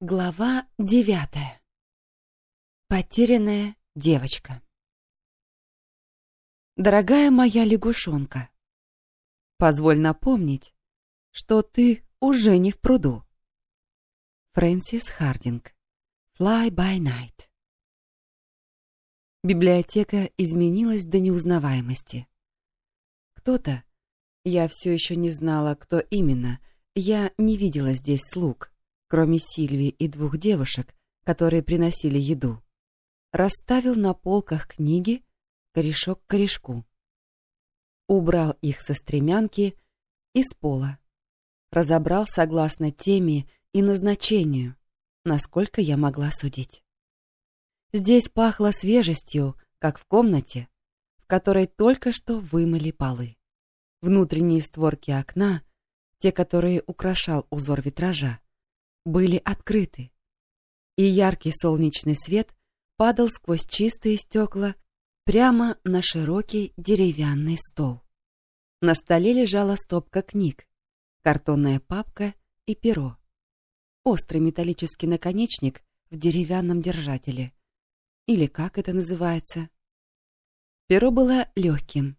Глава девятая. Потерянная девочка. Дорогая моя лягушонка, позволь напомнить, что ты уже не в пруду. Фрэнсис Хардинг. Fly by night. Библиотека изменилась до неузнаваемости. Кто-то, я все еще не знала, кто именно, я не видела здесь слуг, кроме Сильвии и двух девушек, которые приносили еду, расставил на полках книги корешок к корешку. Убрал их со стремянки и с пола. Разобрал согласно теме и назначению, насколько я могла судить. Здесь пахло свежестью, как в комнате, в которой только что вымыли полы. Внутренние створки окна, те, которые украшал узор витража, были открыты, и яркий солнечный свет падал сквозь чистые стекла прямо на широкий деревянный стол. На столе лежала стопка книг, картонная папка и перо. Острый металлический наконечник в деревянном держателе. Или как это называется? Перо было легким.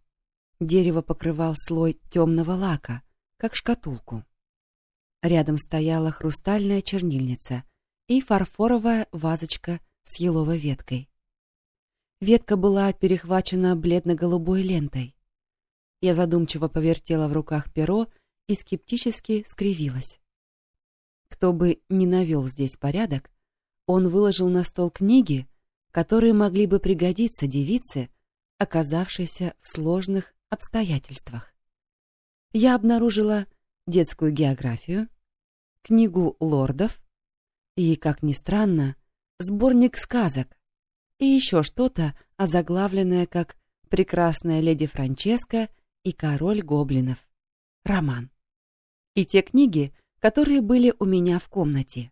Дерево покрывал слой темного лака, как шкатулку. Рядом стояла хрустальная чернильница и фарфоровая вазочка с еловой веткой. Ветка была перехвачена бледно-голубой лентой. Я задумчиво повертела в руках перо и скептически скривилась. Кто бы ни навел здесь порядок, он выложил на стол книги, которые могли бы пригодиться девице, оказавшейся в сложных обстоятельствах. Я обнаружила детскую географию, книгу лордов и, как ни странно, сборник сказок и еще что-то, озаглавленное как «Прекрасная леди Франческа» и «Король гоблинов». Роман. И те книги, которые были у меня в комнате.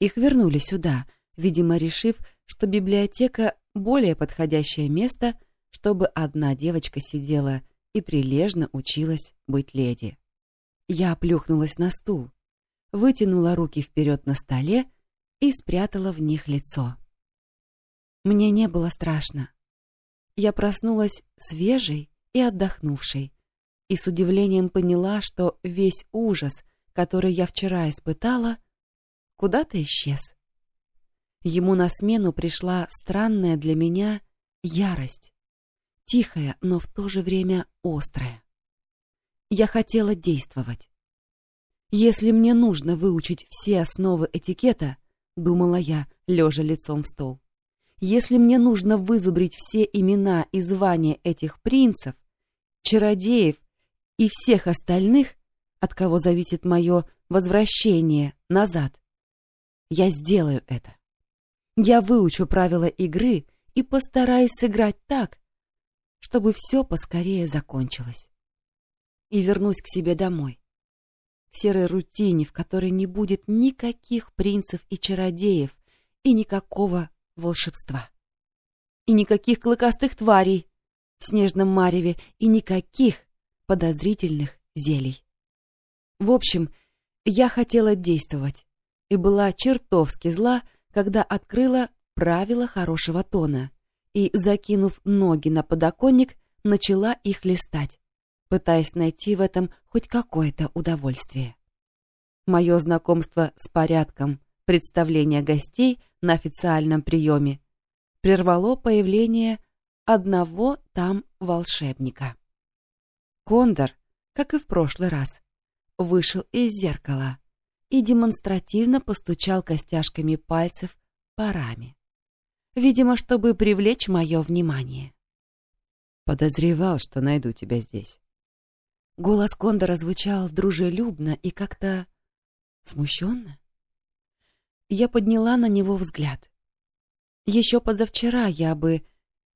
Их вернули сюда, видимо, решив, что библиотека — более подходящее место, чтобы одна девочка сидела и прилежно училась быть леди. Я плюхнулась на стул, вытянула руки вперед на столе и спрятала в них лицо. Мне не было страшно. Я проснулась свежей и отдохнувшей, и с удивлением поняла, что весь ужас, который я вчера испытала, куда-то исчез. Ему на смену пришла странная для меня ярость, тихая, но в то же время острая. Я хотела действовать. Если мне нужно выучить все основы этикета, думала я, лежа лицом в стол. Если мне нужно вызубрить все имена и звания этих принцев, чародеев и всех остальных, от кого зависит мое возвращение назад, я сделаю это. Я выучу правила игры и постараюсь сыграть так, чтобы все поскорее закончилось и вернусь к себе домой. Серой рутине, в которой не будет никаких принцев и чародеев и никакого волшебства. И никаких клыкастых тварей в снежном мареве и никаких подозрительных зелий. В общем, я хотела действовать и была чертовски зла, когда открыла правила хорошего тона и, закинув ноги на подоконник, начала их листать пытаясь найти в этом хоть какое-то удовольствие. Мое знакомство с порядком представления гостей на официальном приеме прервало появление одного там волшебника. Кондор, как и в прошлый раз, вышел из зеркала и демонстративно постучал костяшками пальцев по раме. Видимо, чтобы привлечь мое внимание. Подозревал, что найду тебя здесь. Голос Кондора звучал дружелюбно и как-то смущенно. Я подняла на него взгляд. Еще позавчера я бы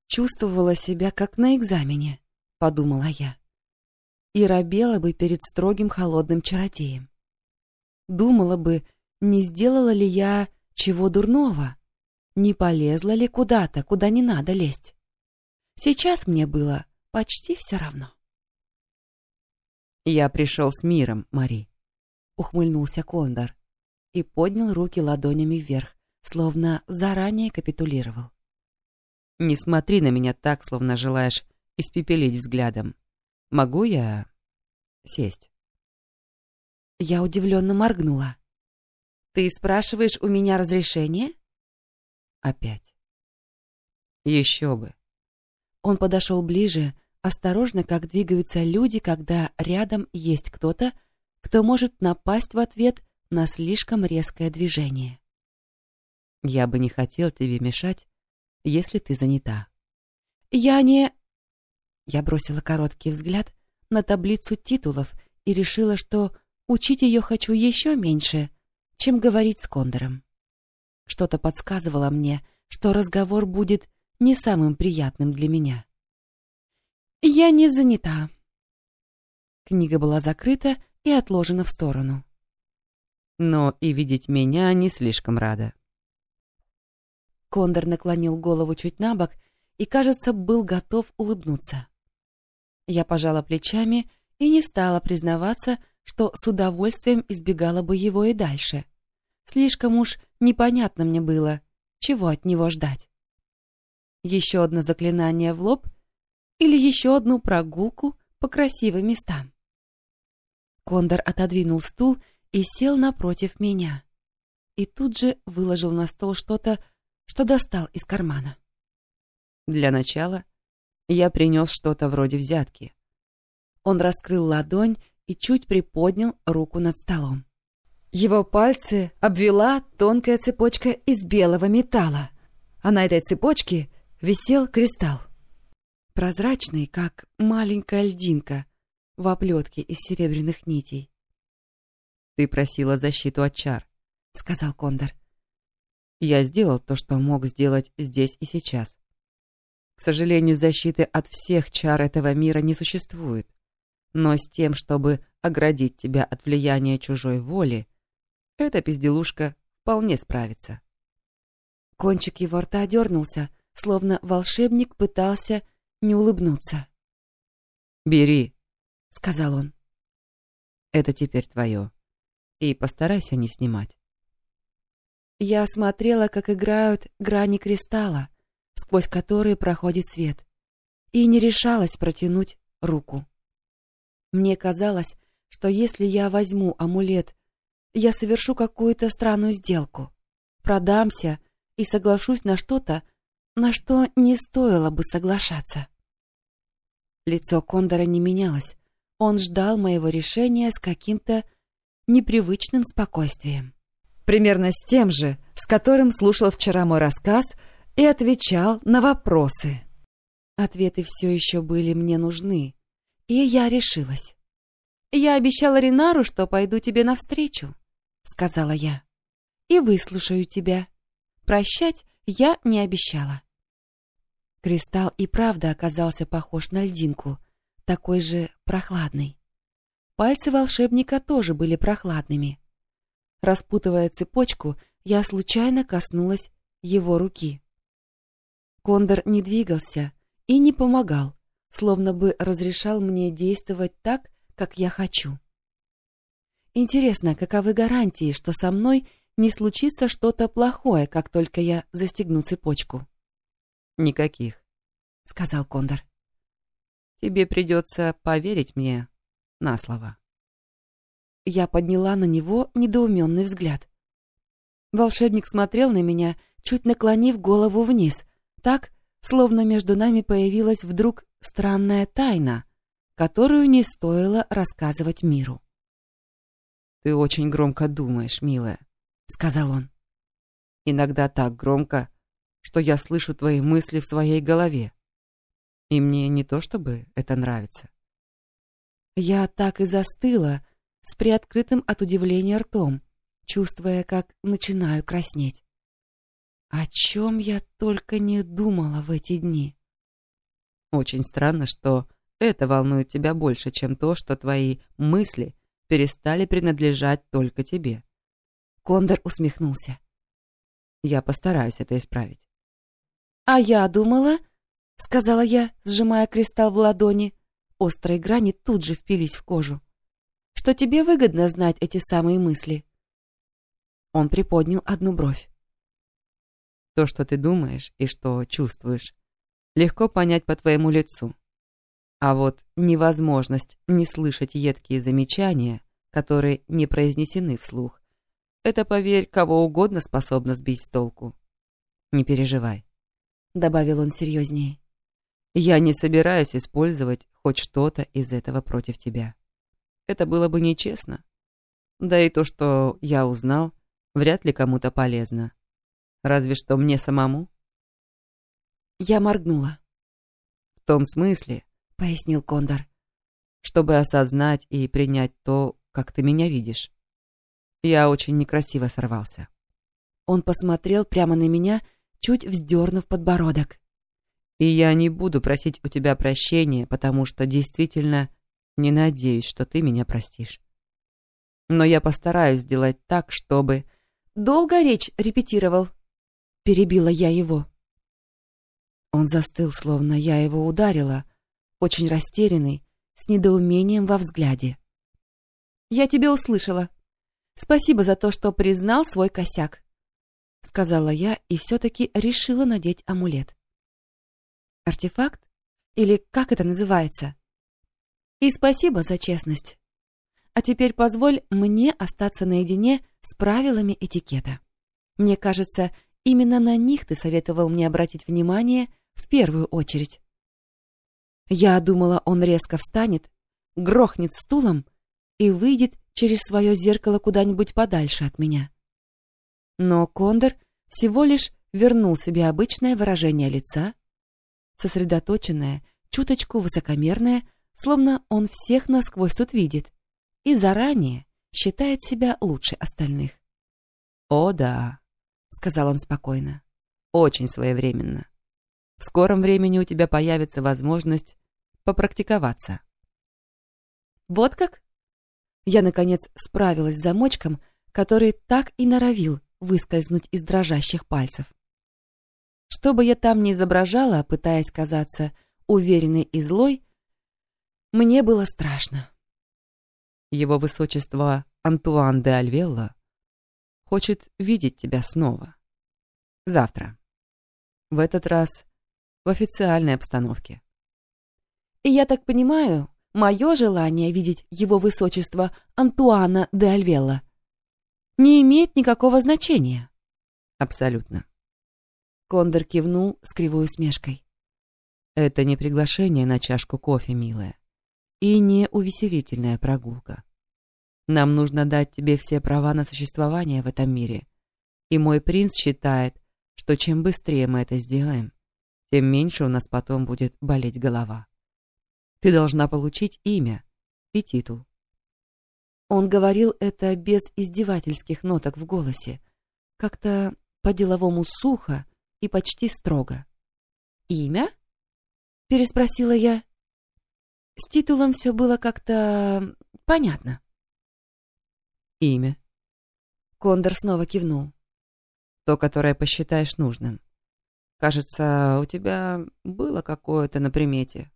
чувствовала себя как на экзамене, подумала я, и робела бы перед строгим холодным чародеем. Думала бы, не сделала ли я чего дурного, не полезла ли куда-то, куда не надо лезть. Сейчас мне было почти все равно. «Я пришел с миром, Мари», — ухмыльнулся Кондор. и поднял руки ладонями вверх, словно заранее капитулировал. «Не смотри на меня так, словно желаешь испепелить взглядом. Могу я сесть?» Я удивленно моргнула. «Ты спрашиваешь у меня разрешение?» Опять. Еще бы. Он подошел ближе, осторожно, как двигаются люди, когда рядом есть кто-то, кто может напасть в ответ на слишком резкое движение. Я бы не хотел тебе мешать, если ты занята. Я не... Я бросила короткий взгляд на таблицу титулов и решила, что учить ее хочу еще меньше, чем говорить с Кондором. Что-то подсказывало мне, что разговор будет не самым приятным для меня. «Я не занята». Книга была закрыта и отложена в сторону. «Но и видеть меня не слишком рада». Кондор наклонил голову чуть на бок и, кажется, был готов улыбнуться. Я пожала плечами и не стала признаваться, что с удовольствием избегала бы его и дальше. Слишком уж непонятно мне было, чего от него ждать. Еще одно заклинание в лоб или еще одну прогулку по красивым местам. Кондор отодвинул стул и сел напротив меня. И тут же выложил на стол что-то, что достал из кармана. Для начала я принес что-то вроде взятки. Он раскрыл ладонь и чуть приподнял руку над столом. Его пальцы обвела тонкая цепочка из белого металла, а на этой цепочке висел кристалл. Прозрачный, как маленькая льдинка в оплетке из серебряных нитей. «Ты просила защиту от чар», — сказал Кондор. «Я сделал то, что мог сделать здесь и сейчас. К сожалению, защиты от всех чар этого мира не существует. Но с тем, чтобы оградить тебя от влияния чужой воли, эта безделушка вполне справится». Кончик его рта дернулся, словно волшебник пытался не улыбнуться. «Бери», — сказал он. «Это теперь твое. И постарайся не снимать». Я смотрела, как играют грани кристалла, сквозь которые проходит свет, и не решалась протянуть руку. Мне казалось, что если я возьму амулет, я совершу какую-то странную сделку, продамся и соглашусь на что-то, на что не стоило бы соглашаться. Лицо Кондора не менялось. Он ждал моего решения с каким-то непривычным спокойствием. Примерно с тем же, с которым слушал вчера мой рассказ и отвечал на вопросы. Ответы все еще были мне нужны, и я решилась. «Я обещала Ринару, что пойду тебе навстречу», — сказала я. «И выслушаю тебя. Прощать я не обещала. Кристалл и правда оказался похож на льдинку, такой же прохладный. Пальцы волшебника тоже были прохладными. Распутывая цепочку, я случайно коснулась его руки. Кондор не двигался и не помогал, словно бы разрешал мне действовать так, как я хочу. Интересно, каковы гарантии, что со мной не случится что-то плохое, как только я застегну цепочку? «Никаких», — сказал Кондор. «Тебе придется поверить мне на слово». Я подняла на него недоуменный взгляд. Волшебник смотрел на меня, чуть наклонив голову вниз, так, словно между нами появилась вдруг странная тайна, которую не стоило рассказывать миру. «Ты очень громко думаешь, милая», — сказал он. «Иногда так громко, что я слышу твои мысли в своей голове. И мне не то чтобы это нравится. Я так и застыла, с приоткрытым от удивления ртом, чувствуя, как начинаю краснеть. О чем я только не думала в эти дни. Очень странно, что это волнует тебя больше, чем то, что твои мысли перестали принадлежать только тебе. Кондор усмехнулся. Я постараюсь это исправить. «А я думала...» — сказала я, сжимая кристалл в ладони. Острые грани тут же впились в кожу. «Что тебе выгодно знать эти самые мысли?» Он приподнял одну бровь. То, что ты думаешь и что чувствуешь, легко понять по твоему лицу. А вот невозможность не слышать едкие замечания, которые не произнесены вслух, это, поверь, кого угодно способно сбить с толку. Не переживай. Добавил он серьезнее. Я не собираюсь использовать хоть что-то из этого против тебя. Это было бы нечестно. Да и то, что я узнал, вряд ли кому-то полезно. Разве что мне самому. Я моргнула. В том смысле, пояснил Кондор, чтобы осознать и принять то, как ты меня видишь. Я очень некрасиво сорвался. Он посмотрел прямо на меня, чуть вздернув подбородок. И я не буду просить у тебя прощения, потому что действительно не надеюсь, что ты меня простишь. Но я постараюсь сделать так, чтобы... Долго речь репетировал? Перебила я его. Он застыл, словно я его ударила, очень растерянный, с недоумением во взгляде. «Я тебя услышала. Спасибо за то, что признал свой косяк», — сказала я и все-таки решила надеть амулет. «Артефакт? Или как это называется?» «И спасибо за честность. А теперь позволь мне остаться наедине с правилами этикета. Мне кажется, именно на них ты советовал мне обратить внимание в первую очередь». Я думала, он резко встанет, грохнет стулом и выйдет через свое зеркало куда-нибудь подальше от меня. Но Кондор всего лишь вернул себе обычное выражение лица, сосредоточенное, чуточку высокомерное, словно он всех насквозь тут видит и заранее считает себя лучше остальных. «О, да», — сказал он спокойно, — «очень своевременно. В скором времени у тебя появится возможность попрактиковаться». «Вот как?» Я, наконец, справилась с замочком, который так и норовил выскользнуть из дрожащих пальцев. Что бы я там ни изображала, пытаясь казаться уверенной и злой, мне было страшно. Его высочество Антуан де Альвелла хочет видеть тебя снова. Завтра. В этот раз в официальной обстановке. И я так понимаю, мое желание видеть его высочество Антуана де Альвелла не имеет никакого значения. Абсолютно. Кондор кивнул с кривой усмешкой. Это не приглашение на чашку кофе, милая, и не увеселительная прогулка. Нам нужно дать тебе все права на существование в этом мире. И мой принц считает, что чем быстрее мы это сделаем, тем меньше у нас потом будет болеть голова. Ты должна получить имя и титул. Он говорил это без издевательских ноток в голосе, как-то по-деловому сухо и почти строго. «Имя?» — переспросила я. С титулом все было как-то понятно. «Имя?» Кондор снова кивнул. «То, которое посчитаешь нужным. Кажется, у тебя было какое-то на примете».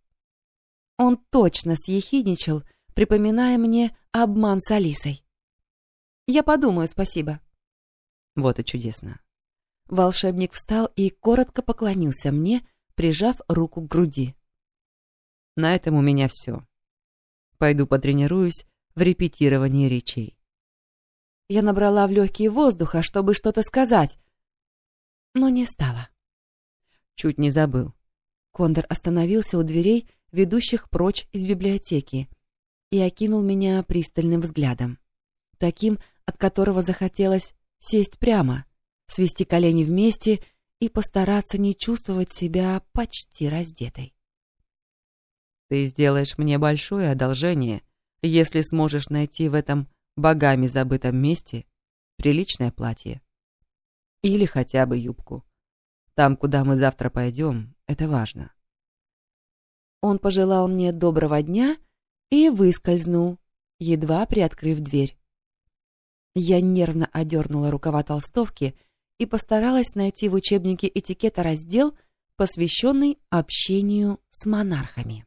Он точно съехидничал, припоминая мне обман с Алисой. «Я подумаю, спасибо». Вот и чудесно. Волшебник встал и коротко поклонился мне, прижав руку к груди. На этом у меня все. Пойду потренируюсь в репетировании речей. Я набрала в легкие воздуха, чтобы что-то сказать, но не стала. Чуть не забыл. Кондор остановился у дверей, ведущих прочь из библиотеки, и окинул меня пристальным взглядом, таким, от которого захотелось сесть прямо, свести колени вместе и постараться не чувствовать себя почти раздетой. «Ты сделаешь мне большое одолжение, если сможешь найти в этом богами забытом месте приличное платье. Или хотя бы юбку. Там, куда мы завтра пойдем, это важно. Он пожелал мне доброго дня и выскользнул, едва приоткрыв дверь. Я нервно одернула рукава толстовки и постаралась найти в учебнике этикета раздел, посвященный общению с монархами.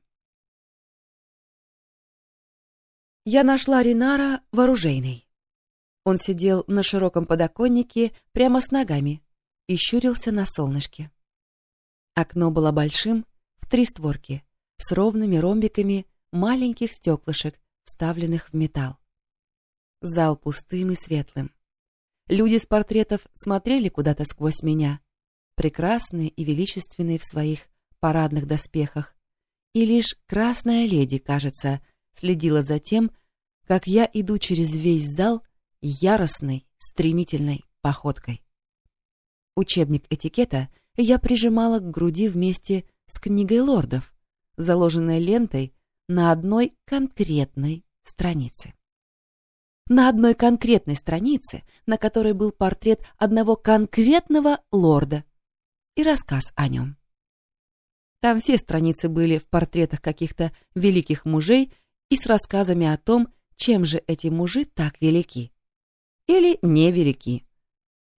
Я нашла Ринара в. Он сидел на широком подоконнике прямо с ногами и щурился на солнышке. Окно было большим, в три створки, с ровными ромбиками маленьких стеклышек, вставленных в металл. Зал пустым и светлым. Люди с портретов смотрели куда-то сквозь меня, прекрасные и величественные в своих парадных доспехах, и лишь красная леди, кажется, следила за тем, как я иду через весь зал яростной, стремительной походкой. Учебник этикета я прижимала к груди вместе с книгой лордов, заложенной лентой на одной конкретной странице. На одной конкретной странице, на которой был портрет одного конкретного лорда и рассказ о нем. Там все страницы были в портретах каких-то великих мужей и с рассказами о том, чем же эти мужи так велики. Или невелики.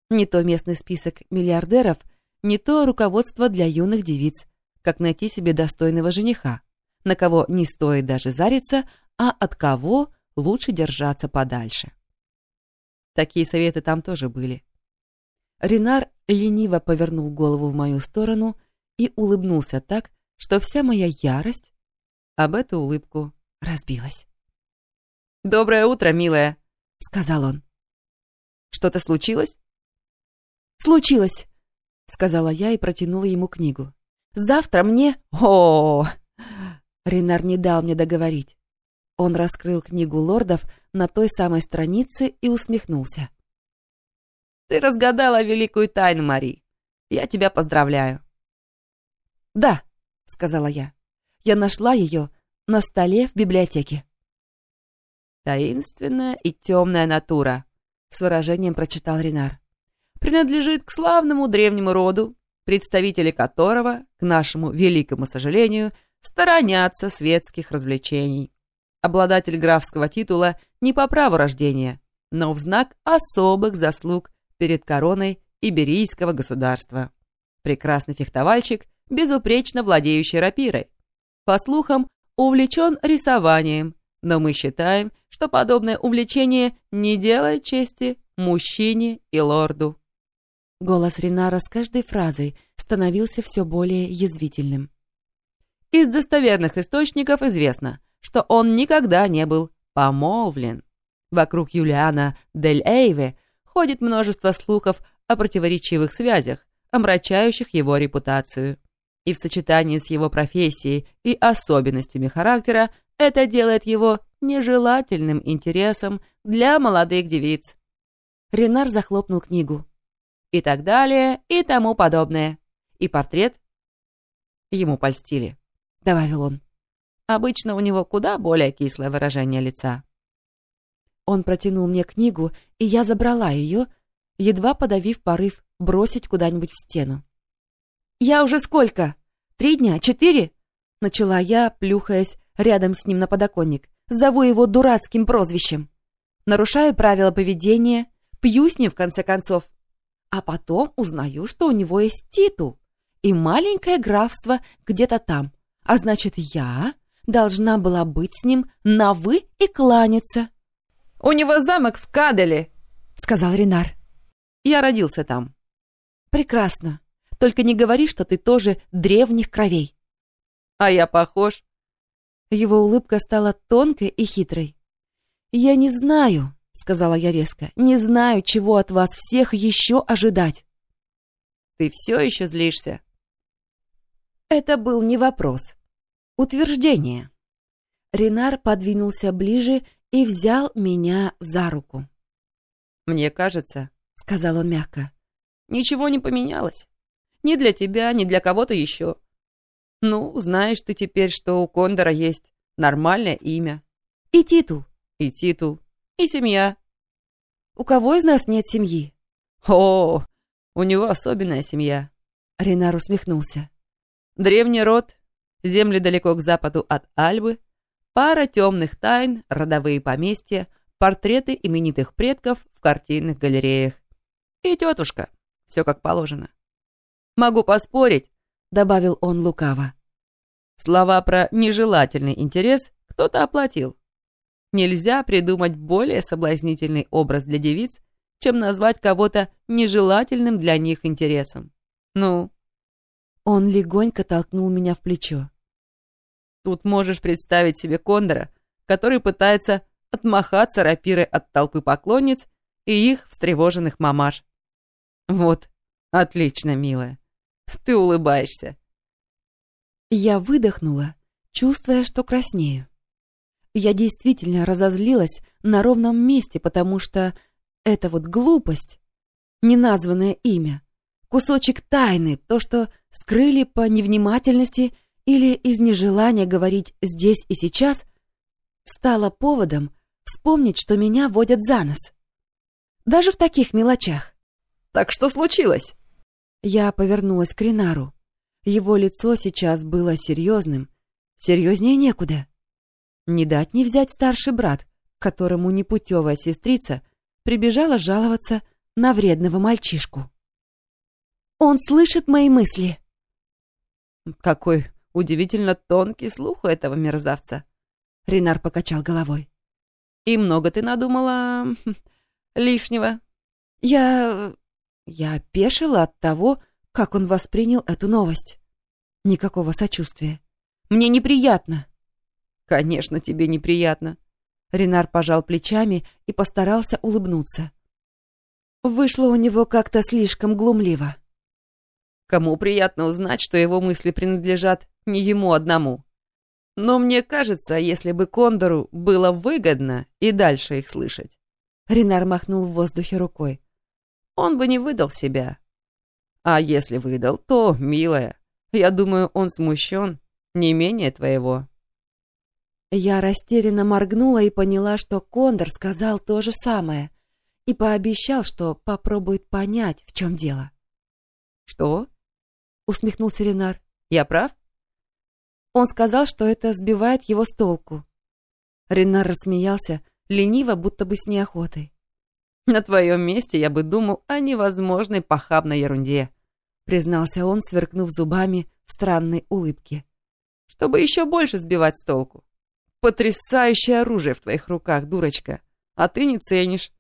Не то местный список миллиардеров, не то руководство для юных девиц, как найти себе достойного жениха, на кого не стоит даже зариться, а от кого лучше держаться подальше. Такие советы там тоже были. Ренар лениво повернул голову в мою сторону и улыбнулся так, что вся моя ярость об эту улыбку разбилась. «Доброе утро, милая», — сказал он. «Что-то случилось?» «Случилось», — сказала я и протянула ему книгу. «Завтра мне...» О, -о, -о Ренар не дал мне договорить. Он раскрыл книгу лордов на той самой странице и усмехнулся. «Ты разгадала великую тайну, Мари. Я тебя поздравляю». «Да», — сказала я. «Я нашла ее на столе в библиотеке». «Таинственная и темная натура», — с выражением прочитал Ренар. «Принадлежит к славному древнему роду, представители которого, к нашему великому сожалению, сторонятся светских развлечений. Обладатель графского титула не по праву рождения, но в знак особых заслуг перед короной Иберийского государства. Прекрасный фехтовальщик, безупречно владеющий рапирой. По слухам, увлечен рисованием, но мы считаем, что подобное увлечение не делает чести мужчине и лорду. Голос Ринара с каждой фразой становился все более язвительным. Из достоверных источников известно, что он никогда не был помолвлен. Вокруг Юлиана Дель Эйве ходит множество слухов о противоречивых связях, омрачающих его репутацию. И в сочетании с его профессией и особенностями характера это делает его нежелательным интересом для молодых девиц. Ренар захлопнул книгу. И так далее, и тому подобное. И портрет ему польстили, добавил он. Обычно у него куда более кислое выражение лица. Он протянул мне книгу, и я забрала ее, едва подавив порыв бросить куда-нибудь в стену. «Я уже сколько? Три дня? Четыре?» Начала я, плюхаясь рядом с ним на подоконник. Зову его дурацким прозвищем. Нарушаю правила поведения, пью с ним в конце концов. А потом узнаю, что у него есть титул и маленькое графство где-то там. А значит, я должна была быть с ним на «вы» и кланяться. «У него замок в Каделе», — сказал Ренар. «Я родился там». «Прекрасно. Только не говори, что ты тоже древних кровей». «А я похож?» Его улыбка стала тонкой и хитрой. «Я не знаю», — сказала я резко, — «не знаю, чего от вас всех еще ожидать». «Ты все еще злишься?» Это был не вопрос. Утверждение. Ренар подвинулся ближе и взял меня за руку. «Мне кажется», — сказал он мягко, — «ничего не поменялось. Ни для тебя, ни для кого-то еще. Ну, знаешь ты теперь, что у Кондора есть нормальное имя. И титул. И титул. И семья. У кого из нас нет семьи? О, у него особенная семья. Ренар усмехнулся. Древний род, земли далеко к западу от Альбы, пара темных тайн, родовые поместья, портреты именитых предков в картинных галереях. И тетушка. Все как положено. Могу поспорить, — добавил он лукаво. Слова про нежелательный интерес кто-то оплатил. Нельзя придумать более соблазнительный образ для девиц, чем назвать кого-то нежелательным для них интересом. Ну? Он легонько толкнул меня в плечо. Тут можешь представить себе Кондора, который пытается отмахаться рапирой от толпы поклонниц и их встревоженных мамаш. Вот, отлично, милая. Ты улыбаешься. Я выдохнула, чувствуя, что краснею. Я действительно разозлилась на ровном месте, потому что это вот глупость, неназванное имя, кусочек тайны, то, что скрыли по невнимательности или из нежелания говорить здесь и сейчас, стало поводом вспомнить, что меня водят за нос. Даже в таких мелочах. «Так что случилось?» Я повернулась к Ринару. Его лицо сейчас было серьезным. Серьезнее некуда. Не дать не взять старший брат, которому непутевая сестрица прибежала жаловаться на вредного мальчишку. «Он слышит мои мысли!» «Какой удивительно тонкий слух у этого мерзавца!» Ренар покачал головой. «И много ты надумала лишнего?» «Я... я опешила от того, как он воспринял эту новость. Никакого сочувствия. Мне неприятно. Конечно, тебе неприятно. Ренар пожал плечами и постарался улыбнуться. Вышло у него как-то слишком глумливо. Кому приятно узнать, что его мысли принадлежат не ему одному. Но мне кажется, если бы Кондору было выгодно и дальше их слышать. Ренар махнул в воздухе рукой. Он бы не выдал себя. А если выдал, то, милая, я думаю, он смущен не менее твоего. Я растерянно моргнула и поняла, что Кондор сказал то же самое и пообещал, что попробует понять, в чем дело. «Что?» — усмехнулся Ренар. «Я прав?» Он сказал, что это сбивает его с толку. Ренар рассмеялся, лениво, будто бы с неохотой. «На твоем месте я бы думал о невозможной похабной ерунде», признался он, сверкнув зубами в странной улыбке. «Чтобы еще больше сбивать с толку. Потрясающее оружие в твоих руках, дурочка. А ты не ценишь.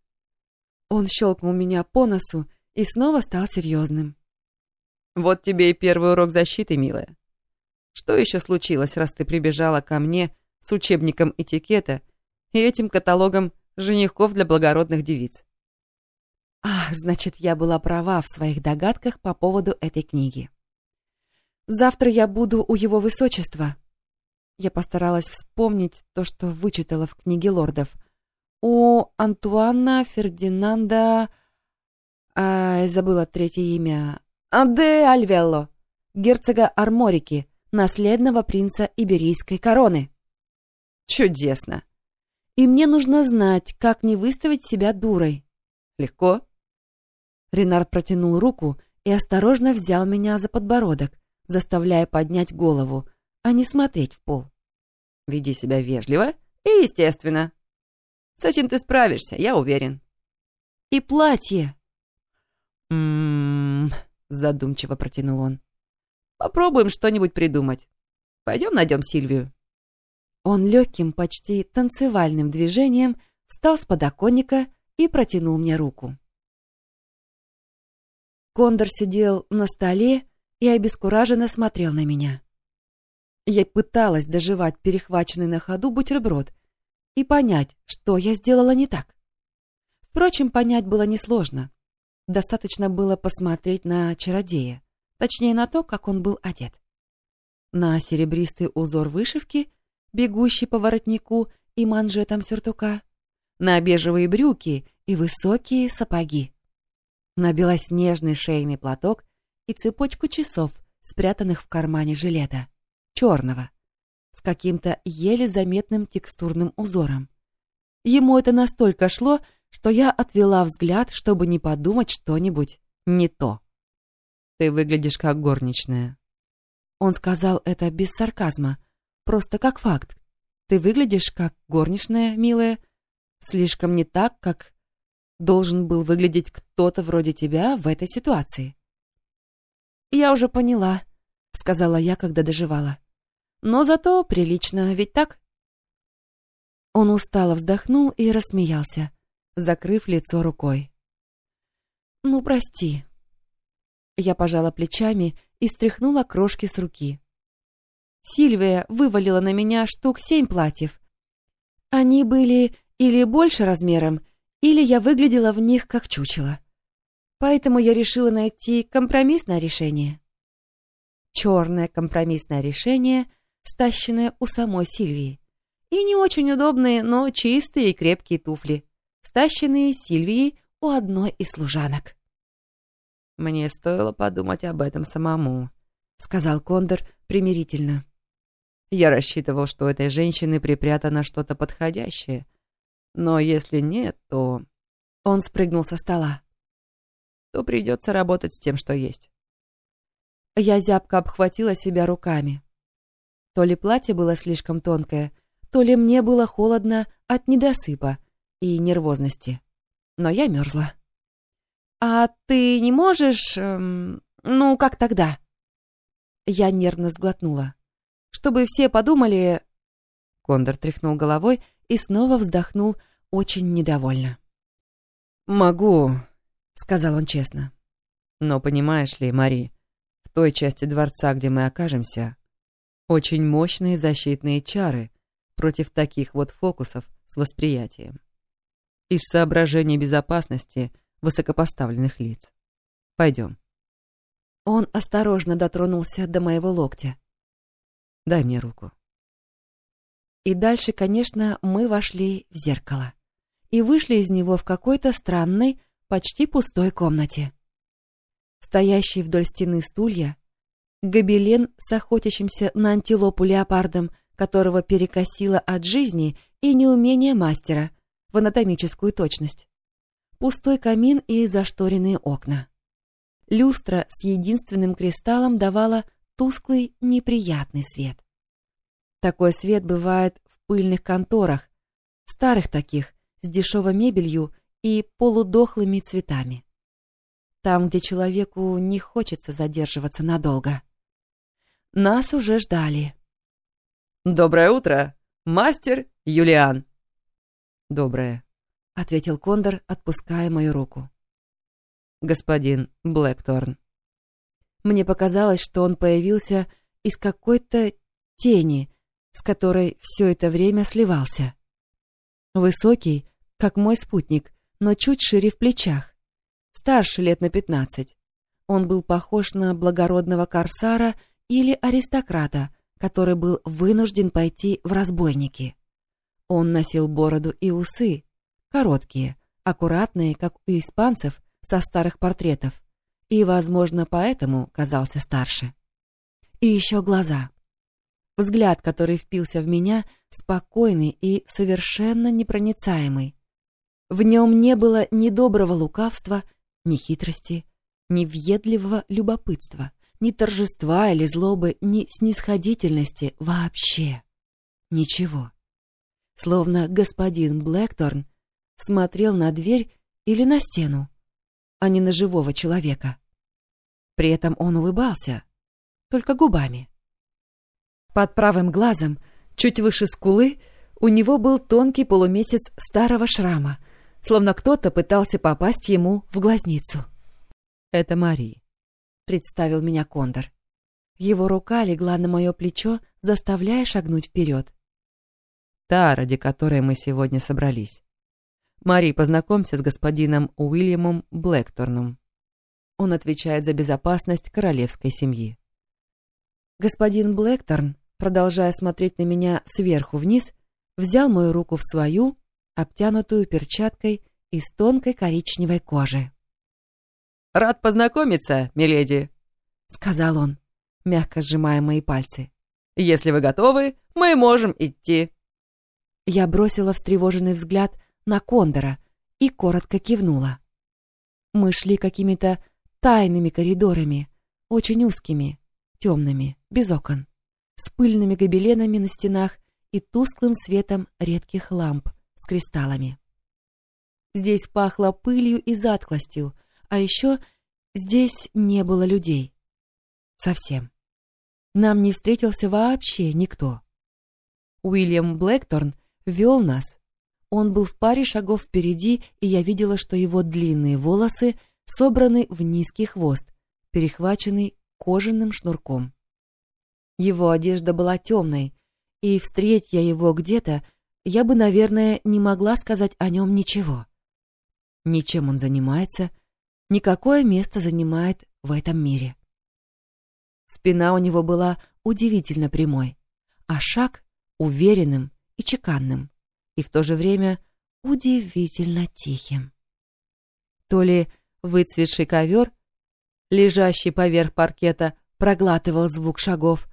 Он щелкнул меня по носу и снова стал серьезным. Вот тебе и первый урок защиты, милая. Что еще случилось, раз ты прибежала ко мне с учебником этикета и этим каталогом женихов для благородных девиц? Ах, значит, я была права в своих догадках по поводу этой книги. Завтра я буду у его высочества, я постаралась вспомнить то, что вычитала в книге лордов. У Антуана Фердинанда... А, забыла третье имя. Де Альвелло, герцога Арморики, наследного принца Иберийской короны. Чудесно. И мне нужно знать, как не выставить себя дурой. Легко. Ренар протянул руку и осторожно взял меня за подбородок, заставляя поднять голову, а не смотреть в пол. Веди себя вежливо и естественно. С этим ты справишься, я уверен. И платье. М-м, задумчиво протянул он. Попробуем что-нибудь придумать. Пойдем найдем Сильвию. Он легким, почти танцевальным движением встал с подоконника и протянул мне руку. Кондор сидел на столе и обескураженно смотрел на меня. Я пыталась доживать перехваченный на ходу бутерброд и понять, что я сделала не так. Впрочем, понять было несложно. Достаточно было посмотреть на чародея, точнее на то, как он был одет. На серебристый узор вышивки, бегущий по воротнику и манжетам сюртука, на бежевые брюки и высокие сапоги, на белоснежный шейный платок и цепочку часов, спрятанных в кармане жилета черного, с каким-то еле заметным текстурным узором. Ему это настолько шло, что я отвела взгляд, чтобы не подумать что-нибудь не то. «Ты выглядишь как горничная». Он сказал это без сарказма, просто как факт. «Ты выглядишь как горничная, милая, слишком не так, как должен был выглядеть кто-то вроде тебя в этой ситуации». «Я уже поняла», — сказала я, когда доживала. Но зато прилично, ведь так? Он устало вздохнул и рассмеялся, закрыв лицо рукой. «Ну, прости». Я пожала плечами и стряхнула крошки с руки. Сильвия вывалила на меня штук семь платьев. Они были или больше размером, или я выглядела в них как чучело. Поэтому я решила найти компромиссное решение. Черное компромиссное решение, стащенное у самой Сильвии. И не очень удобные, но чистые и крепкие туфли, стащенные Сильвией у одной из служанок. «Мне стоило подумать об этом самому», — сказал Кондор примирительно. «Я рассчитывал, что у этой женщины припрятано что-то подходящее. Но если нет, то...» Он спрыгнул со стола. «То придется работать с тем, что есть». Я зябко обхватила себя руками. То ли платье было слишком тонкое, то ли мне было холодно от недосыпа и нервозности. Но я мерзла. «А ты не можешь... Эм, ну, как тогда?» Я нервно сглотнула. «Чтобы все подумали...» Кондор тряхнул головой и снова вздохнул очень недовольно. «Могу», — сказал он честно. «Но понимаешь ли, Мари, в той части дворца, где мы окажемся, очень мощные защитные чары против таких вот фокусов с восприятием. Из соображений безопасности — высокопоставленных лиц. Пойдем. Он осторожно дотронулся до моего локтя. Дай мне руку. И дальше, конечно, мы вошли в зеркало и вышли из него в какой-то странной, почти пустой комнате. Стоящие вдоль стены стулья, гобелен с охотящимся на антилопу леопардом, которого перекосило от жизни и неумения мастера в анатомическую точность пустой камин и зашторенные окна. Люстра с единственным кристаллом давала тусклый, неприятный свет. Такой свет бывает в пыльных конторах, старых таких, с дешевой мебелью и полудохлыми цветами. Там, где человеку не хочется задерживаться надолго. Нас уже ждали. «Доброе утро, мастер Юлиан!» «Доброе», — ответил Кондор, отпуская мою руку. «Господин Блэкторн». Мне показалось, что он появился из какой-то тени, с которой все это время сливался. Высокий, как мой спутник, но чуть шире в плечах. Старше лет на пятнадцать. Он был похож на благородного корсара или аристократа, который был вынужден пойти в разбойники. Он носил бороду и усы, Короткие, аккуратные, как у испанцев, со старых портретов. И, возможно, поэтому казался старше. И еще глаза. Взгляд, который впился в меня, спокойный и совершенно непроницаемый. В нем не было ни доброго лукавства, ни хитрости, ни въедливого любопытства, ни торжества или злобы, ни снисходительности вообще. Ничего. Словно господин Блэкторн смотрел на дверь или на стену, а не на живого человека. При этом он улыбался, только губами. Под правым глазом, чуть выше скулы, у него был тонкий полумесяц старого шрама, словно кто-то пытался попасть ему в глазницу. «Это Мари», — представил меня Кондор. Его рука легла на мое плечо, заставляя шагнуть вперед. «Та, ради которой мы сегодня собрались. Мари, познакомься с господином Уильямом Блэкторном. Он отвечает за безопасность королевской семьи. Господин Блэкторн, продолжая смотреть на меня сверху вниз, взял мою руку в свою, обтянутую перчаткой из тонкой коричневой кожи. «Рад познакомиться, миледи», — сказал он, мягко сжимая мои пальцы. «Если вы готовы, мы можем идти». Я бросила встревоженный взгляд на Кондора и коротко кивнула. Мы шли какими-то тайными коридорами, очень узкими, темными, без окон, с пыльными гобеленами на стенах и тусклым светом редких ламп с кристаллами. Здесь пахло пылью и затклостью, а еще здесь не было людей. Совсем. Нам не встретился вообще никто. Уильям Блэкторн вел нас. Он был в паре шагов впереди, и я видела, что его длинные волосы собраны в низкий хвост, перехваченный кожаным шнурком. Его одежда была темной, и, встреть я его где-то, я бы, наверное, не могла сказать о нем ничего. Ничем он занимается, никакое место занимает в этом мире. Спина у него была удивительно прямой, а шаг — уверенным и чеканным, и в то же время удивительно тихим. То ли выцветший ковер, лежащий поверх паркета, проглатывал звук шагов,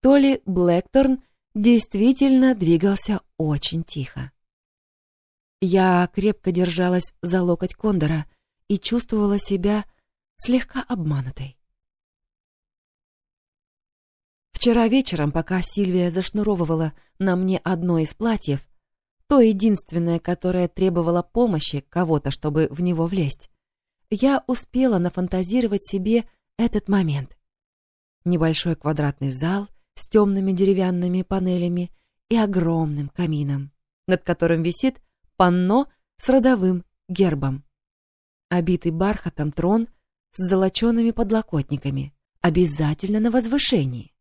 то ли Блэкторн действительно двигался очень тихо. Я крепко держалась за локоть Кондора и чувствовала себя слегка обманутой. Вчера вечером, пока Сильвия зашнуровывала на мне одно из платьев, то единственное, которое требовало помощи кого-то, чтобы в него влезть, я успела нафантазировать себе этот момент. Небольшой квадратный зал с темными деревянными панелями и огромным камином, над которым висит панно с родовым гербом. Обитый бархатом трон с золочеными подлокотниками, обязательно на возвышении.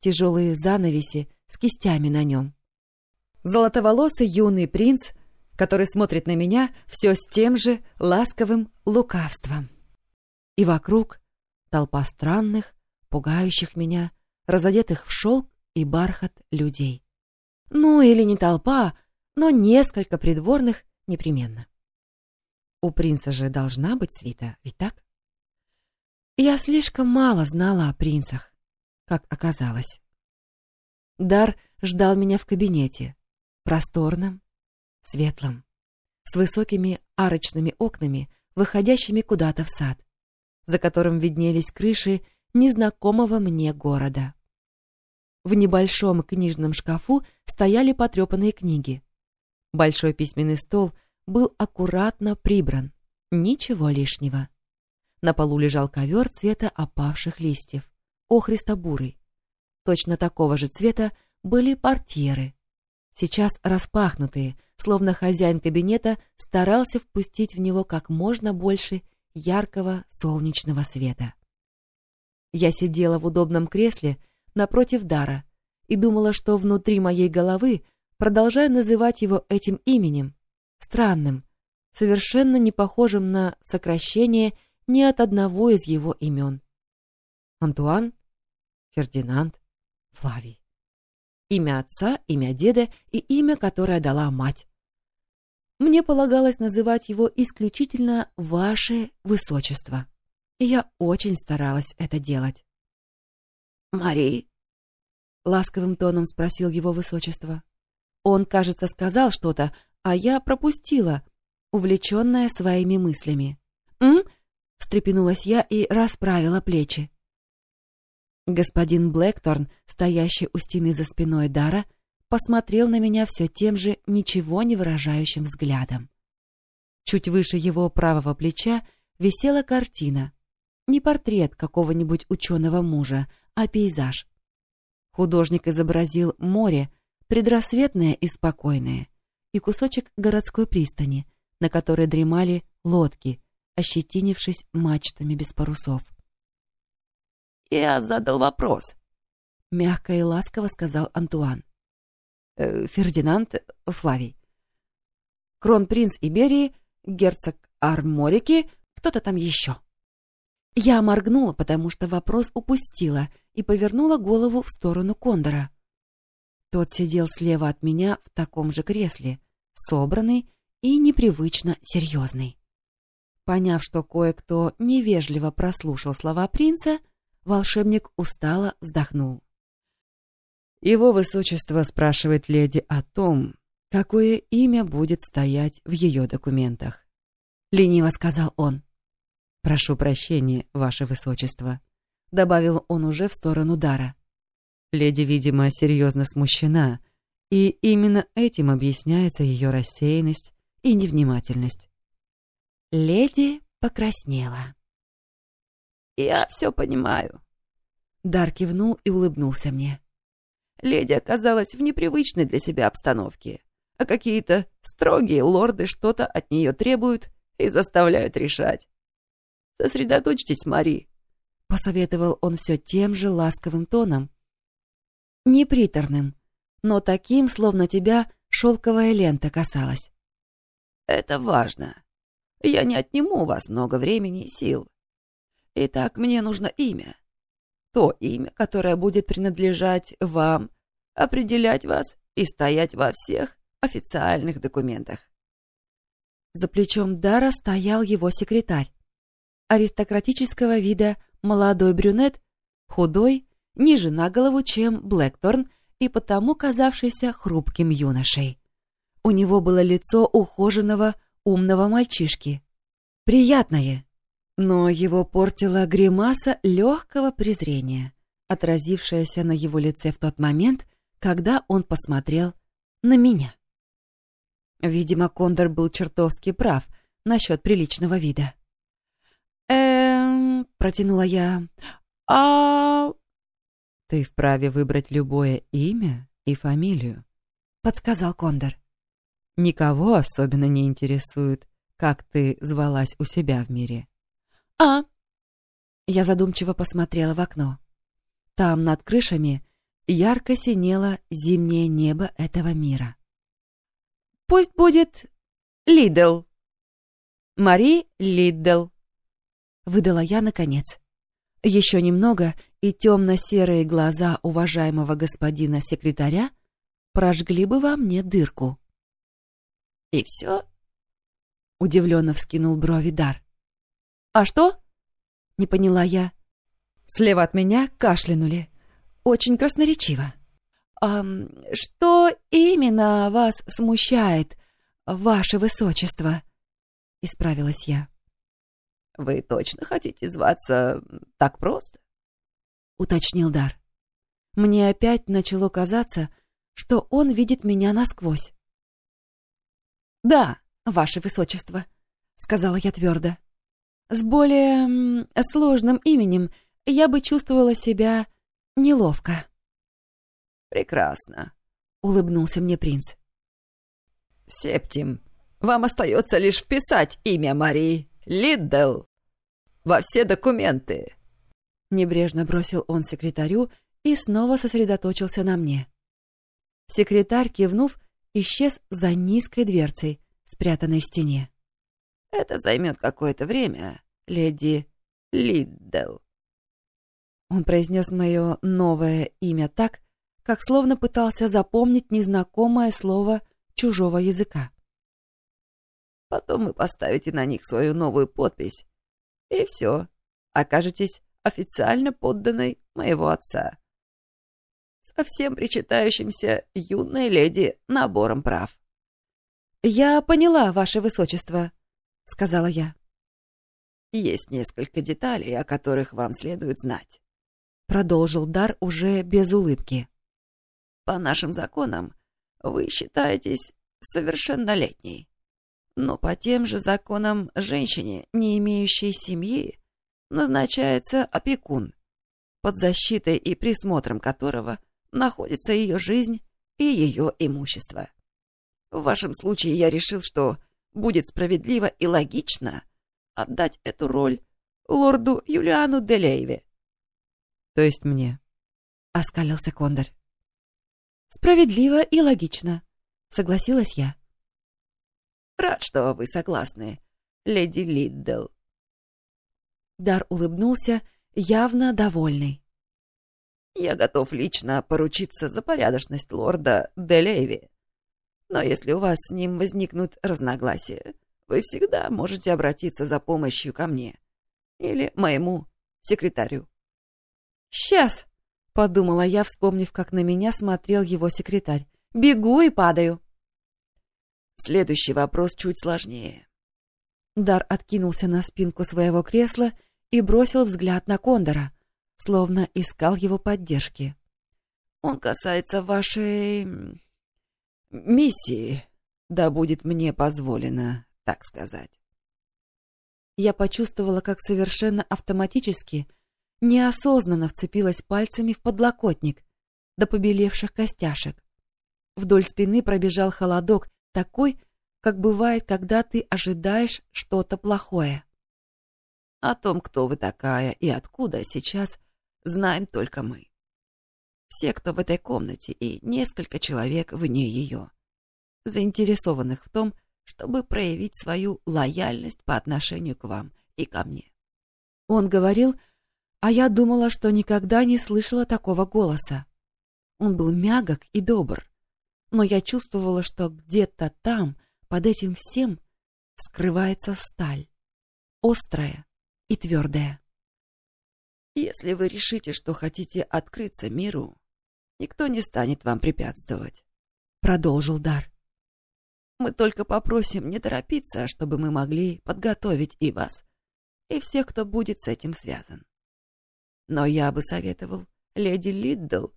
Тяжелые занавеси с кистями на нем. Золотоволосый юный принц который смотрит на меня все с тем же ласковым лукавством. И вокруг толпа странных, пугающих меня, разодетых в шелк и бархат людей. Ну, или не толпа, но несколько придворных непременно. У принца же должна быть свита, ведь так? Я слишком мало знала о принцах, как оказалось. Дар ждал меня в кабинете, просторном, светлым, с высокими арочными окнами, выходящими куда-то в сад, за которым виднелись крыши незнакомого мне города. В небольшом книжном шкафу стояли потрепанные книги. Большой письменный стол был аккуратно прибран, ничего лишнего. На полу лежал ковер цвета опавших листьев, охристо-бурый. Точно такого же цвета были портьеры, сейчас распахнутые, словно хозяин кабинета старался впустить в него как можно больше яркого солнечного света. Я сидела в удобном кресле напротив Дара и думала, что внутри моей головы продолжаю называть его этим именем, странным, совершенно не похожим на сокращение ни от одного из его имен. Антуан, Фердинанд, Флавий. Имя отца, имя деда и имя, которое дала мать. Мне полагалось называть его исключительно «Ваше Высочество». И я очень старалась это делать. «Мари?» — ласковым тоном спросил его Высочество. Он, кажется, сказал что-то, а я пропустила, увлеченная своими мыслями. «М?» — встрепенулась я и расправила плечи. Господин Блэкторн, стоящий у стены за спиной Дара, посмотрел на меня все тем же ничего не выражающим взглядом. Чуть выше его правого плеча висела картина. Не портрет какого-нибудь ученого мужа, а пейзаж. Художник изобразил море, предрассветное и спокойное, и кусочек городской пристани, на которой дремали лодки, ощетинившись мачтами без парусов. «Я задал вопрос», — мягко и ласково сказал Антуан. Э, «Фердинанд Флавий. Кронпринц Иберии, герцог Арморики, кто-то там еще». Я моргнула, потому что вопрос упустила, и повернула голову в сторону Кондора. Тот сидел слева от меня в таком же кресле, собранный и непривычно серьезный. Поняв, что кое-кто невежливо прослушал слова принца, волшебник устало вздохнул. Его высочество спрашивает леди о том, какое имя будет стоять в ее документах. Лениво сказал он. «Прошу прощения, ваше высочество», — добавил он уже в сторону Дара. Леди, видимо, серьезно смущена, и именно этим объясняется ее рассеянность и невнимательность. Леди покраснела. «Я все понимаю». Дар кивнул и улыбнулся мне. Леди оказалась в непривычной для себя обстановке. а какие-то строгие лорды что-то от нее требуют и заставляют решать. Сосредоточьтесь, Мари, — посоветовал он все тем же ласковым тоном. Неприторным, но таким, словно тебя шелковая лента касалась. Это важно. Я не отниму у вас много времени и сил. Итак, мне нужно имя. То имя, которое будет принадлежать вам, определять вас и стоять во всех официальных документах. За плечом Дара стоял его секретарь. Аристократического вида молодой брюнет, худой, ниже на голову, чем Блэкторн, и потому казавшийся хрупким юношей. У него было лицо ухоженного, умного мальчишки. Приятное, но его портила гримаса легкого презрения, отразившаяся на его лице в тот момент, когда он посмотрел на меня. Видимо, Кондор был чертовски прав насчет приличного вида. «Эм...» — протянула я. «А...» «Ты вправе выбрать любое имя и фамилию», — подсказал Кондор. «Никого особенно не интересует, как ты звалась у себя в мире». «А...» Я задумчиво посмотрела в окно. Там, над крышами, ярко синело зимнее небо этого мира. Пусть будет Лидл. Мари Лидл. Выдала я наконец. Еще немного, и темно-серые глаза уважаемого господина секретаря прожгли бы во мне дырку. «И все?» — удивленно вскинул брови Дар. «А что?» — не поняла я. Слева от меня кашлянули. Очень красноречиво. «А что именно вас смущает, ваше высочество?» — исправилась я. «Вы точно хотите зваться так просто?» — уточнил Дар. Мне опять начало казаться, что он видит меня насквозь. «Да, ваше высочество», — сказала я твердо. «С более сложным именем я бы чувствовала себя неловко». «Прекрасно», — улыбнулся мне принц. «Септим, вам остается лишь вписать имя Марии Лиддл во все документы». Небрежно бросил он секретарю и снова сосредоточился на мне. Секретарь, кивнув, исчез за низкой дверцей, спрятанной в стене. «Это займет какое-то время, леди Лиддл». Он произнес мое новое имя так, как словно пытался запомнить незнакомое слово чужого языка. Потом вы поставите на них свою новую подпись, и все, окажетесь официально подданной моего отца. Совсем причитающимся юной леди набором прав. «Я поняла, ваше высочество», — сказала я. «Есть несколько деталей, о которых вам следует знать», — продолжил Дар уже без улыбки. По нашим законам вы считаетесь совершеннолетней. Но по тем же законам женщине, не имеющей семьи, назначается опекун, под защитой и присмотром которого находится ее жизнь и ее имущество. В вашем случае я решил, что будет справедливо и логично отдать эту роль лорду Юлиану Делейве. — То есть мне? — оскалился Кондор. Справедливо и логично, согласилась я. Рад, что вы согласны, леди Лиддл. Дар улыбнулся, явно довольный. Я готов лично поручиться за порядочность лорда Делейви. Но если у вас с ним возникнут разногласия, вы всегда можете обратиться за помощью ко мне или моему секретарю. «Сейчас!» — подумала я, вспомнив, как на меня смотрел его секретарь. «Бегу и падаю». Следующий вопрос чуть сложнее. Дар откинулся на спинку своего кресла и бросил взгляд на Кондора, словно искал его поддержки. «Он касается вашей... миссии, да будет мне позволено, так сказать». Я почувствовала, как совершенно автоматически — неосознанно вцепилась пальцами в подлокотник до побелевших костяшек. Вдоль спины пробежал холодок, такой, как бывает, когда ты ожидаешь что-то плохое. О том, кто вы такая и откуда сейчас, знаем только мы. Все, кто в этой комнате, и несколько человек вне ее, заинтересованных в том, чтобы проявить свою лояльность по отношению к вам и ко мне. Он говорил, а я думала, что никогда не слышала такого голоса. Он был мягок и добр, но я чувствовала, что где-то там, под этим всем, скрывается сталь, острая и твердая. Если вы решите, что хотите открыться миру, никто не станет вам препятствовать, — продолжил Дар. Мы только попросим не торопиться, чтобы мы могли подготовить и вас, и всех, кто будет с этим связан. Но я бы советовал леди Лиддл,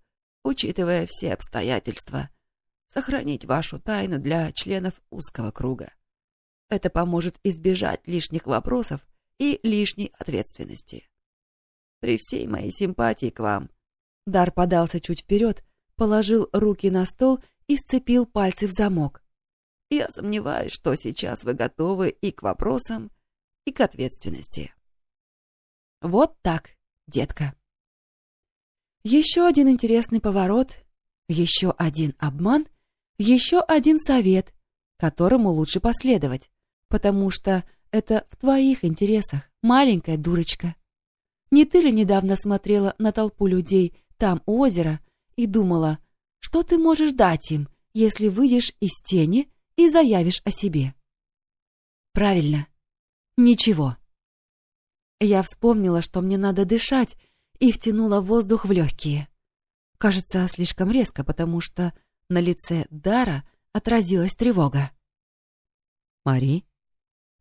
учитывая все обстоятельства, сохранить вашу тайну для членов узкого круга. Это поможет избежать лишних вопросов и лишней ответственности. При всей моей симпатии к вам. Дар подался чуть вперед, положил руки на стол и сцепил пальцы в замок. Я сомневаюсь, что сейчас вы готовы и к вопросам, и к ответственности. Вот так, детка. Еще один интересный поворот, еще один обман, еще один совет, которому лучше последовать, потому что это в твоих интересах, маленькая дурочка. Не ты ли недавно смотрела на толпу людей там у озера и думала, что ты можешь дать им, если выйдешь из тени и заявишь о себе. Правильно. Ничего. Я вспомнила, что мне надо дышать, и втянула воздух в легкие. Кажется, слишком резко, потому что на лице Дара отразилась тревога. «Мари?»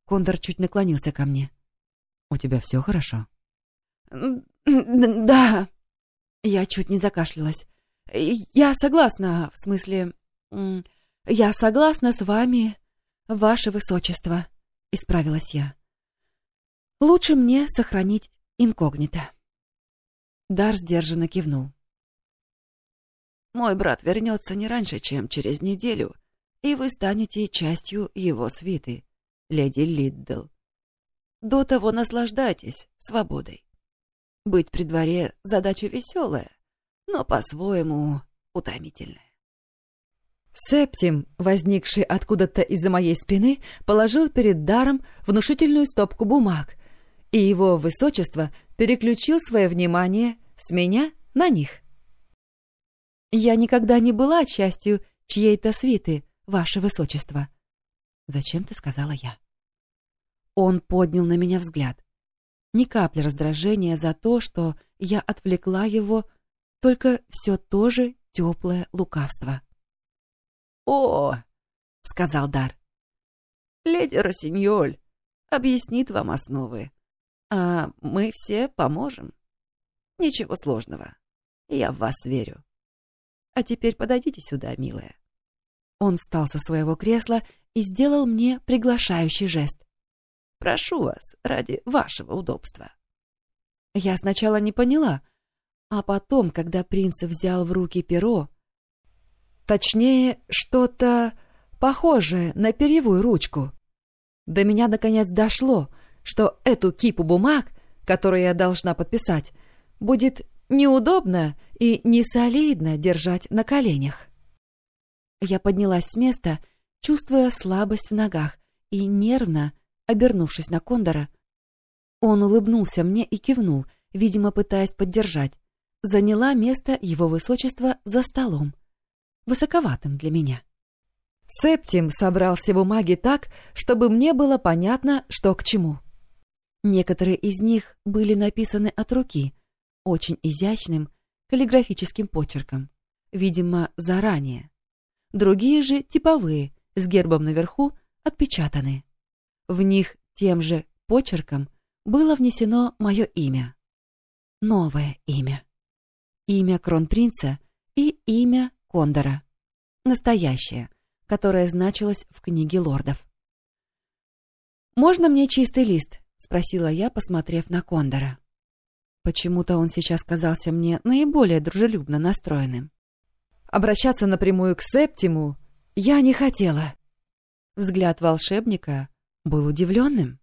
Кондор чуть наклонился ко мне. «У тебя все хорошо?» «Да». Я чуть не закашлялась. «Я согласна, в смысле... «Я согласна с вами, ваше высочество», — исправилась я. «Лучше мне сохранить инкогнито». Дар сдержанно кивнул. «Мой брат вернется не раньше, чем через неделю, и вы станете частью его свиты, леди Лиддл. До того наслаждайтесь свободой. Быть при дворе — задача веселая, но по-своему утомительная. Септим, возникший откуда-то из-за моей спины, положил перед даром внушительную стопку бумаг, и его высочество переключил свое внимание с меня на них. «Я никогда не была частью чьей-то свиты, ваше высочество», — зачем-то сказала я. Он поднял на меня взгляд. Ни капли раздражения за то, что я отвлекла его, только все то же теплое лукавство. «О!» — сказал Дар. «Леди Росиньоль объяснит вам основы, а мы все поможем. Ничего сложного. Я в вас верю. А теперь подойдите сюда, милая». Он встал со своего кресла и сделал мне приглашающий жест. «Прошу вас, ради вашего удобства». Я сначала не поняла, а потом, когда принц взял в руки перо, Точнее, что-то похожее на перьевую ручку. До меня наконец дошло, что эту кипу бумаг, которую я должна подписать, будет неудобно и несолидно держать на коленях. Я поднялась с места, чувствуя слабость в ногах, и нервно, обернувшись на Кондора, он улыбнулся мне и кивнул, видимо, пытаясь поддержать. Заняла место его высочества за столом высоковатым для меня. Септим собрал все бумаги так, чтобы мне было понятно, что к чему. Некоторые из них были написаны от руки, очень изящным каллиграфическим почерком, видимо, заранее. Другие же типовые, с гербом наверху, отпечатаны. В них тем же почерком было внесено мое имя. Новое имя. Имя кронпринца и имя Кондора. Настоящее, которое значилось в книге лордов. «Можно мне чистый лист?» — спросила я, посмотрев на Кондора. Почему-то он сейчас казался мне наиболее дружелюбно настроенным. обращаться напрямую к Септиму я не хотела. Взгляд волшебника был удивленным.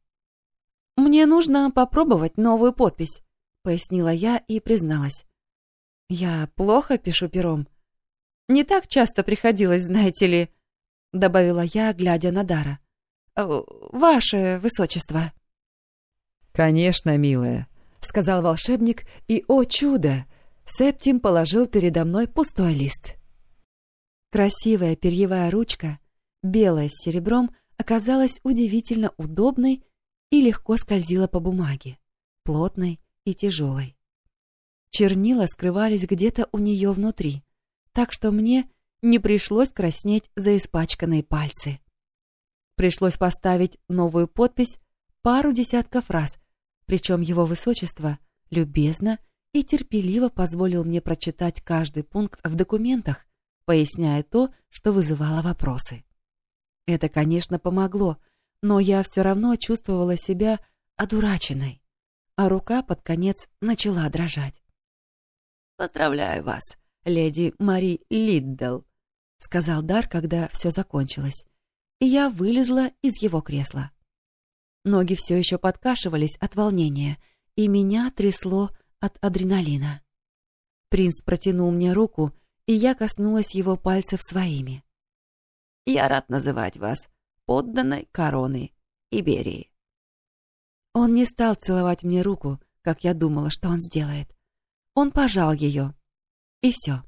«Мне нужно попробовать новую подпись», — пояснила я и призналась. «Я плохо пишу пером. Не так часто приходилось, знаете ли», — добавила я, глядя на Дара. «Э, «Ваше высочество». «Конечно, милая», — сказал волшебник, и, о чудо, Септим положил передо мной пустой лист. Красивая перьевая ручка, белая с серебром, оказалась удивительно удобной и легко скользила по бумаге, плотной и тяжелой. Чернила скрывались где-то у нее внутри, так что мне не пришлось краснеть за испачканные пальцы. Пришлось поставить новую подпись пару десятков раз, причем его высочество любезно и терпеливо позволил мне прочитать каждый пункт в документах, поясняя то, что вызывало вопросы. Это, конечно, помогло, но я все равно чувствовала себя одураченной, а рука под конец начала дрожать. «Поздравляю вас, леди Мари Лиддл», — сказал Дар, когда все закончилось, и я вылезла из его кресла. Ноги все еще подкашивались от волнения, и меня трясло от адреналина. Принц протянул мне руку, и я коснулась его пальцев своими. «Я рад называть вас подданной короны Иберии». Он не стал целовать мне руку, как я думала, что он сделает. Он пожал ее. И все.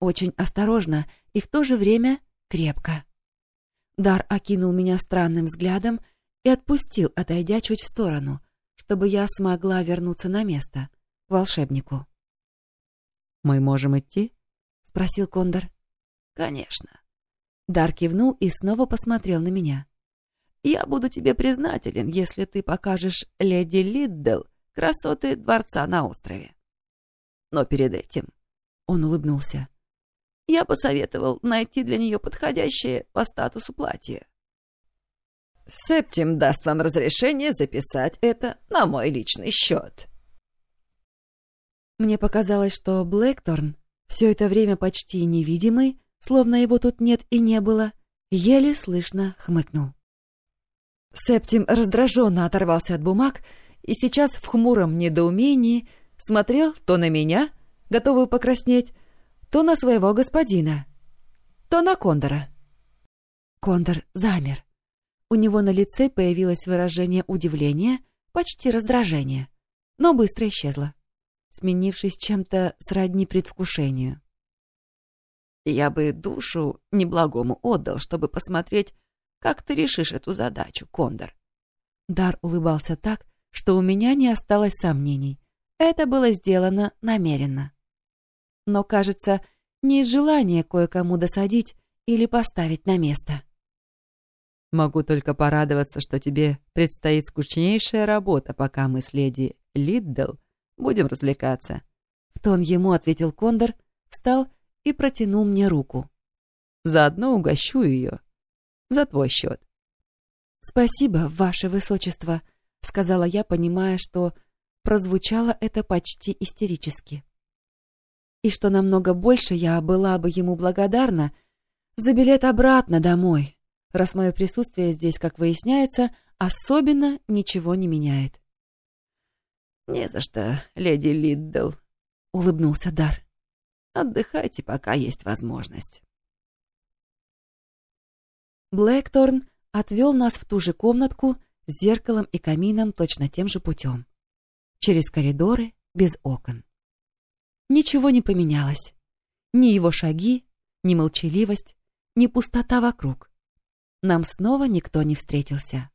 Очень осторожно и в то же время крепко. Дар окинул меня странным взглядом и отпустил, отойдя чуть в сторону, чтобы я смогла вернуться на место, к волшебнику. «Мы можем идти?» — спросил Кондор. «Конечно». Дар кивнул и снова посмотрел на меня. «Я буду тебе признателен, если ты покажешь леди Лиддл красоты дворца на острове. Но перед этим...» — он улыбнулся. «Я посоветовал найти для нее подходящее по статусу платье. Септим даст вам разрешение записать это на мой личный счет». Мне показалось, что Блэкторн все это время почти невидимый, словно его тут нет и не было, еле слышно хмыкнул. Септим раздраженно оторвался от бумаг и сейчас в хмуром недоумении смотрел то на меня, готовую покраснеть, то на своего господина, то на Кондора. Кондор замер. У него на лице появилось выражение удивления, почти раздражения, но быстро исчезло сменившись чем-то сродни предвкушению. «Я бы душу неблагому отдал, чтобы посмотреть, как ты решишь эту задачу, Кондор». Дар улыбался так, что у меня не осталось сомнений. Это было сделано намеренно. Но, кажется, не из желания кое-кому досадить или поставить на место. «Могу только порадоваться, что тебе предстоит скучнейшая работа, пока мы с леди Лиддл Будем развлекаться». В тон ему ответил Кондор, встал и протянул мне руку. «Заодно угощу ее. За твой счет». «Спасибо, ваше высочество», — сказала я, понимая, что прозвучало это почти истерически. И что намного больше я была бы ему благодарна за билет обратно домой, раз мое присутствие здесь, как выясняется, особенно ничего не меняет. «Не за что, леди Лиддл», — улыбнулся Дар. «Отдыхайте, пока есть возможность». Блэкторн отвел нас в ту же комнатку с зеркалом и камином точно тем же путем. Через коридоры, без окон. Ничего не поменялось. Ни его шаги, ни молчаливость, ни пустота вокруг. Нам снова никто не встретился.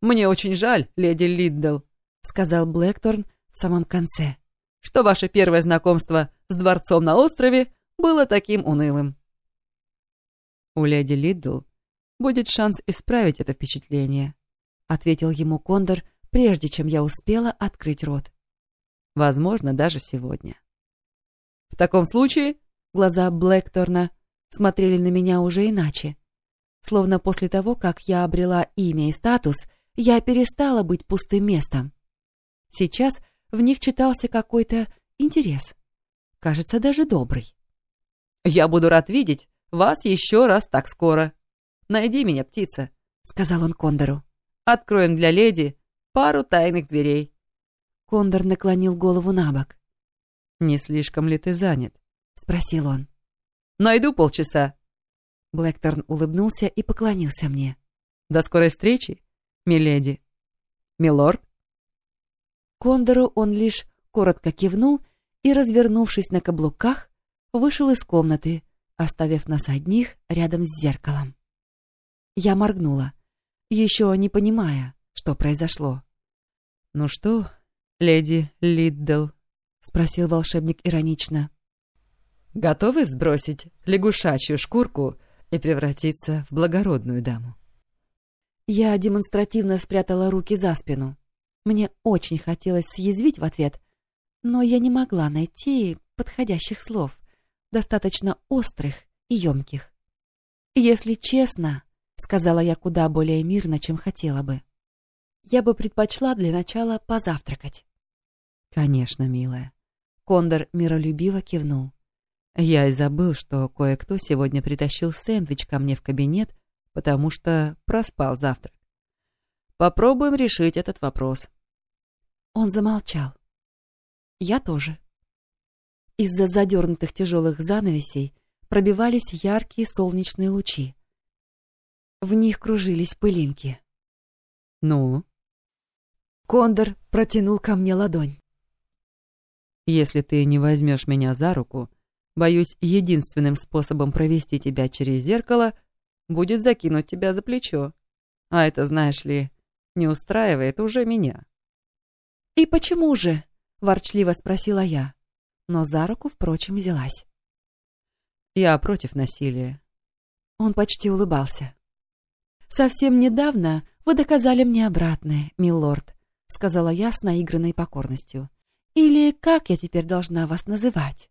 «Мне очень жаль, леди Лиддл», — сказал Блэкторн в самом конце, «что ваше первое знакомство с дворцом на острове было таким унылым». «У леди Лиддл будет шанс исправить это впечатление», — ответил ему Кондор, прежде чем я успела открыть рот. «Возможно, даже сегодня». «В таком случае...» Глаза Блэкторна смотрели на меня уже иначе. Словно после того, как я обрела имя и статус, я перестала быть пустым местом. Сейчас в них читался какой-то интерес. Кажется, даже добрый. Я буду рад видеть вас еще раз так скоро. Найди меня, птица», — сказал он Кондору. «Откроем для леди пару тайных дверей». Кондор наклонил голову на бок. «Не слишком ли ты занят?» — спросил он. «Найду полчаса». Блэкторн улыбнулся и поклонился мне. «До скорой встречи, миледи. Милорд?» Кондору он лишь коротко кивнул и, развернувшись на каблуках, вышел из комнаты, оставив нас одних рядом с зеркалом. Я моргнула, еще не понимая, что произошло. «Ну что, леди Лиддл?» — спросил волшебник иронично. «Готовы сбросить лягушачью шкурку и превратиться в благородную даму?» Я демонстративно спрятала руки за спину. Мне очень хотелось съязвить в ответ, но я не могла найти подходящих слов, достаточно острых и емких. «Если честно», — сказала я куда более мирно, чем хотела бы, «я бы предпочла для начала позавтракать». «Конечно, милая». Кондор миролюбиво кивнул. «Я и забыл, что кое-кто сегодня притащил сэндвич ко мне в кабинет, потому что проспал завтрак. Попробуем решить этот вопрос». Он замолчал. Я тоже. Из-за задернутых тяжелых занавесей пробивались яркие солнечные лучи. В них кружились пылинки. «Ну?» Кондор протянул ко мне ладонь. «Если ты не возьмешь меня за руку, боюсь, единственным способом провести тебя через зеркало будет закинуть тебя за плечо. А это, знаешь ли, не устраивает уже меня». «И почему же?» — ворчливо спросила я, но за руку, впрочем, взялась. «Я против насилия». Он почти улыбался. «Совсем недавно вы доказали мне обратное, милорд», — сказала я с наигранной покорностью. «Или как я теперь должна вас называть?»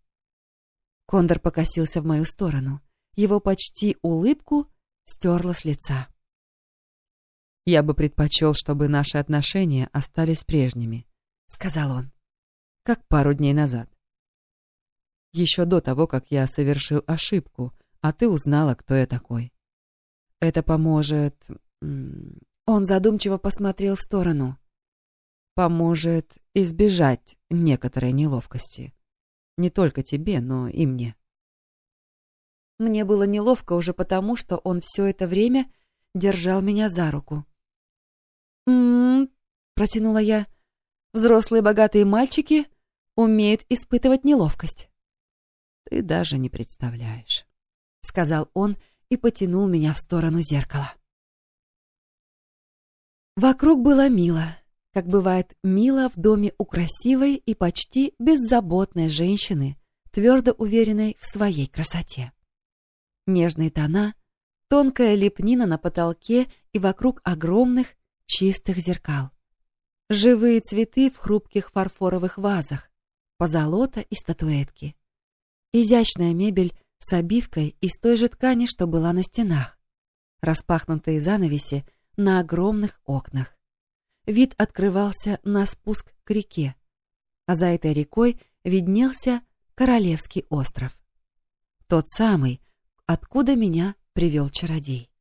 Кондор покосился в мою сторону. Его почти улыбку стерла с лица. «Я бы предпочел, чтобы наши отношения остались прежними», — сказал он, — как пару дней назад. Еще до того, как я совершил ошибку, а ты узнала, кто я такой. Это поможет... Он задумчиво посмотрел в сторону. Поможет избежать некоторой неловкости. Не только тебе, но и мне. Мне было неловко уже потому, что он все это время держал меня за руку. «М-м-м», протянула я. Взрослые богатые мальчики умеют испытывать неловкость. «Ты даже не представляешь», — сказал он и потянул меня в сторону зеркала. Вокруг было мило, как бывает мило в доме у красивой и почти беззаботной женщины, твердо уверенной в своей красоте. Нежные тона, тонкая лепнина на потолке и вокруг огромных чистых зеркал. Живые цветы в хрупких фарфоровых вазах, позолота и статуэтки. Изящная мебель с обивкой из той же ткани, что была на стенах. Распахнутые занавеси на огромных окнах. Вид открывался на спуск к реке, а за этой рекой виднелся Королевский остров. Тот самый, откуда меня привел чародей.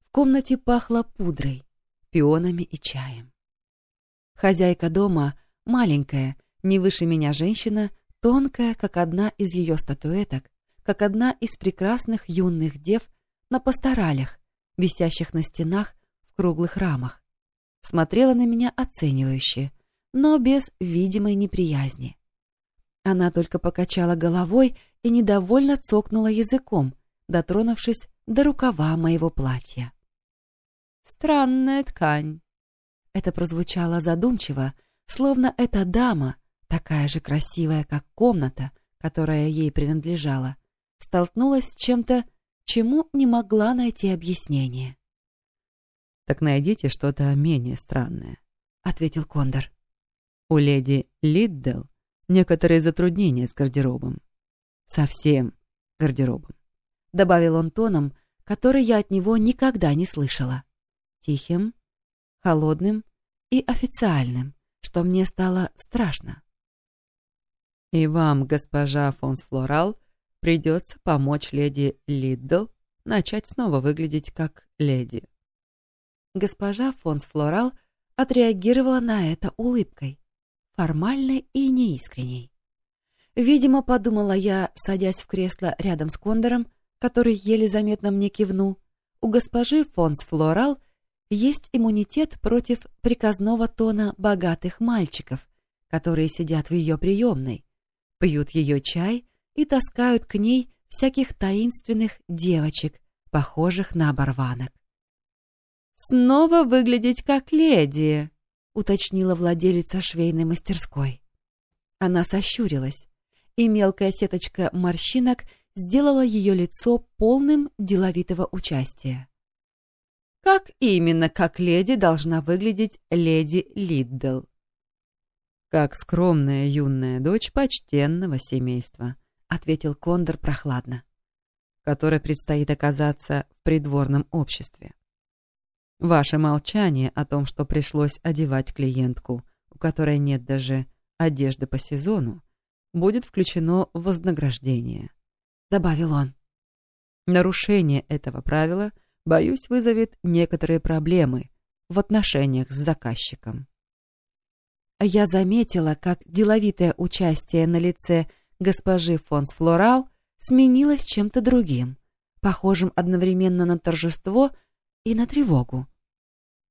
В комнате пахло пудрой, пионами и чаем. Хозяйка дома, маленькая, не выше меня женщина, тонкая, как одна из ее статуэток, как одна из прекрасных юных дев на пасторалях, висящих на стенах в круглых рамах. Смотрела на меня оценивающе, но без видимой неприязни. Она только покачала головой и недовольно цокнула языком, дотронувшись до рукава моего платья. «Странная ткань», это прозвучало задумчиво, словно эта дама, такая же красивая, как комната, которая ей принадлежала, столкнулась с чем-то, чему не могла найти объяснение. «Так найдите что-то менее странное», — ответил Кондор. «У леди Лиддл некоторые затруднения с гардеробом. Совсем гардеробом», — добавил он тоном, который я от него никогда не слышала. Тихим, холодным и официальным, что мне стало страшно. «И вам, госпожа Фонс Флорал, придется помочь леди Лиддл начать снова выглядеть как леди. Госпожа Фонс Флорал отреагировала на это улыбкой, формальной и неискренней. Видимо, подумала я, садясь в кресло рядом с Кондором, который еле заметно мне кивнул, у госпожи Фонс Флорал есть иммунитет против приказного тона богатых мальчиков, которые сидят в ее приемной, пьют ее чай и таскают к ней всяких таинственных девочек, похожих на оборванок. «Снова выглядеть как леди», — уточнила владелица швейной мастерской. Она сощурилась, и мелкая сеточка морщинок сделала ее лицо полным деловитого участия. Как именно, как леди, должна выглядеть леди Лиддл? Как скромная юная дочь почтенного семейства, ответил Кондор прохладно, которой предстоит оказаться в придворном обществе. Ваше молчание о том, что пришлось одевать клиентку, у которой нет даже одежды по сезону, будет включено в вознаграждение, добавил он. Нарушение этого правила – боюсь, вызовет некоторые проблемы в отношениях с заказчиком. Я заметила, как деловитое участие на лице госпожи Фонс Флорал сменилось чем-то другим, похожим одновременно на торжество и на тревогу.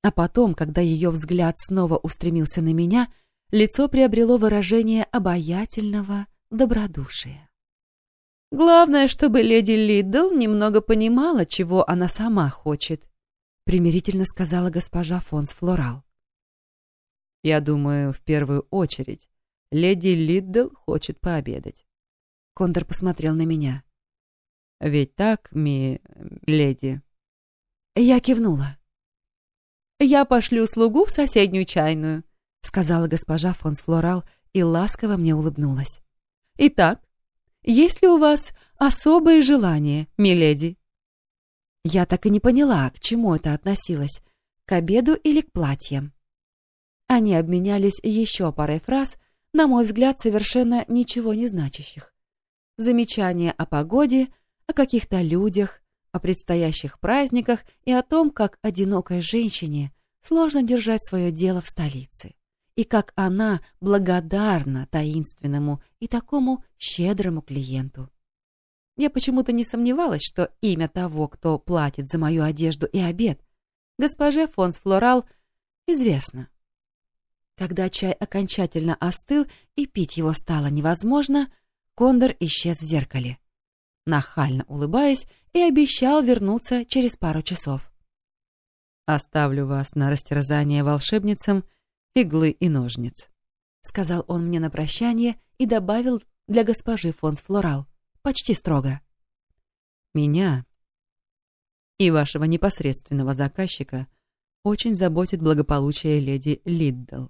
А потом, когда ее взгляд снова устремился на меня, лицо приобрело выражение обаятельного добродушия. Главное, чтобы леди Лидл немного понимала, чего она сама хочет, примирительно сказала госпожа Фонс Флорал. Я думаю, в первую очередь, леди Лидл хочет пообедать. Кондор посмотрел на меня. Ведь так, ми... леди? Я кивнула. «Я пошлю слугу в соседнюю чайную», — сказала госпожа Фонс Флорал и ласково мне улыбнулась. «Итак, есть ли у вас особые желания, миледи?» Я так и не поняла, к чему это относилось, к обеду или к платьям. Они обменялись еще парой фраз, на мой взгляд, совершенно ничего не значащих. Замечания о погоде, о каких-то людях, о предстоящих праздниках и о том, как одинокой женщине сложно держать свое дело в столице и как она благодарна таинственному и такому щедрому клиенту. Я почему-то не сомневалась, что имя того, кто платит за мою одежду и обед, госпоже Фонс Флорал, известно. Когда чай окончательно остыл и пить его стало невозможно, Кондор исчез в зеркале, нахально улыбаясь и обещал вернуться через пару часов. «Оставлю вас на растерзание волшебницам иглы и ножниц», — сказал он мне на прощание и добавил для госпожи Фонс Флорал, почти строго. «Меня и вашего непосредственного заказчика очень заботит благополучие леди Лиддл.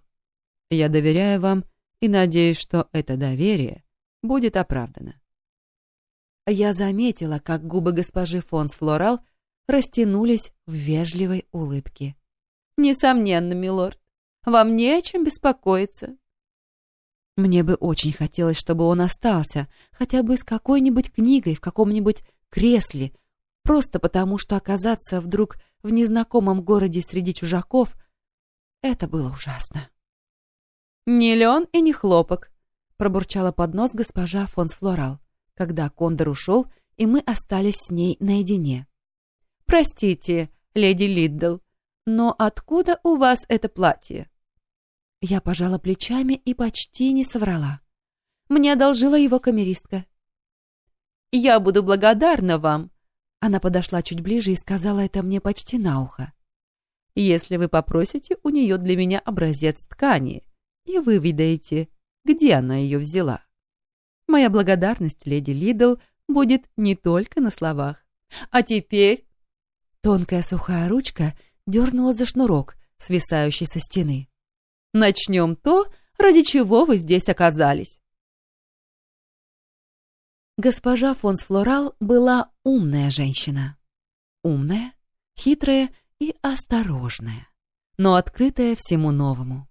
Я доверяю вам и надеюсь, что это доверие будет оправдано». Я заметила, как губы госпожи Фонс Флорал растянулись в вежливой улыбке. «Несомненно, милорд. Вам не о чем беспокоиться». Мне бы очень хотелось, чтобы он остался, хотя бы с какой-нибудь книгой в каком-нибудь кресле, просто потому что оказаться вдруг в незнакомом городе среди чужаков — это было ужасно. «Не лен и не хлопок», — пробурчала под нос госпожа Фонс Флорал, когда Кондор ушел, и мы остались с ней наедине. «Простите, леди Лиддл, но откуда у вас это платье?» Я пожала плечами и почти не соврала. Мне одолжила его камеристка. «Я буду благодарна вам!» Она подошла чуть ближе и сказала это мне почти на ухо. «Если вы попросите у нее для меня образец ткани, и вы видаете, где она ее взяла. Моя благодарность, леди Лидл, будет не только на словах. А теперь...» Тонкая сухая ручка дернула за шнурок, свисающий со стены начнем то, ради чего вы здесь оказались. Госпожа Фонс Флорал была умная женщина. Умная, хитрая и осторожная, но открытая всему новому.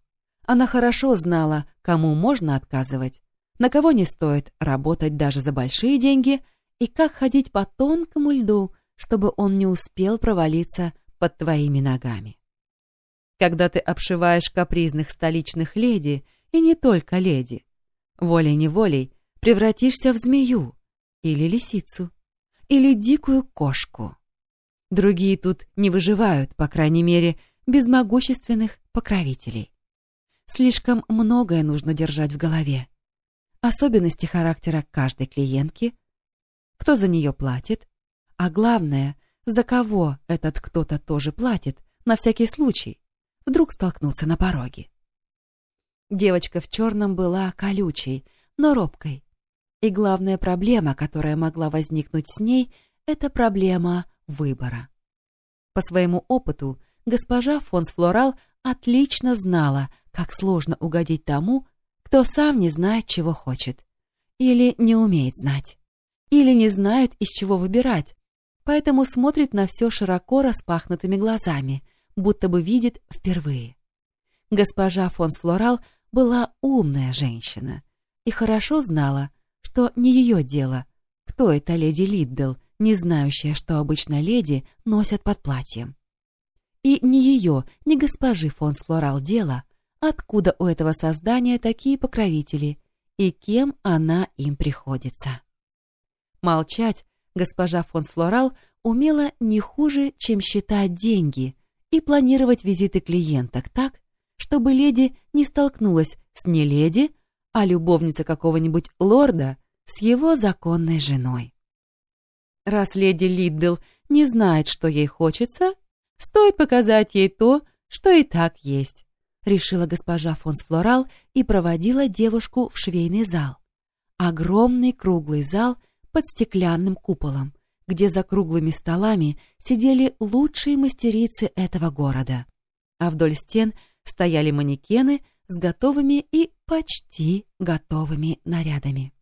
Она хорошо знала, кому можно отказывать, на кого не стоит работать даже за большие деньги и как ходить по тонкому льду, чтобы он не успел провалиться под твоими ногами. Когда ты обшиваешь капризных столичных леди, и не только леди, волей-неволей превратишься в змею или лисицу, или дикую кошку. Другие тут не выживают, по крайней мере, без могущественных покровителей. Слишком многое нужно держать в голове. Особенности характера каждой клиентки, кто за нее платит, а главное, за кого этот кто-то тоже платит, на всякий случай, вдруг столкнуться на пороге. Девочка в черном была колючей, но робкой. И главная проблема, которая могла возникнуть с ней, это проблема выбора. По своему опыту госпожа фон Флорал отлично знала, как сложно угодить тому, кто сам не знает, чего хочет. Или не умеет знать. Или не знает, из чего выбирать, поэтому смотрит на все широко распахнутыми глазами, будто бы видит впервые. Госпожа фон Флорал была умная женщина и хорошо знала, что не ее дело, кто эта леди Лиддл, не знающая, что обычно леди носят под платьем. И не ее, ни госпожи фон Флорал дело, откуда у этого создания такие покровители и кем она им приходится. Молчать госпожа фон Флорал умела не хуже, чем считать деньги и планировать визиты клиенток так, чтобы леди не столкнулась с не леди, а любовница какого-нибудь лорда с его законной женой. Раз леди Лиддл не знает, что ей хочется, стоит показать ей то, что и так есть, решила госпожа фон Флорал и проводила девушку в швейный зал. Огромный круглый зал под стеклянным куполом, где за круглыми столами сидели лучшие мастерицы этого города, а вдоль стен стояли манекены с готовыми и почти готовыми нарядами.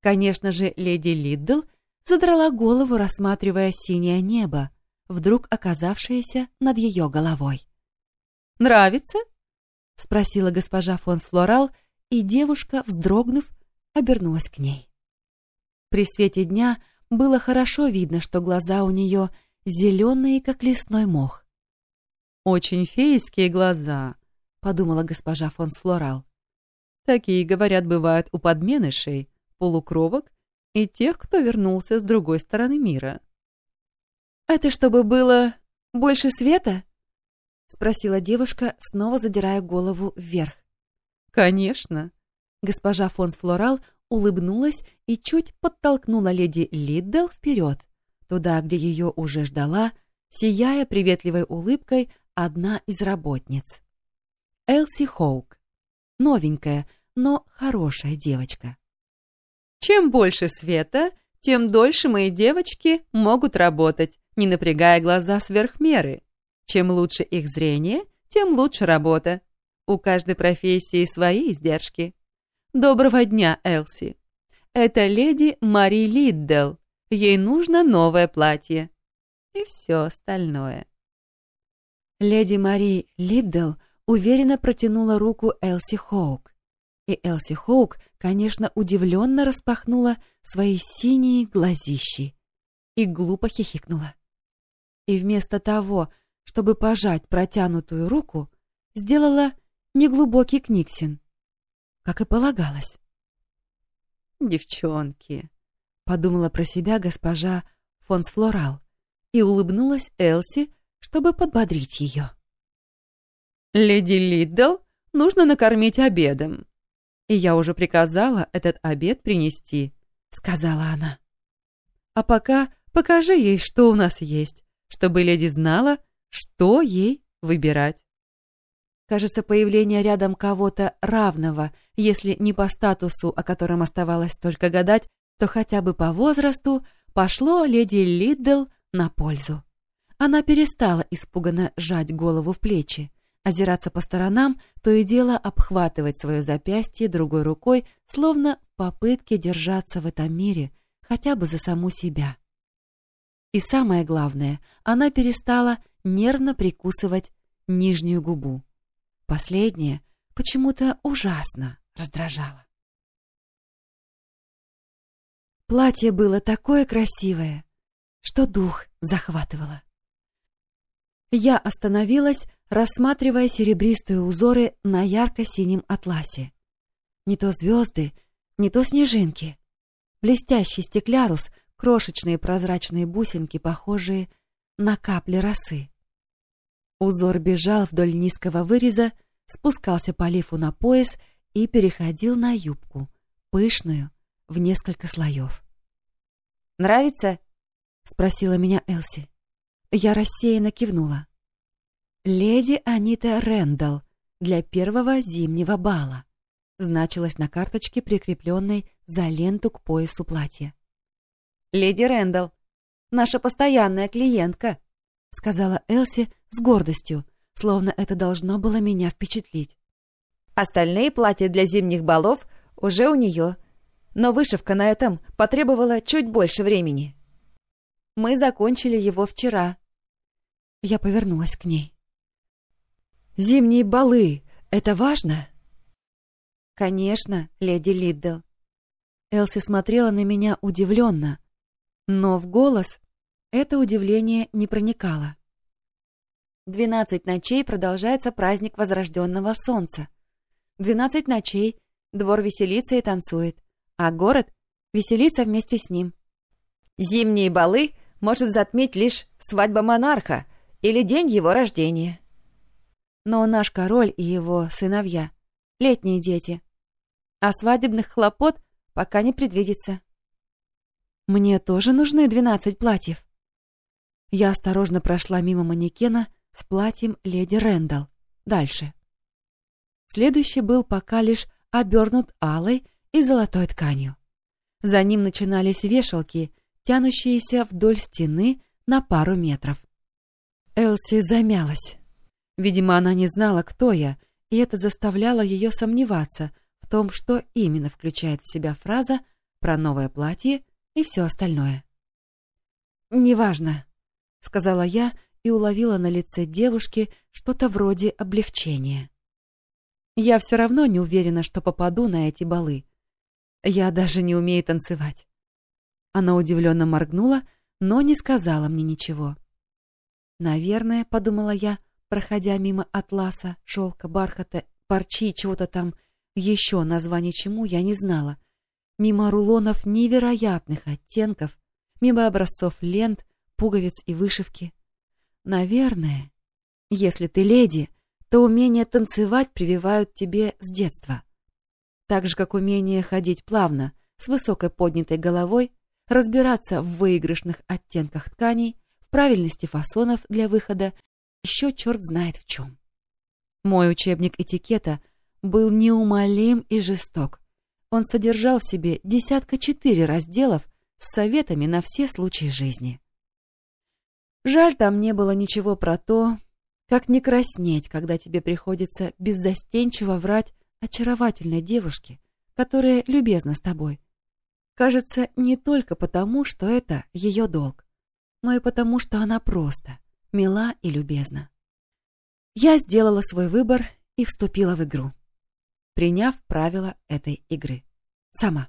Конечно же, леди Лиддл задрала голову, рассматривая синее небо, вдруг оказавшееся над ее головой. «Нравится?» — спросила госпожа фон Флорал, и девушка, вздрогнув, обернулась к ней. При свете дня было хорошо видно, что глаза у нее зеленые, как лесной мох. «Очень фейские глаза», — подумала госпожа фон Флорал. «Такие, говорят, бывают у подменышей, полукровок и тех, кто вернулся с другой стороны мира». «Это чтобы было больше света?» — спросила девушка, снова задирая голову вверх. «Конечно». Госпожа фон Флорал улыбнулась и чуть подтолкнула леди Лиддл вперед, туда, где ее уже ждала, сияя приветливой улыбкой, одна из работниц. Элси Хоук. Новенькая, но хорошая девочка. Чем больше света, тем дольше мои девочки могут работать, не напрягая глаза сверх меры. Чем лучше их зрение, тем лучше работа. У каждой профессии свои издержки. «Доброго дня, Элси. Это леди Мари Лиддл. Ей нужно новое платье». И все остальное. Леди Мари Лиддл уверенно протянула руку Элси Хоук. И Элси Хоук, конечно, удивленно распахнула свои синие глазищи и глупо хихикнула. И вместо того, чтобы пожать протянутую руку, сделала неглубокий книксин как и полагалось. «Девчонки», — подумала про себя госпожа Фонс Флорал и улыбнулась Элси, чтобы подбодрить ее. «Леди Лиддл нужно накормить обедом, и я уже приказала этот обед принести», — сказала она. «А пока покажи ей, что у нас есть, чтобы леди знала, что ей выбирать». Кажется, появление рядом кого-то равного, если не по статусу, о котором оставалось только гадать, то хотя бы по возрасту, пошло леди Лиддл на пользу. Она перестала испуганно сжать голову в плечи, озираться по сторонам, то и дело обхватывать свое запястье другой рукой, словно в попытке держаться в этом мире хотя бы за саму себя. И самое главное, она перестала нервно прикусывать нижнюю губу. Последнее почему-то ужасно раздражало. Платье было такое красивое, что дух захватывало. Я остановилась, рассматривая серебристые узоры на ярко-синем атласе. Не то звезды, не то снежинки. Блестящий стеклярус, крошечные прозрачные бусинки, похожие на капли росы. Узор бежал вдоль низкого выреза, спускался по лифу на пояс и переходил на юбку, пышную, в несколько слоев. «Нравится?» — спросила меня Элси. Я рассеянно кивнула. «Леди Анита Рэндалл для первого зимнего бала» значилось на карточке, прикрепленной за ленту к поясу платья. «Леди Рэндалл, наша постоянная клиентка», — сказала Элси с гордостью, словно это должно было меня впечатлить. «Остальные платья для зимних балов уже у нее, но вышивка на этом потребовала чуть больше времени. Мы закончили его вчера». Я повернулась к ней. «Зимние балы — это важно?» «Конечно, леди Лиддл». Элси смотрела на меня удивленно, но в голос это удивление не проникало. Двенадцать ночей продолжается праздник возрожденного солнца. Двенадцать ночей двор веселится и танцует, а город веселится вместе с ним. Зимние балы может затмить лишь свадьба монарха или день его рождения. Но наш король и его сыновья — летние дети, а свадебных хлопот пока не предвидится. Мне тоже нужны двенадцать платьев. Я осторожно прошла мимо манекена с платьем леди Рэндалл. Дальше. Следующий был пока лишь обернут алой и золотой тканью. За ним начинались вешалки, тянущиеся вдоль стены на пару метров. Элси замялась. Видимо, она не знала, кто я, и это заставляло ее сомневаться в том, что именно включает в себя фраза про новое платье и все остальное. «Неважно», — сказала я и уловила на лице девушки что-то вроде облегчения. «Я все равно не уверена, что попаду на эти балы. Я даже не умею танцевать». Она удивленно моргнула, но не сказала мне ничего. «Наверное», — подумала я, проходя мимо атласа, шелка, бархата, парчи, чего-то там, еще название чему я не знала, мимо рулонов невероятных оттенков, мимо образцов лент, пуговиц и вышивки. Наверное, если ты леди, то умение танцевать прививают тебе с детства. Так же, как умение ходить плавно, с высокой поднятой головой, разбираться в выигрышных оттенках тканей, в правильности фасонов для выхода, еще черт знает в чем. Мой учебник этикета был неумолим и жесток. Он содержал в себе десятка четыре разделов с советами на все случаи жизни. Жаль, там не было ничего про то, как не краснеть, когда тебе приходится беззастенчиво врать очаровательной девушке, которая любезна с тобой. Кажется, не только потому, что это ее долг, но и потому, что она просто, мила и любезна. Я сделала свой выбор и вступила в игру, приняв правила этой игры. Сама.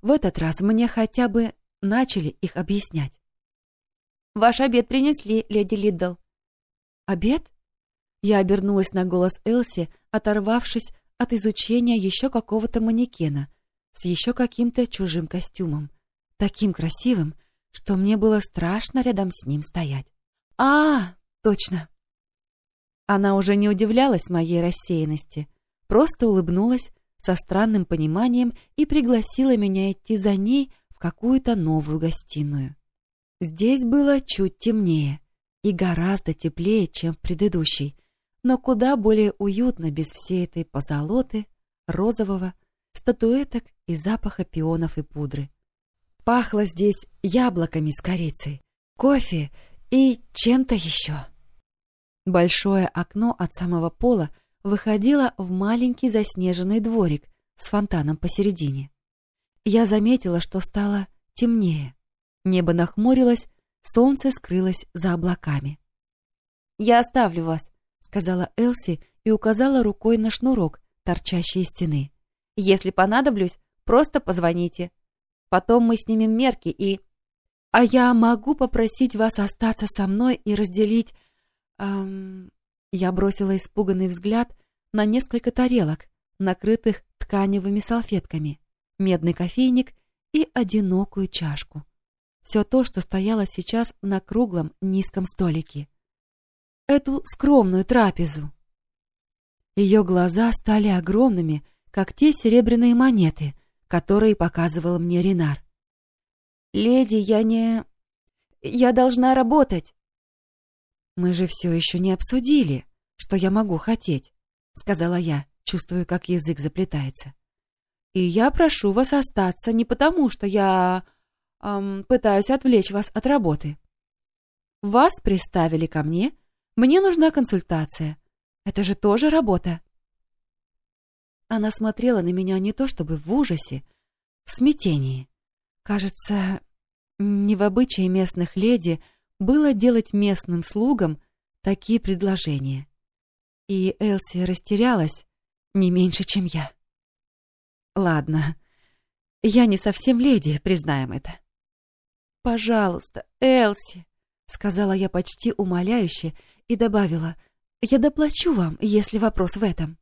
В этот раз мне хотя бы начали их объяснять. Ваш обед принесли, леди Лиддл». «Обед?» Я обернулась на голос Элси, оторвавшись от изучения еще какого-то манекена с еще каким-то чужим костюмом, таким красивым, что мне было страшно рядом с ним стоять. «А, точно!» Она уже не удивлялась моей рассеянности, просто улыбнулась со странным пониманием и пригласила меня идти за ней в какую-то новую гостиную. Здесь было чуть темнее и гораздо теплее, чем в предыдущей, но куда более уютно без всей этой позолоты, розового, статуэток и запаха пионов и пудры. Пахло здесь яблоками с корицей, кофе и чем-то еще. Большое окно от самого пола выходило в маленький заснеженный дворик с фонтаном посередине. Я заметила, что стало темнее. Небо нахмурилось, солнце скрылось за облаками. «Я оставлю вас», — сказала Элси и указала рукой на шнурок, торчащий из стены. «Если понадоблюсь, просто позвоните. Потом мы снимем мерки и... А я могу попросить вас остаться со мной и разделить... Эм... Я бросила испуганный взгляд на несколько тарелок, накрытых тканевыми салфетками, медный кофейник и одинокую чашку. Все то, что стояло сейчас на круглом низком столике. Эту скромную трапезу. Ее глаза стали огромными, как те серебряные монеты, которые показывал мне Ренар. «Леди, я не... Я должна работать!» «Мы же все еще не обсудили, что я могу хотеть», — сказала я, чувствуя, как язык заплетается. «И я прошу вас остаться не потому, что я... Эм, пытаюсь отвлечь вас от работы. Вас приставили ко мне, мне нужна консультация. Это же тоже работа». Она смотрела на меня не то чтобы в ужасе, в смятении. Кажется, не в обычае местных леди было делать местным слугам такие предложения. И Элси растерялась не меньше, чем я. Ладно, я не совсем леди, признаем это. «Пожалуйста, Элси», — сказала я почти умоляюще и добавила, «я доплачу вам, если вопрос в этом».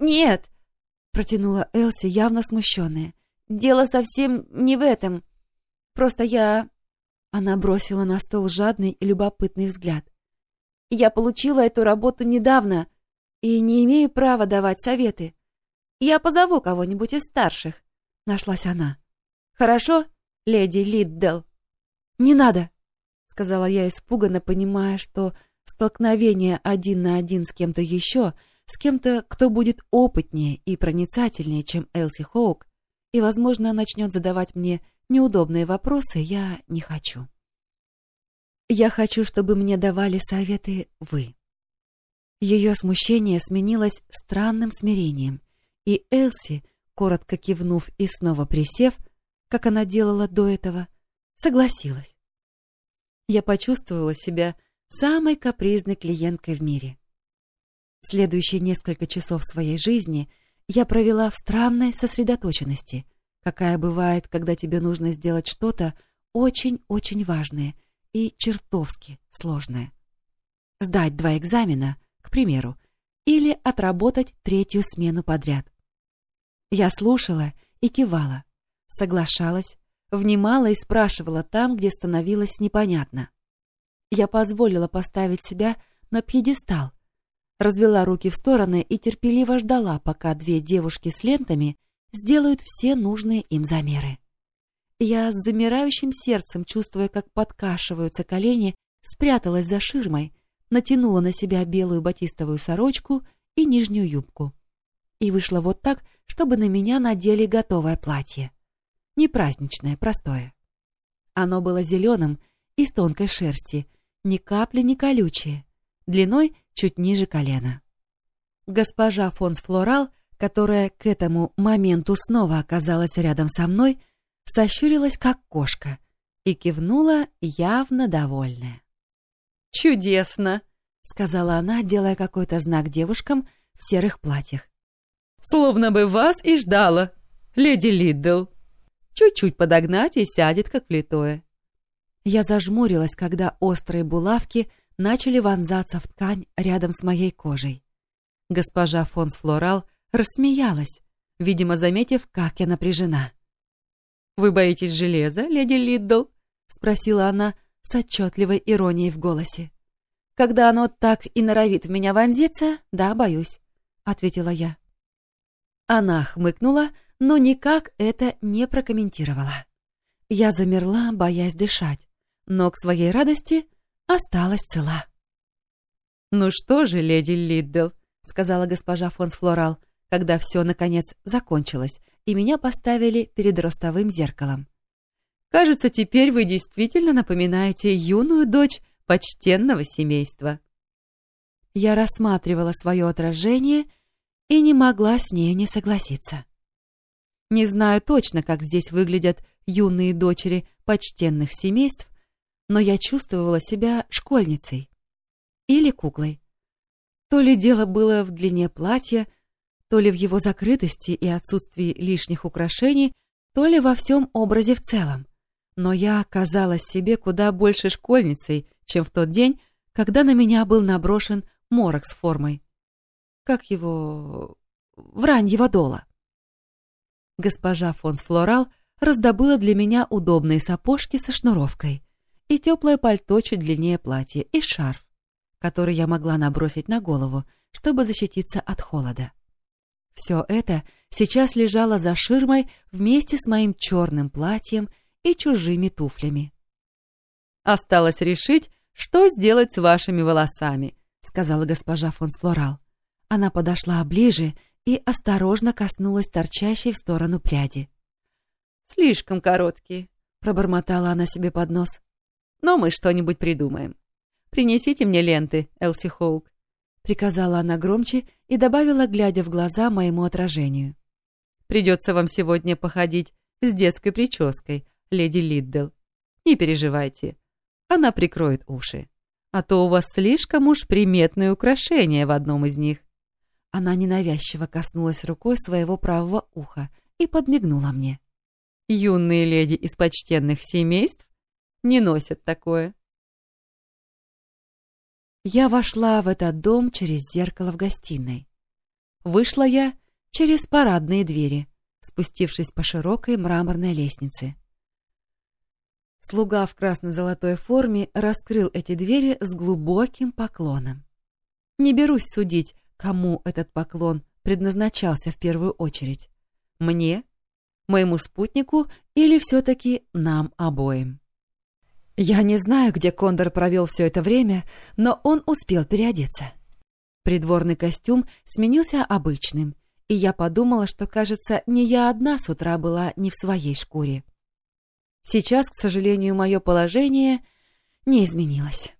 «Нет», — протянула Элси, явно смущенная, «дело совсем не в этом. Просто я...» Она бросила на стол жадный и любопытный взгляд. «Я получила эту работу недавно и не имею права давать советы. Я позову кого-нибудь из старших», — нашлась она. «Хорошо, леди Лиддел?» «Не надо», — сказала я испуганно, понимая, что столкновение один на один с кем-то еще, с кем-то, кто будет опытнее и проницательнее, чем Элси Хоук, и, возможно, начнет задавать мне неудобные вопросы я не хочу. Я хочу, чтобы мне давали советы вы. Ее смущение сменилось странным смирением, и Элси, коротко кивнув и снова присев, как она делала до этого, согласилась. Я почувствовала себя самой капризной клиенткой в мире. Следующие несколько часов своей жизни я провела в странной сосредоточенности, какая бывает, когда тебе нужно сделать что-то очень-очень важное и чертовски сложное. Сдать два экзамена, к примеру, или отработать третью смену подряд. Я слушала и кивала, соглашалась, внимала и спрашивала там, где становилось непонятно. Я позволила поставить себя на пьедестал, развела руки в стороны и терпеливо ждала, пока две девушки с лентами сделают все нужные им замеры. Я с замирающим сердцем, чувствуя, как подкашиваются колени, спряталась за ширмой, натянула на себя белую батистовую сорочку и нижнюю юбку. И вышла вот так, чтобы на меня надели готовое платье. Не праздничное, простое. Оно было зеленым, из тонкой шерсти, ни капли не колючее, длиной чуть ниже колена. Госпожа Фонс Флорал — которая к этому моменту снова оказалась рядом со мной, сощурилась как кошка и кивнула, явно довольная. «Чудесно!» — сказала она, делая какой-то знак девушкам в серых платьях. «Словно бы вас и ждала, леди Лиддл. Чуть-чуть подогнать и сядет, как влитое». Я зажмурилась, когда острые булавки начали вонзаться в ткань рядом с моей кожей. Госпожа Фонс Флорал рассмеялась, видимо, заметив, как я напряжена. «Вы боитесь железа, леди Лиддл?» — спросила она с отчетливой иронией в голосе. «Когда оно так и норовит в меня вонзиться, да, боюсь», — ответила я. Она хмыкнула, но никак это не прокомментировала. Я замерла, боясь дышать, но к своей радости осталась цела. «Ну что же, леди Лиддл», — сказала госпожа фон Флорал, когда все, наконец, закончилось, и меня поставили перед ростовым зеркалом. «Кажется, теперь вы действительно напоминаете юную дочь почтенного семейства». Я рассматривала свое отражение и не могла с нею не согласиться. Не знаю точно, как здесь выглядят юные дочери почтенных семейств, но я чувствовала себя школьницей или куклой. То ли дело было в длине платья, то ли в его закрытости и отсутствии лишних украшений, то ли во всем образе в целом. Но я казалась себе куда больше школьницей, чем в тот день, когда на меня был наброшен морок с формой. Как его... Враньего дола. Госпожа фон Флорал раздобыла для меня удобные сапожки со шнуровкой и теплое пальто чуть длиннее платья и шарф, который я могла набросить на голову, чтобы защититься от холода. Все это сейчас лежало за ширмой вместе с моим черным платьем и чужими туфлями. «Осталось решить, что сделать с вашими волосами», — сказала госпожа фон Флорал. Она подошла ближе и осторожно коснулась торчащей в сторону пряди. «Слишком короткие», — пробормотала она себе под нос. «Но мы что-нибудь придумаем. Принесите мне ленты, Элси Хоук», — приказала она громче и добавила, глядя в глаза моему отражению. «Придется вам сегодня походить с детской прической, леди Лиддл. Не переживайте, она прикроет уши. А то у вас слишком уж приметные украшения в одном из них». Она ненавязчиво коснулась рукой своего правого уха и подмигнула мне. «Юные леди из почтенных семейств не носят такое». Я вошла в этот дом через зеркало в гостиной. Вышла я через парадные двери, спустившись по широкой мраморной лестнице. Слуга в красно-золотой форме раскрыл эти двери с глубоким поклоном. Не берусь судить, кому этот поклон предназначался в первую очередь. Мне, моему спутнику или все-таки нам обоим. Я не знаю, где Кондор провел все это время, но он успел переодеться. Придворный костюм сменился обычным, и я подумала, что, кажется, не я одна с утра была не в своей шкуре. Сейчас, к сожалению, мое положение не изменилось.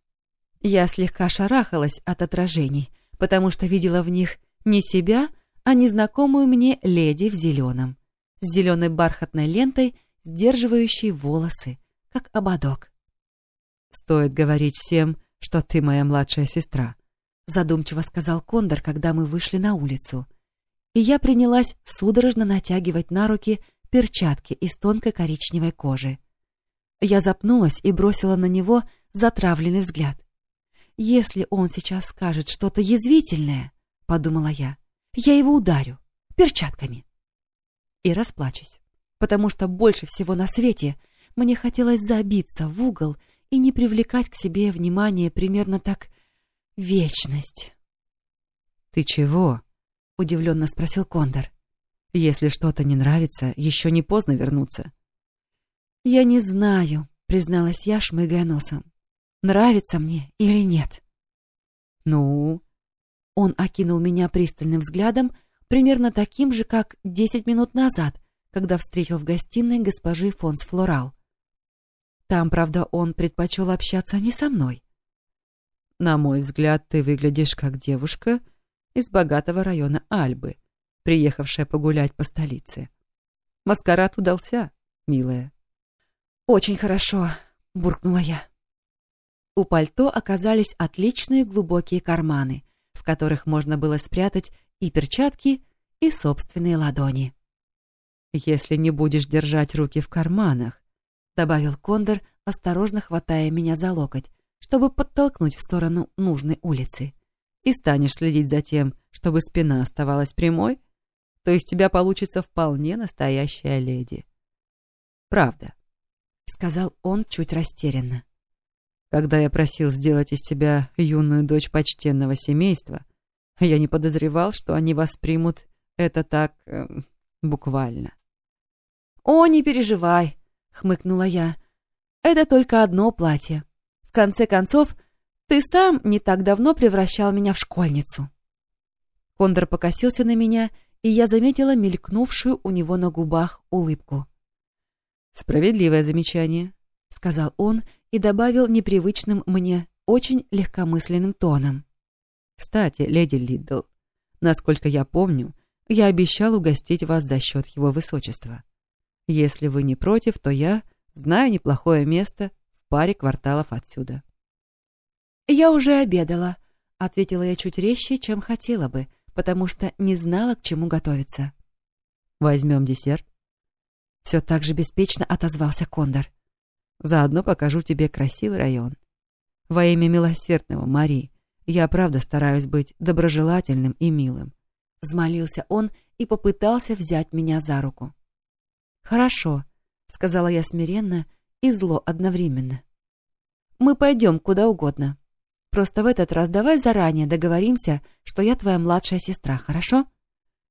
Я слегка шарахалась от отражений — потому что видела в них не себя, а незнакомую мне леди в зеленом, с зеленой бархатной лентой, сдерживающей волосы, как ободок. «Стоит говорить всем, что ты моя младшая сестра», задумчиво сказал Кондор, когда мы вышли на улицу. И я принялась судорожно натягивать на руки перчатки из тонкой коричневой кожи. Я запнулась и бросила на него затравленный взгляд. Если он сейчас скажет что-то язвительное, — подумала я, — я его ударю перчатками и расплачусь, потому что больше всего на свете мне хотелось забиться в угол и не привлекать к себе внимание примерно так вечность. — Ты чего? — удивленно спросил Кондор. — Если что-то не нравится, еще не поздно вернуться. — Я не знаю, — призналась я, шмыгая носом нравится мне или нет. Ну, он окинул меня пристальным взглядом, примерно таким же, как десять минут назад, когда встретил в гостиной госпожи Фонс Флорал. Там, правда, он предпочел общаться не со мной. На мой взгляд, ты выглядишь как девушка из богатого района Альбы, приехавшая погулять по столице. Маскарад удался, милая. Очень хорошо, буркнула я. У пальто оказались отличные глубокие карманы, в которых можно было спрятать и перчатки, и собственные ладони. «Если не будешь держать руки в карманах», — добавил Кондор, осторожно хватая меня за локоть, чтобы подтолкнуть в сторону нужной улицы, «и станешь следить за тем, чтобы спина оставалась прямой, то из тебя получится вполне настоящая леди». «Правда», — сказал он чуть растерянно. Когда я просил сделать из тебя юную дочь почтенного семейства, я не подозревал, что они воспримут это так э, буквально. «О, не переживай», — хмыкнула я. «Это только одно платье. В конце концов, ты сам не так давно превращал меня в школьницу». Кондор покосился на меня, и я заметила мелькнувшую у него на губах улыбку. «Справедливое замечание», — сказал он и добавил непривычным мне, очень легкомысленным тоном. «Кстати, леди Лидл, насколько я помню, я обещал угостить вас за счет его высочества. Если вы не против, то я знаю неплохое место в паре кварталов отсюда». «Я уже обедала», — ответила я чуть резче, чем хотела бы, потому что не знала, к чему готовиться. «Возьмем десерт?» Все так же беспечно отозвался Кондор. Заодно покажу тебе красивый район. Во имя милосердного, Мари, я правда стараюсь быть доброжелательным и милым. Взмолился он и попытался взять меня за руку. «Хорошо», — сказала я смиренно и зло одновременно. «Мы пойдем куда угодно. Просто в этот раз давай заранее договоримся, что я твоя младшая сестра, хорошо?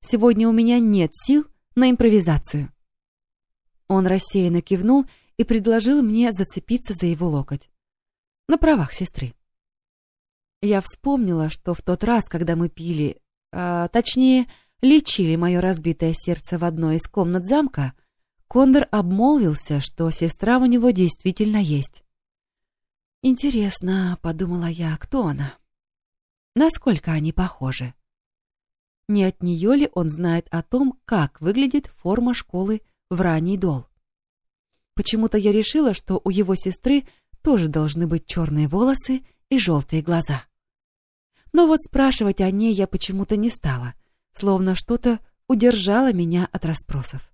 Сегодня у меня нет сил на импровизацию». Он рассеянно кивнул и предложил мне зацепиться за его локоть. На правах сестры. Я вспомнила, что в тот раз, когда мы пили, а, точнее, лечили мое разбитое сердце в одной из комнат замка, Кондор обмолвился, что сестра у него действительно есть. «Интересно», — подумала я, — «кто она? Насколько они похожи?» Не от нее ли он знает о том, как выглядит форма школы в ранний дол? Почему-то я решила, что у его сестры тоже должны быть черные волосы и желтые глаза. Но вот спрашивать о ней я почему-то не стала, словно что-то удержало меня от расспросов.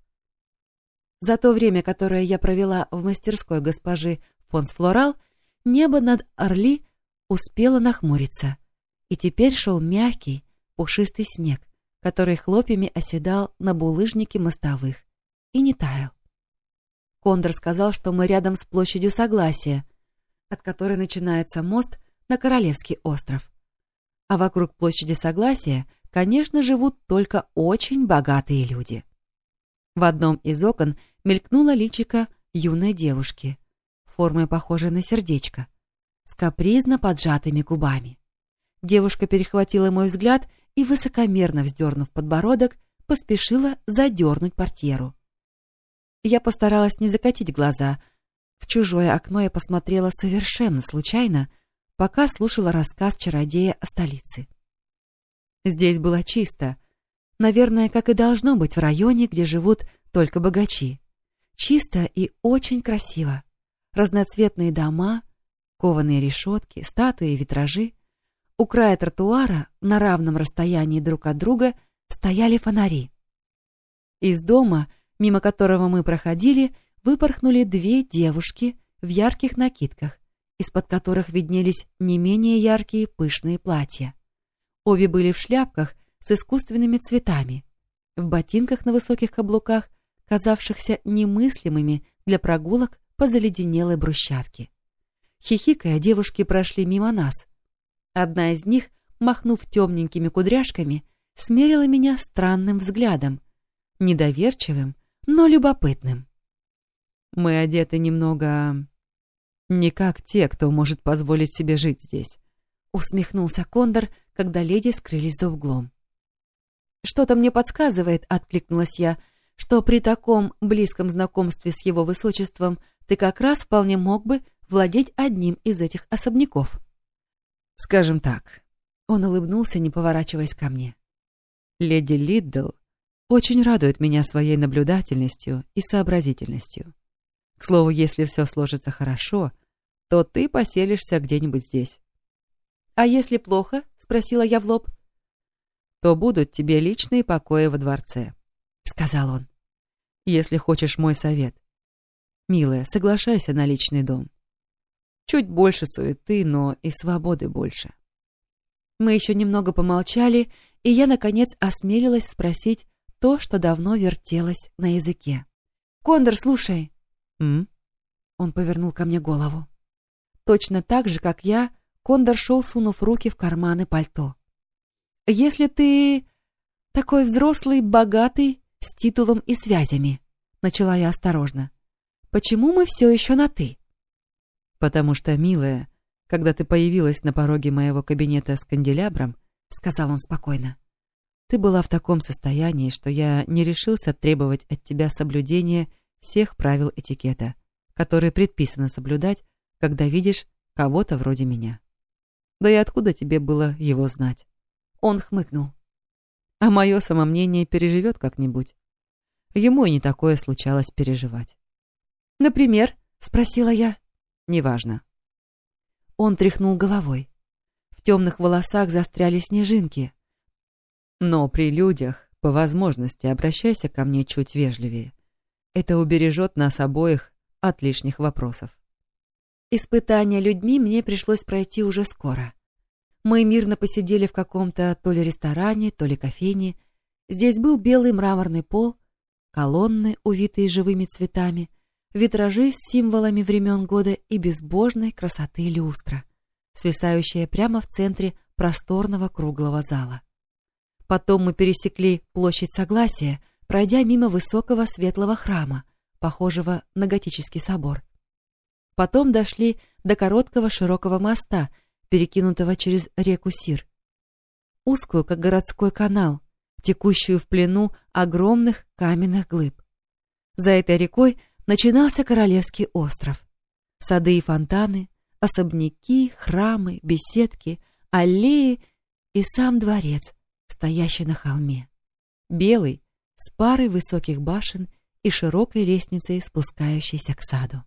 За то время, которое я провела в мастерской госпожи Фонс Флорал, небо над Орли успело нахмуриться, и теперь шел мягкий, пушистый снег, который хлопьями оседал на булыжнике мостовых и не таял. Кондор сказал, что мы рядом с площадью Согласия, от которой начинается мост на Королевский остров. А вокруг площади Согласия, конечно, живут только очень богатые люди. В одном из окон мелькнула личико юной девушки, формой похожей на сердечко, с капризно поджатыми губами. Девушка перехватила мой взгляд и, высокомерно вздернув подбородок, поспешила задернуть портьеру. Я постаралась не закатить глаза. В чужое окно я посмотрела совершенно случайно, пока слушала рассказ чародея о столице. Здесь было чисто. Наверное, как и должно быть в районе, где живут только богачи. Чисто и очень красиво. Разноцветные дома, кованые решетки, статуи и витражи. У края тротуара, на равном расстоянии друг от друга, стояли фонари. Из дома — мимо которого мы проходили, выпорхнули две девушки в ярких накидках, из-под которых виднелись не менее яркие пышные платья. Обе были в шляпках с искусственными цветами, в ботинках на высоких каблуках, казавшихся немыслимыми для прогулок по заледенелой брусчатке. Хихикая, девушки прошли мимо нас. Одна из них, махнув темненькими кудряшками, смерила меня странным взглядом, недоверчивым но любопытным. Мы одеты немного... не как те, кто может позволить себе жить здесь. Усмехнулся Кондор, когда леди скрылись за углом. «Что-то мне подсказывает», — откликнулась я, «что при таком близком знакомстве с его высочеством ты как раз вполне мог бы владеть одним из этих особняков». «Скажем так». Он улыбнулся, не поворачиваясь ко мне. «Леди Лиддл очень радует меня своей наблюдательностью и сообразительностью. К слову, если все сложится хорошо, то ты поселишься где-нибудь здесь. «А если плохо?» — спросила я в лоб. «То будут тебе личные покои во дворце», — сказал он. «Если хочешь мой совет. Милая, соглашайся на личный дом. Чуть больше суеты, но и свободы больше». Мы еще немного помолчали, и я, наконец, осмелилась спросить, то, что давно вертелось на языке. «Кондор, слушай!» «М?» Он повернул ко мне голову. Точно так же, как я, Кондор шел, сунув руки в карманы пальто. «Если ты такой взрослый, богатый, с титулом и связями», — начала я осторожно, — «почему мы все еще на «ты»?» «Потому что, милая, когда ты появилась на пороге моего кабинета с канделябром, — сказал он спокойно, ты была в таком состоянии, что я не решился требовать от тебя соблюдения всех правил этикета, которые предписано соблюдать, когда видишь кого-то вроде меня. Да и откуда тебе было его знать? Он хмыкнул. А мое самомнение переживет как-нибудь. Ему и не такое случалось переживать. «Например?» — спросила я. «Неважно». Он тряхнул головой. В темных волосах застряли снежинки, но при людях, по возможности, обращайся ко мне чуть вежливее. Это убережет нас обоих от лишних вопросов. Испытания людьми мне пришлось пройти уже скоро. Мы мирно посидели в каком-то то ли ресторане, то ли кофейне. Здесь был белый мраморный пол, колонны, увитые живыми цветами, витражи с символами времен года и безбожной красоты люстра, свисающая прямо в центре просторного круглого зала. Потом мы пересекли площадь Согласия, пройдя мимо высокого светлого храма, похожего на готический собор. Потом дошли до короткого широкого моста, перекинутого через реку Сир. Узкую, как городской канал, текущую в плену огромных каменных глыб. За этой рекой начинался Королевский остров. Сады и фонтаны, особняки, храмы, беседки, аллеи и сам дворец, стоящий на холме. Белый, с парой высоких башен и широкой лестницей, спускающейся к саду.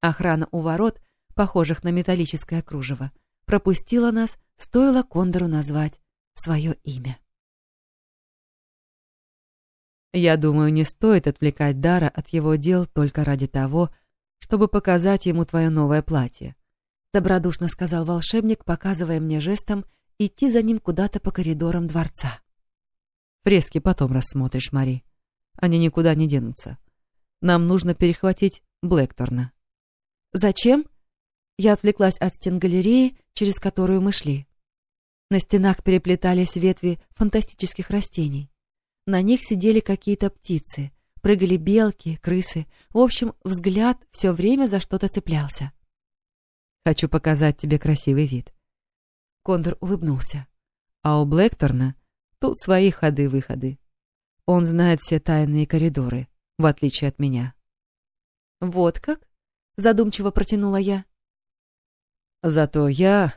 Охрана у ворот, похожих на металлическое кружево, пропустила нас, стоило Кондору назвать свое имя. Я думаю, не стоит отвлекать Дара от его дел только ради того, чтобы показать ему твое новое платье. Добродушно сказал волшебник, показывая мне жестом идти за ним куда-то по коридорам дворца. Фрески потом рассмотришь, Мари. Они никуда не денутся. Нам нужно перехватить Блэкторна. Зачем? Я отвлеклась от стен галереи, через которую мы шли. На стенах переплетались ветви фантастических растений. На них сидели какие-то птицы, прыгали белки, крысы. В общем, взгляд все время за что-то цеплялся. «Хочу показать тебе красивый вид». Кондор улыбнулся. «А у Блэкторна тут свои ходы-выходы. Он знает все тайные коридоры, в отличие от меня». «Вот как?» — задумчиво протянула я. «Зато я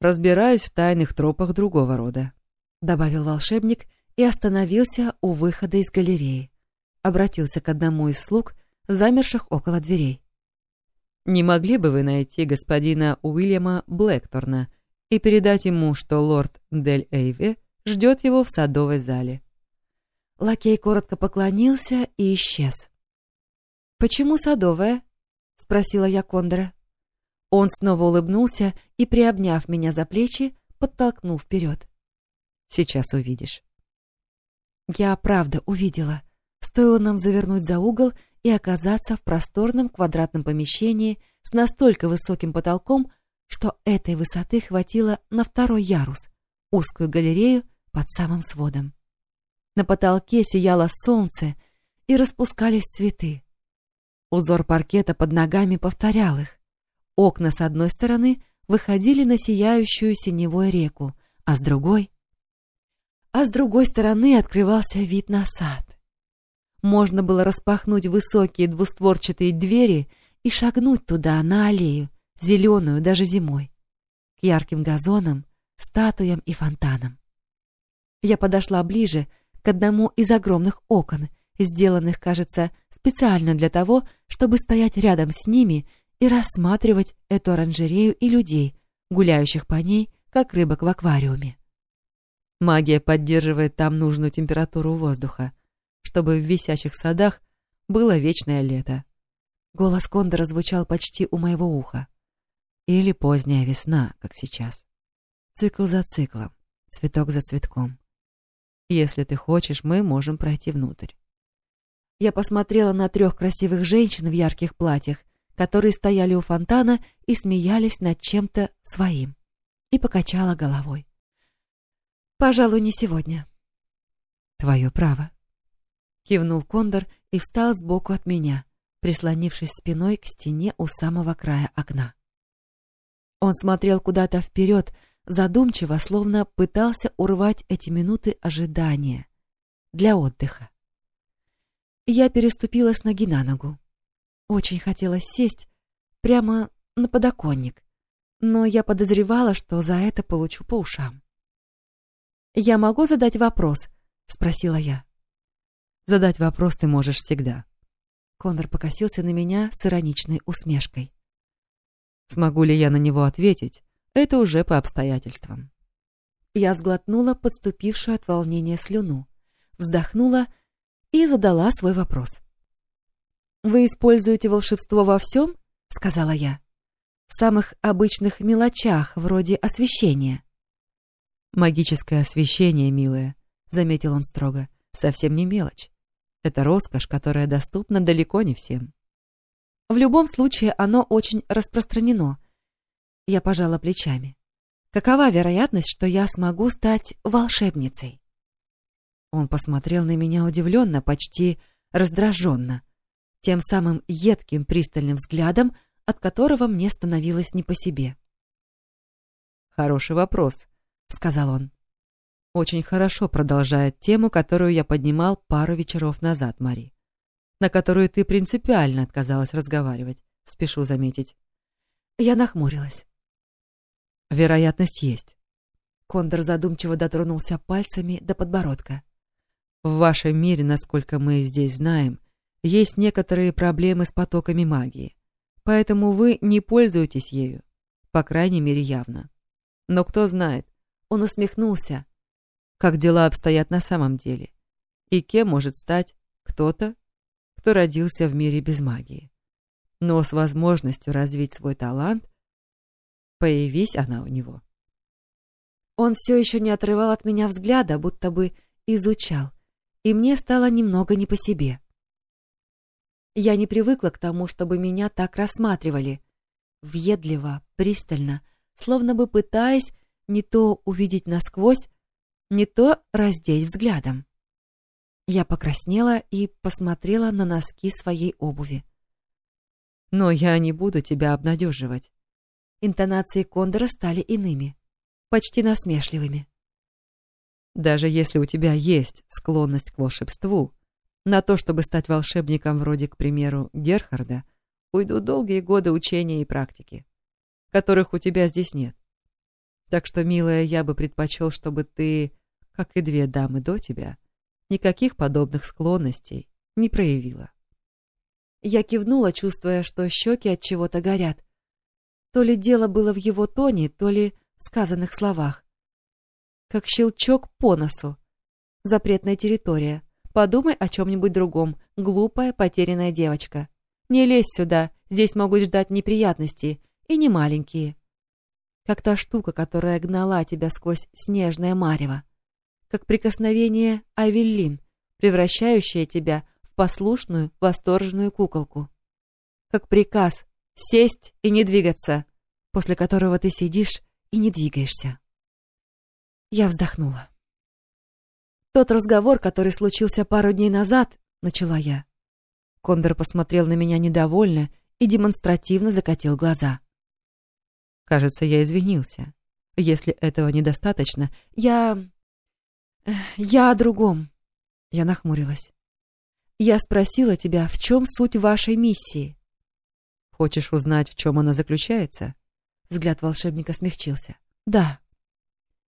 разбираюсь в тайных тропах другого рода», — добавил волшебник и остановился у выхода из галереи. Обратился к одному из слуг, замерших около дверей. «Не могли бы вы найти господина Уильяма Блэкторна и передать ему, что лорд Дель Эйве ждет его в садовой зале?» Лакей коротко поклонился и исчез. «Почему садовая?» — спросила я Кондора. Он снова улыбнулся и, приобняв меня за плечи, подтолкнул вперед. «Сейчас увидишь». Я правда увидела. Стоило нам завернуть за угол и оказаться в просторном квадратном помещении с настолько высоким потолком, что этой высоты хватило на второй ярус, узкую галерею под самым сводом. На потолке сияло солнце и распускались цветы. Узор паркета под ногами повторял их. Окна с одной стороны выходили на сияющую синевой реку, а с другой а с другой стороны открывался вид на сад. Можно было распахнуть высокие двустворчатые двери и шагнуть туда, на аллею, зеленую даже зимой, к ярким газонам, статуям и фонтанам. Я подошла ближе к одному из огромных окон, сделанных, кажется, специально для того, чтобы стоять рядом с ними и рассматривать эту оранжерею и людей, гуляющих по ней, как рыбок в аквариуме. Магия поддерживает там нужную температуру воздуха, чтобы в висячих садах было вечное лето. Голос Кондора звучал почти у моего уха. Или поздняя весна, как сейчас. Цикл за циклом, цветок за цветком. Если ты хочешь, мы можем пройти внутрь. Я посмотрела на трех красивых женщин в ярких платьях, которые стояли у фонтана и смеялись над чем-то своим, и покачала головой. Пожалуй, не сегодня. Твое право. Кивнул Кондор и встал сбоку от меня, прислонившись спиной к стене у самого края окна. Он смотрел куда-то вперед, задумчиво, словно пытался урвать эти минуты ожидания для отдыха. Я переступила с ноги на ногу. Очень хотелось сесть прямо на подоконник, но я подозревала, что за это получу по ушам. «Я могу задать вопрос?» — спросила я. «Задать вопрос ты можешь всегда». Конор покосился на меня с ироничной усмешкой. «Смогу ли я на него ответить? Это уже по обстоятельствам». Я сглотнула подступившую от волнения слюну, вздохнула и задала свой вопрос. «Вы используете волшебство во всем?» — сказала я. «В самых обычных мелочах, вроде освещения». «Магическое освещение, милая», — заметил он строго, — «совсем не мелочь. Это роскошь, которая доступна далеко не всем». В любом случае, оно очень распространено. Я пожала плечами. Какова вероятность, что я смогу стать волшебницей? Он посмотрел на меня удивленно, почти раздраженно, тем самым едким пристальным взглядом, от которого мне становилось не по себе. «Хороший вопрос», — сказал он. «Очень хорошо продолжает тему, которую я поднимал пару вечеров назад, Мари, на которую ты принципиально отказалась разговаривать, спешу заметить». Я нахмурилась. «Вероятность есть». Кондор задумчиво дотронулся пальцами до подбородка. В вашем мире, насколько мы здесь знаем, есть некоторые проблемы с потоками магии. Поэтому вы не пользуетесь ею, по крайней мере, явно. Но кто знает, он усмехнулся, как дела обстоят на самом деле, и кем может стать кто-то, кто родился в мире без магии. Но с возможностью развить свой талант, появись она у него. Он все еще не отрывал от меня взгляда, будто бы изучал и мне стало немного не по себе. Я не привыкла к тому, чтобы меня так рассматривали. Въедливо, пристально, словно бы пытаясь не то увидеть насквозь, не то раздеть взглядом. Я покраснела и посмотрела на носки своей обуви. «Но я не буду тебя обнадеживать». Интонации Кондора стали иными, почти насмешливыми. Даже если у тебя есть склонность к волшебству, на то, чтобы стать волшебником вроде, к примеру, Герхарда, уйдут долгие годы учения и практики, которых у тебя здесь нет. Так что, милая, я бы предпочел, чтобы ты, как и две дамы до тебя, никаких подобных склонностей не проявила. Я кивнула, чувствуя, что щеки от чего-то горят. То ли дело было в его тоне, то ли в сказанных словах как щелчок по носу. Запретная территория. Подумай о чем-нибудь другом, глупая, потерянная девочка. Не лезь сюда, здесь могут ждать неприятности, и не маленькие. Как та штука, которая гнала тебя сквозь снежное марево. Как прикосновение Авеллин, превращающее тебя в послушную, восторженную куколку. Как приказ сесть и не двигаться, после которого ты сидишь и не двигаешься. Я вздохнула. «Тот разговор, который случился пару дней назад», — начала я. Кондор посмотрел на меня недовольно и демонстративно закатил глаза. «Кажется, я извинился. Если этого недостаточно, я... я о другом». Я нахмурилась. «Я спросила тебя, в чем суть вашей миссии?» «Хочешь узнать, в чем она заключается?» Взгляд волшебника смягчился. «Да».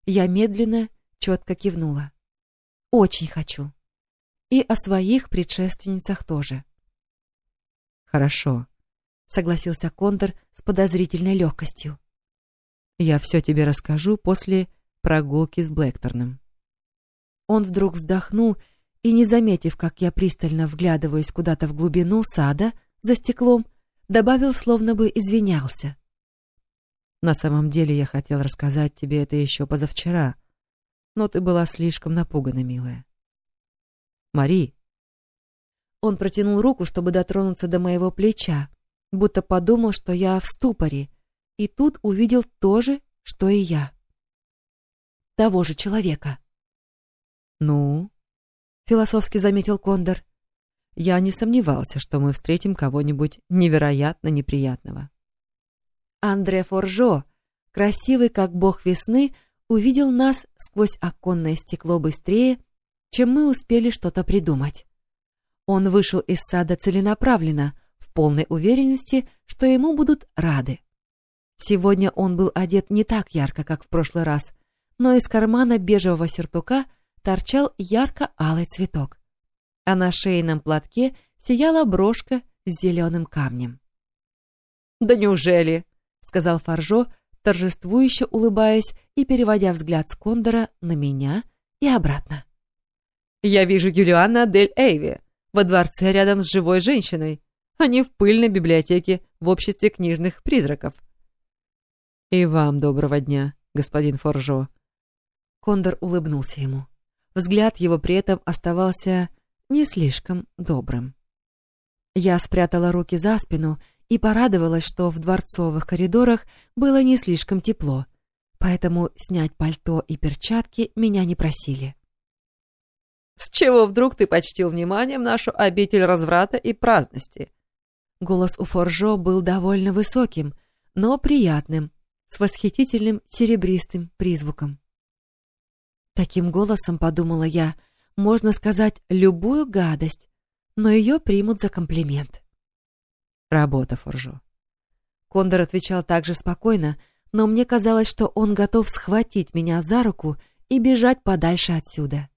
Я медленно, четко кивнула. Очень хочу. И о своих предшественницах тоже. Хорошо, согласился Кондор с подозрительной легкостью. Я все тебе расскажу после прогулки с Блэкторном. Он вдруг вздохнул и, не заметив, как я пристально вглядываюсь куда-то в глубину сада за стеклом, добавил, словно бы извинялся. На самом деле я хотел рассказать тебе это еще позавчера, но ты была слишком напугана, милая. Мари. Он протянул руку, чтобы дотронуться до моего плеча, будто подумал, что я в ступоре, и тут увидел то же, что и я. Того же человека. «Ну?» — философски заметил Кондор. «Я не сомневался, что мы встретим кого-нибудь невероятно неприятного». Андре Форжо, красивый как бог весны, увидел нас сквозь оконное стекло быстрее, чем мы успели что-то придумать. Он вышел из сада целенаправленно, в полной уверенности, что ему будут рады. Сегодня он был одет не так ярко, как в прошлый раз, но из кармана бежевого сюртука торчал ярко-алый цветок, а на шейном платке сияла брошка с зеленым камнем. «Да неужели?» сказал Фаржо, торжествующе улыбаясь и переводя взгляд с Кондора на меня и обратно. «Я вижу Юлиана Дель Эйви во дворце рядом с живой женщиной. а не в пыльной библиотеке в обществе книжных призраков. «И вам доброго дня, господин Форжо». Кондор улыбнулся ему. Взгляд его при этом оставался не слишком добрым. Я спрятала руки за спину и порадовалась, что в дворцовых коридорах было не слишком тепло, поэтому снять пальто и перчатки меня не просили. «С чего вдруг ты почтил вниманием нашу обитель разврата и праздности?» Голос у Форжо был довольно высоким, но приятным, с восхитительным серебристым призвуком. Таким голосом, подумала я, можно сказать любую гадость, но ее примут за комплимент. Работа, Форжо. Кондор отвечал также спокойно, но мне казалось, что он готов схватить меня за руку и бежать подальше отсюда.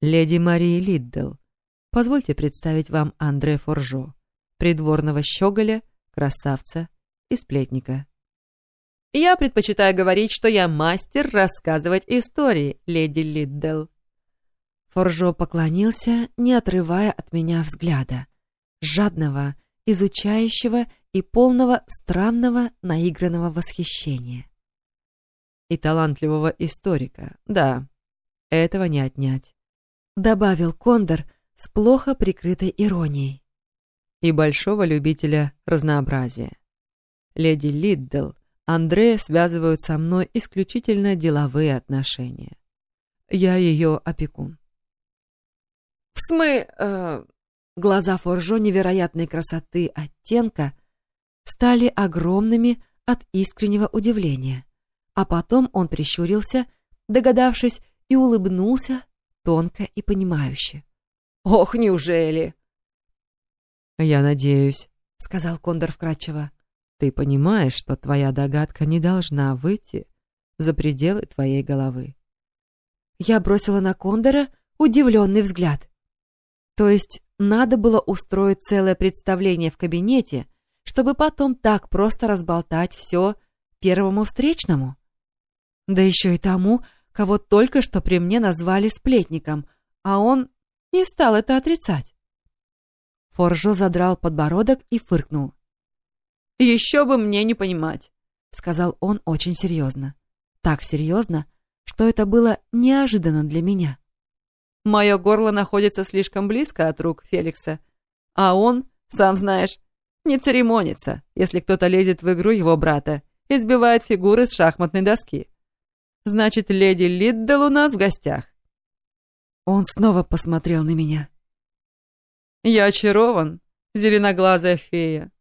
Леди Мария Лиддл, позвольте представить вам Андре Форжо, придворного щеголя, красавца и сплетника. Я предпочитаю говорить, что я мастер рассказывать истории, леди Лиддл. Форжо поклонился, не отрывая от меня взгляда, жадного, изучающего и полного странного наигранного восхищения. И талантливого историка, да, этого не отнять. Добавил Кондор с плохо прикрытой иронией. И большого любителя разнообразия. Леди Лиддл, Андре связывают со мной исключительно деловые отношения. Я ее опекун. В смы... Э, глаза Форжо невероятной красоты оттенка стали огромными от искреннего удивления. А потом он прищурился, догадавшись, и улыбнулся тонко и понимающе. «Ох, неужели?» «Я надеюсь», — сказал Кондор вкратчиво. «Ты понимаешь, что твоя догадка не должна выйти за пределы твоей головы». Я бросила на Кондора удивленный взгляд. То есть надо было устроить целое представление в кабинете, чтобы потом так просто разболтать все первому встречному? Да еще и тому, кого только что при мне назвали сплетником, а он не стал это отрицать. Форжо задрал подбородок и фыркнул. «Еще бы мне не понимать», — сказал он очень серьезно. Так серьезно, что это было неожиданно для меня. Мое горло находится слишком близко от рук Феликса, а он, сам знаешь, не церемонится, если кто-то лезет в игру его брата и сбивает фигуры с шахматной доски. Значит, леди Лиддл у нас в гостях. Он снова посмотрел на меня. Я очарован, зеленоглазая фея.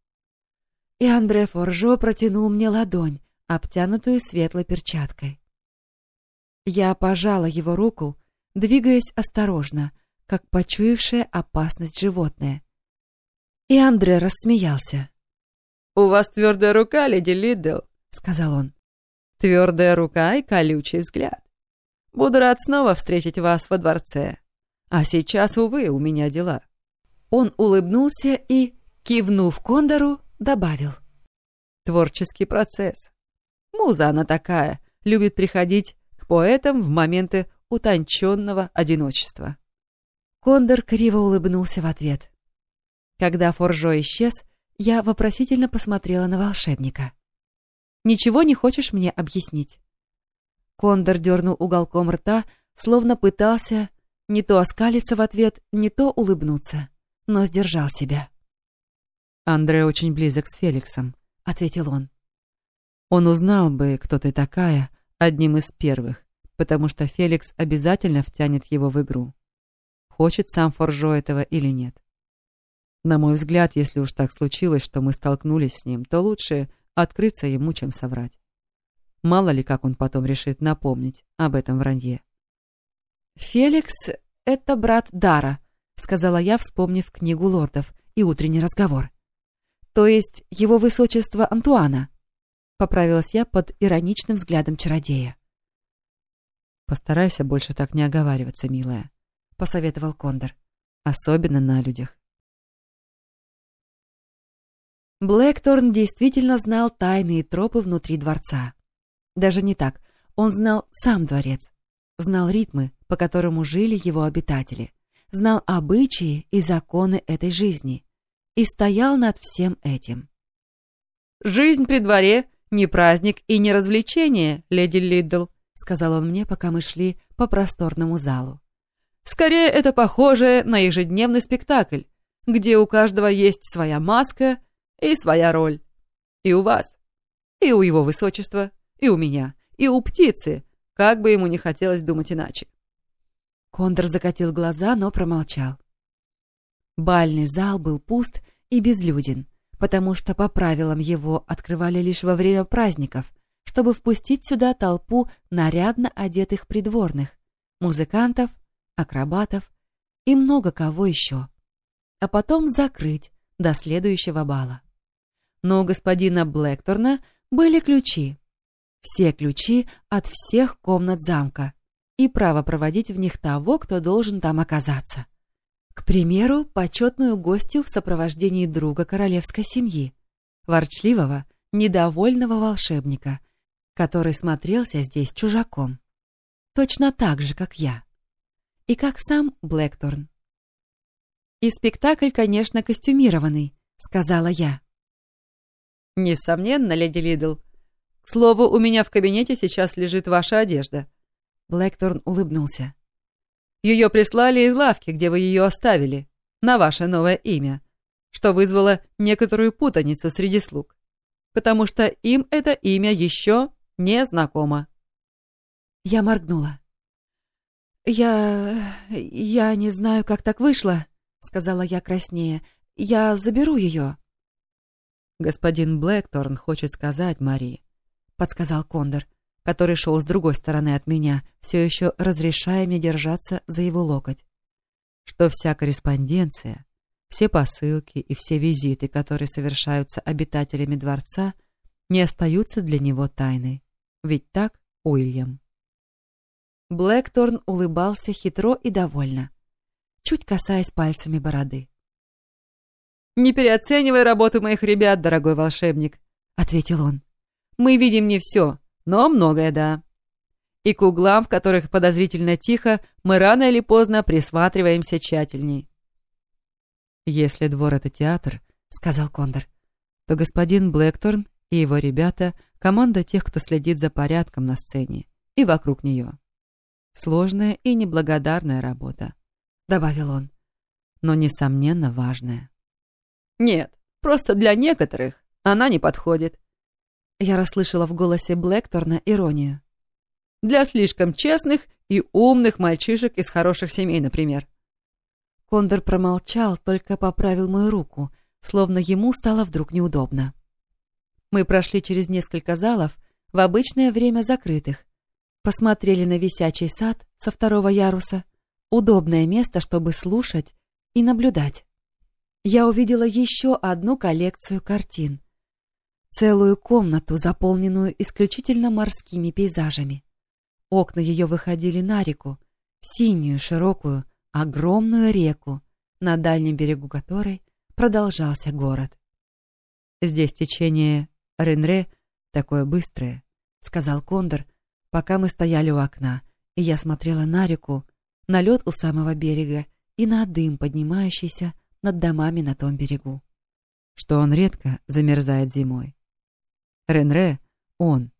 И Андре Форжо протянул мне ладонь, обтянутую светлой перчаткой. Я пожала его руку, двигаясь осторожно, как почуявшее опасность животное. И Андре рассмеялся. «У вас твердая рука, леди Лиддл», — сказал он. «Твердая рука и колючий взгляд. Буду рад снова встретить вас во дворце. А сейчас, увы, у меня дела». Он улыбнулся и, кивнув Кондору, добавил. «Творческий процесс. Муза она такая, любит приходить к поэтам в моменты утонченного одиночества. Кондор криво улыбнулся в ответ. Когда Форжо исчез, я вопросительно посмотрела на волшебника. «Ничего не хочешь мне объяснить?» Кондор дернул уголком рта, словно пытался не то оскалиться в ответ, не то улыбнуться, но сдержал себя. «Андре очень близок с Феликсом», — ответил он. «Он узнал бы, кто ты такая, одним из первых, потому что Феликс обязательно втянет его в игру. Хочет сам Форжо этого или нет. На мой взгляд, если уж так случилось, что мы столкнулись с ним, то лучше открыться ему, чем соврать. Мало ли, как он потом решит напомнить об этом вранье. «Феликс — это брат Дара», — сказала я, вспомнив книгу лордов и утренний разговор. «То есть его высочество Антуана», — поправилась я под ироничным взглядом чародея. «Постарайся больше так не оговариваться, милая», — посоветовал Кондор. «Особенно на людях». Блэкторн действительно знал тайные тропы внутри дворца. Даже не так, он знал сам дворец, знал ритмы, по которому жили его обитатели, знал обычаи и законы этой жизни, и стоял над всем этим. «Жизнь при дворе — не праздник и не развлечение, леди Лидл», — сказал он мне, пока мы шли по просторному залу. «Скорее, это похоже на ежедневный спектакль, где у каждого есть своя маска и своя роль. И у вас, и у его высочества, и у меня, и у птицы, как бы ему не хотелось думать иначе. Кондор закатил глаза, но промолчал. Бальный зал был пуст и безлюден, потому что по правилам его открывали лишь во время праздников, чтобы впустить сюда толпу нарядно одетых придворных, музыкантов, акробатов и много кого еще, а потом закрыть до следующего бала. Но у господина Блэкторна были ключи. Все ключи от всех комнат замка и право проводить в них того, кто должен там оказаться. К примеру, почетную гостью в сопровождении друга королевской семьи, ворчливого, недовольного волшебника, который смотрелся здесь чужаком. Точно так же, как я. И как сам Блэкторн. «И спектакль, конечно, костюмированный», — сказала я. «Несомненно, леди Лидл. К слову, у меня в кабинете сейчас лежит ваша одежда». Блэкторн улыбнулся. «Ее прислали из лавки, где вы ее оставили, на ваше новое имя, что вызвало некоторую путаницу среди слуг, потому что им это имя еще не знакомо». Я моргнула. «Я... я не знаю, как так вышло», — сказала я краснее. «Я заберу ее». «Господин Блэкторн хочет сказать, Мари», — подсказал Кондор, который шел с другой стороны от меня, все еще разрешая мне держаться за его локоть, что вся корреспонденция, все посылки и все визиты, которые совершаются обитателями дворца, не остаются для него тайной. Ведь так, Уильям? Блэкторн улыбался хитро и довольно, чуть касаясь пальцами бороды. «Не переоценивай работу моих ребят, дорогой волшебник», — ответил он. «Мы видим не все, но многое да. И к углам, в которых подозрительно тихо, мы рано или поздно присматриваемся тщательней». «Если двор — это театр», — сказал Кондор, то господин Блэкторн и его ребята — команда тех, кто следит за порядком на сцене и вокруг нее. Сложная и неблагодарная работа, — добавил он, — но, несомненно, важная. Нет, просто для некоторых она не подходит. Я расслышала в голосе Блэкторна иронию. Для слишком честных и умных мальчишек из хороших семей, например. Кондор промолчал, только поправил мою руку, словно ему стало вдруг неудобно. Мы прошли через несколько залов, в обычное время закрытых, посмотрели на висячий сад со второго яруса, удобное место, чтобы слушать и наблюдать я увидела еще одну коллекцию картин. Целую комнату, заполненную исключительно морскими пейзажами. Окна ее выходили на реку, синюю, широкую, огромную реку, на дальнем берегу которой продолжался город. «Здесь течение Ренре такое быстрое», — сказал Кондор, пока мы стояли у окна, и я смотрела на реку, на лед у самого берега и на дым, поднимающийся над домами на том берегу. Что он редко замерзает зимой. Ренре — он.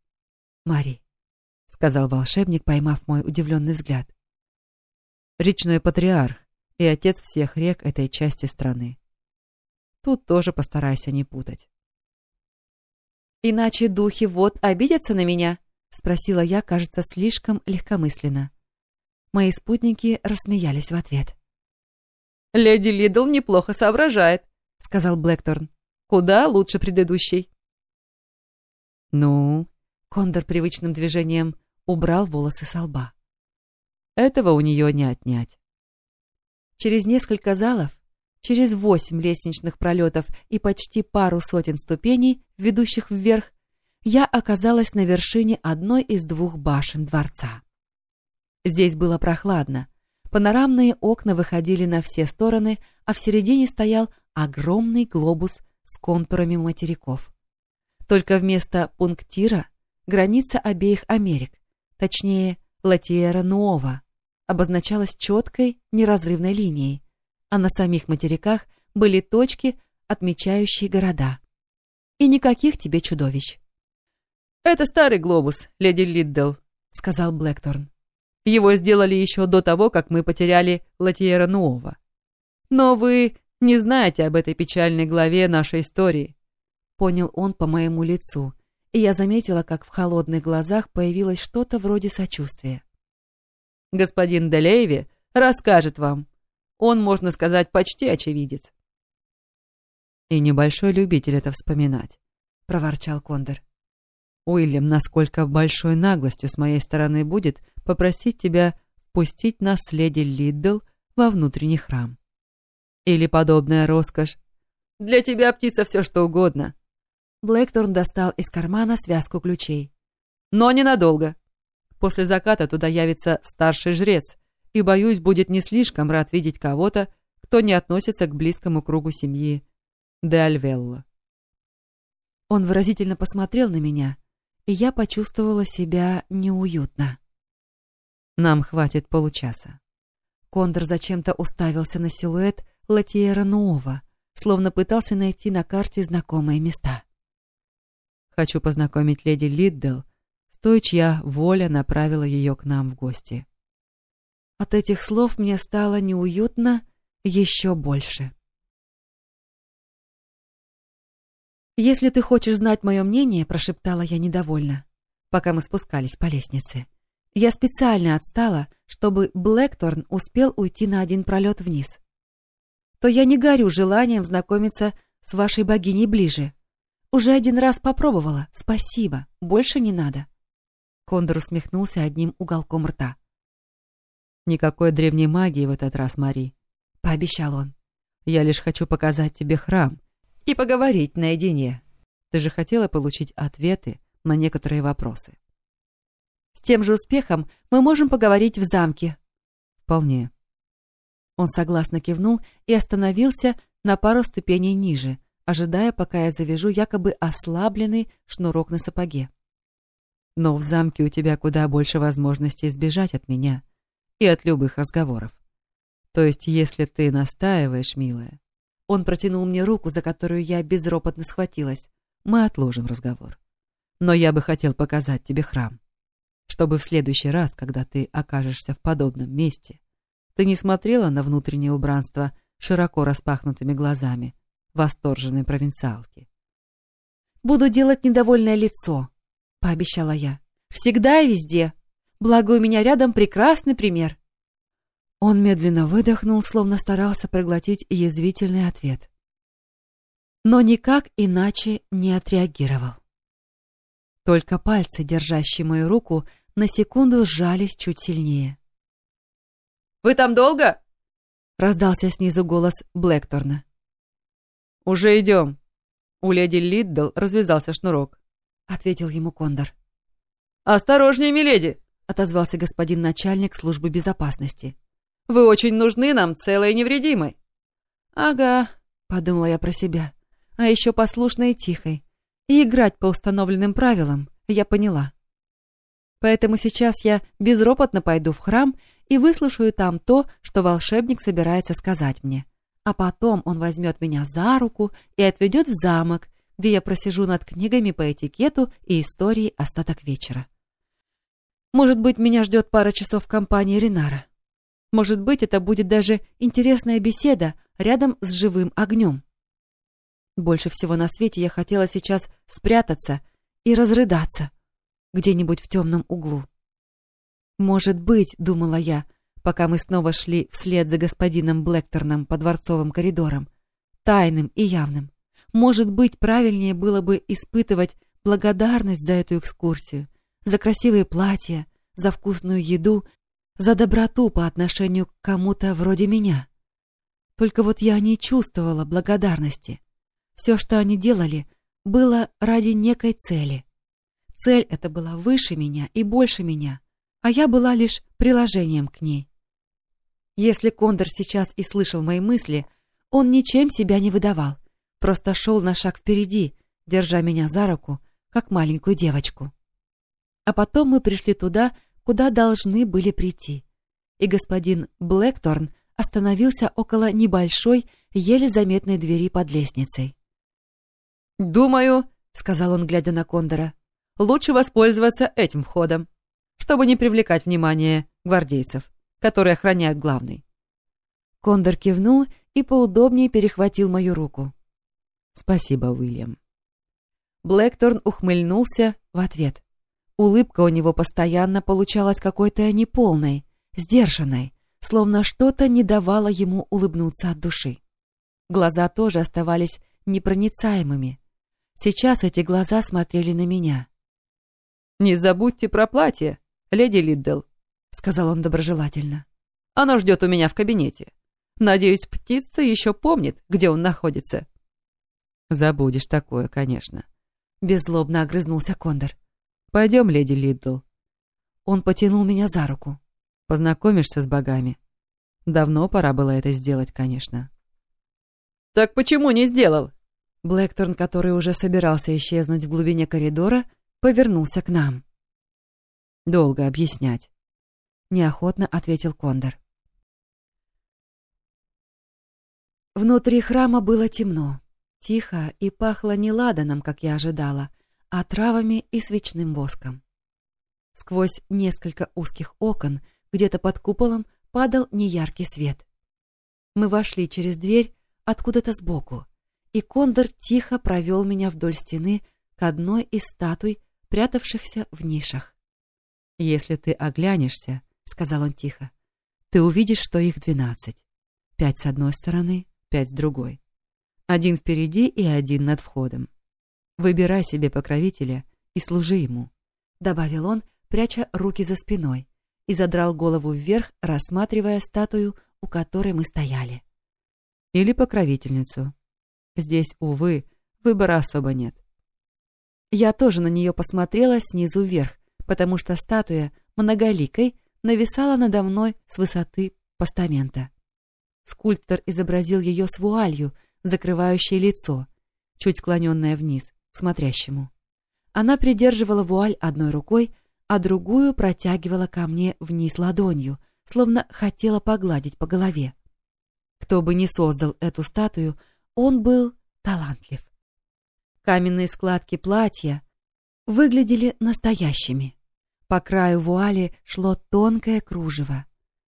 Мари, — сказал волшебник, поймав мой удивленный взгляд. Речной патриарх и отец всех рек этой части страны. Тут тоже постарайся не путать. «Иначе духи вот обидятся на меня?» — спросила я, кажется, слишком легкомысленно. Мои спутники рассмеялись в ответ. «Леди Лидл неплохо соображает», — сказал Блэкторн. «Куда лучше предыдущей». «Ну?» — Кондор привычным движением убрал волосы со лба. «Этого у нее не отнять». Через несколько залов, через восемь лестничных пролетов и почти пару сотен ступеней, ведущих вверх, я оказалась на вершине одной из двух башен дворца. Здесь было прохладно, Панорамные окна выходили на все стороны, а в середине стоял огромный глобус с контурами материков. Только вместо пунктира граница обеих Америк, точнее Латиера Нуова, обозначалась четкой неразрывной линией, а на самих материках были точки, отмечающий города. И никаких тебе чудовищ. «Это старый глобус, леди Лиддл», — сказал Блэкторн. «Его сделали еще до того, как мы потеряли Латьера Нуова. Но вы не знаете об этой печальной главе нашей истории», — понял он по моему лицу, и я заметила, как в холодных глазах появилось что-то вроде сочувствия. «Господин Делейви расскажет вам. Он, можно сказать, почти очевидец». «И небольшой любитель это вспоминать», — проворчал Кондор. Уильям, насколько большой наглостью с моей стороны будет попросить тебя впустить нас с леди Лиддл во внутренний храм. Или подобная роскошь. Для тебя, птица, все что угодно. Блэкторн достал из кармана связку ключей. Но ненадолго. После заката туда явится старший жрец, и, боюсь, будет не слишком рад видеть кого-то, кто не относится к близкому кругу семьи де Альвелло. Он выразительно посмотрел на меня, и я почувствовала себя неуютно. Нам хватит получаса. Кондор зачем-то уставился на силуэт Латиера Нуова, словно пытался найти на карте знакомые места. Хочу познакомить леди Лиддл с той, чья воля направила ее к нам в гости. От этих слов мне стало неуютно еще больше. «Если ты хочешь знать мое мнение», — прошептала я недовольно, пока мы спускались по лестнице. Я специально отстала, чтобы Блэкторн успел уйти на один пролет вниз. То я не горю желанием знакомиться с вашей богиней ближе. Уже один раз попробовала. Спасибо. Больше не надо. Кондор усмехнулся одним уголком рта. Никакой древней магии в этот раз, Мари, пообещал он. Я лишь хочу показать тебе храм и поговорить наедине. Ты же хотела получить ответы на некоторые вопросы. С тем же успехом мы можем поговорить в замке. Вполне. Он согласно кивнул и остановился на пару ступеней ниже, ожидая, пока я завяжу якобы ослабленный шнурок на сапоге. Но в замке у тебя куда больше возможностей избежать от меня и от любых разговоров. То есть, если ты настаиваешь, милая, он протянул мне руку, за которую я безропотно схватилась. Мы отложим разговор. Но я бы хотел показать тебе храм. Чтобы в следующий раз, когда ты окажешься в подобном месте, ты не смотрела на внутреннее убранство широко распахнутыми глазами восторженной провинциалки. «Буду делать недовольное лицо», — пообещала я. «Всегда и везде. Благо у меня рядом прекрасный пример». Он медленно выдохнул, словно старался проглотить язвительный ответ. Но никак иначе не отреагировал. Только пальцы, держащие мою руку, на секунду сжались чуть сильнее. «Вы там долго?» — раздался снизу голос Блэкторна. «Уже идем». У леди Лиддл развязался шнурок. — ответил ему Кондор. «Осторожнее, миледи!» — отозвался господин начальник службы безопасности. Вы очень нужны нам, целой и невредимой». «Ага», — подумала я про себя, а еще послушной и тихой. И играть по установленным правилам, я поняла. Поэтому сейчас я безропотно пойду в храм и выслушаю там то, что волшебник собирается сказать мне. А потом он возьмет меня за руку и отведет в замок, где я просижу над книгами по этикету и истории остаток вечера. Может быть, меня ждет пара часов в компании Ринара. Может быть, это будет даже интересная беседа рядом с живым огнем. Больше всего на свете я хотела сейчас спрятаться и разрыдаться где-нибудь в темном углу. Может быть, думала я, пока мы снова шли вслед за господином Блэкторном по дворцовым коридорам, тайным и явным. Может быть, правильнее было бы испытывать благодарность за эту экскурсию, за красивые платья, за вкусную еду за доброту по отношению к кому-то вроде меня. Только вот я не чувствовала благодарности. Все, что они делали, было ради некой цели. Цель эта была выше меня и больше меня, а я была лишь приложением к ней. Если Кондор сейчас и слышал мои мысли, он ничем себя не выдавал, просто шел на шаг впереди, держа меня за руку, как маленькую девочку. А потом мы пришли туда, куда должны были прийти. И господин Блэкторн остановился около небольшой, еле заметной двери под лестницей. «Думаю», — сказал он, глядя на Кондора, — «лучше воспользоваться этим входом, чтобы не привлекать внимание гвардейцев, которые охраняют главный». Кондор кивнул и поудобнее перехватил мою руку. «Спасибо, Уильям». Блэкторн ухмыльнулся в ответ. Улыбка у него постоянно получалась какой-то неполной, сдержанной, словно что-то не давало ему улыбнуться от души. Глаза тоже оставались непроницаемыми. Сейчас эти глаза смотрели на меня. «Не забудьте про платье, леди Лиддл», — сказал он доброжелательно. «Оно ждет у меня в кабинете. Надеюсь, птица еще помнит, где он находится». «Забудешь такое, конечно», — беззлобно огрызнулся Кондор. «Пойдем, леди Лиддл». Он потянул меня за руку. «Познакомишься с богами. Давно пора было это сделать, конечно». «Так почему не сделал?» Блэкторн, который уже собирался исчезнуть в глубине коридора, повернулся к нам. «Долго объяснять», — неохотно ответил Кондор. Внутри храма было темно, тихо и пахло не ладаном, как я ожидала, а травами и свечным воском. Сквозь несколько узких окон, где-то под куполом, падал неяркий свет. Мы вошли через дверь откуда-то сбоку, и Кондор тихо провел меня вдоль стены к одной из статуй, прятавшихся в нишах. «Если ты оглянешься», — сказал он тихо, — «ты увидишь, что их двенадцать. Пять с одной стороны, пять с другой. Один впереди и один над входом. Выбирай себе покровителя и служи ему», — добавил он, пряча руки за спиной, и задрал голову вверх, рассматривая статую, у которой мы стояли. «Или покровительницу. Здесь, увы, выбора особо нет». Я тоже на нее посмотрела снизу вверх, потому что статуя многоликой нависала надо мной с высоты постамента. Скульптор изобразил ее с вуалью, закрывающей лицо, чуть склоненное вниз, смотрящему. Она придерживала вуаль одной рукой, а другую протягивала ко мне вниз ладонью, словно хотела погладить по голове. Кто бы ни создал эту статую, он был талантлив. Каменные складки платья выглядели настоящими. По краю вуали шло тонкое кружево.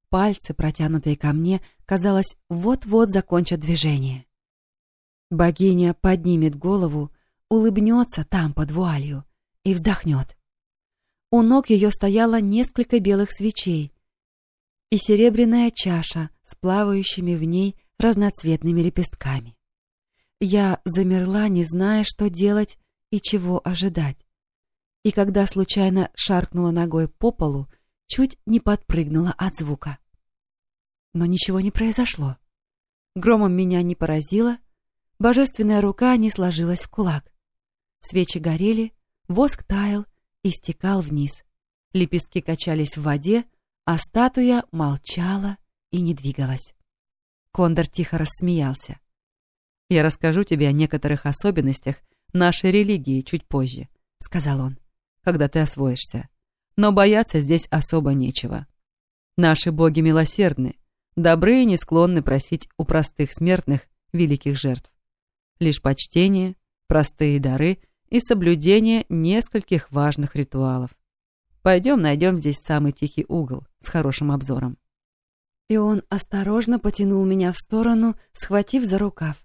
Пальцы, протянутые ко мне, казалось, вот-вот закончат движение. Богиня поднимет голову, улыбнется там под вуалью и вздохнет. У ног ее стояло несколько белых свечей и серебряная чаша с плавающими в ней разноцветными лепестками. Я замерла, не зная, что делать и чего ожидать. И когда случайно шаркнула ногой по полу, чуть не подпрыгнула от звука. Но ничего не произошло. Громом меня не поразило, божественная рука не сложилась в кулак. Свечи горели, воск таял и стекал вниз. Лепестки качались в воде, а статуя молчала и не двигалась. Кондор тихо рассмеялся. «Я расскажу тебе о некоторых особенностях нашей религии чуть позже», — сказал он, — «когда ты освоишься. Но бояться здесь особо нечего. Наши боги милосердны, добры и не склонны просить у простых смертных великих жертв. Лишь почтение, простые дары и соблюдение нескольких важных ритуалов. Пойдем найдем здесь самый тихий угол с хорошим обзором. И он осторожно потянул меня в сторону, схватив за рукав,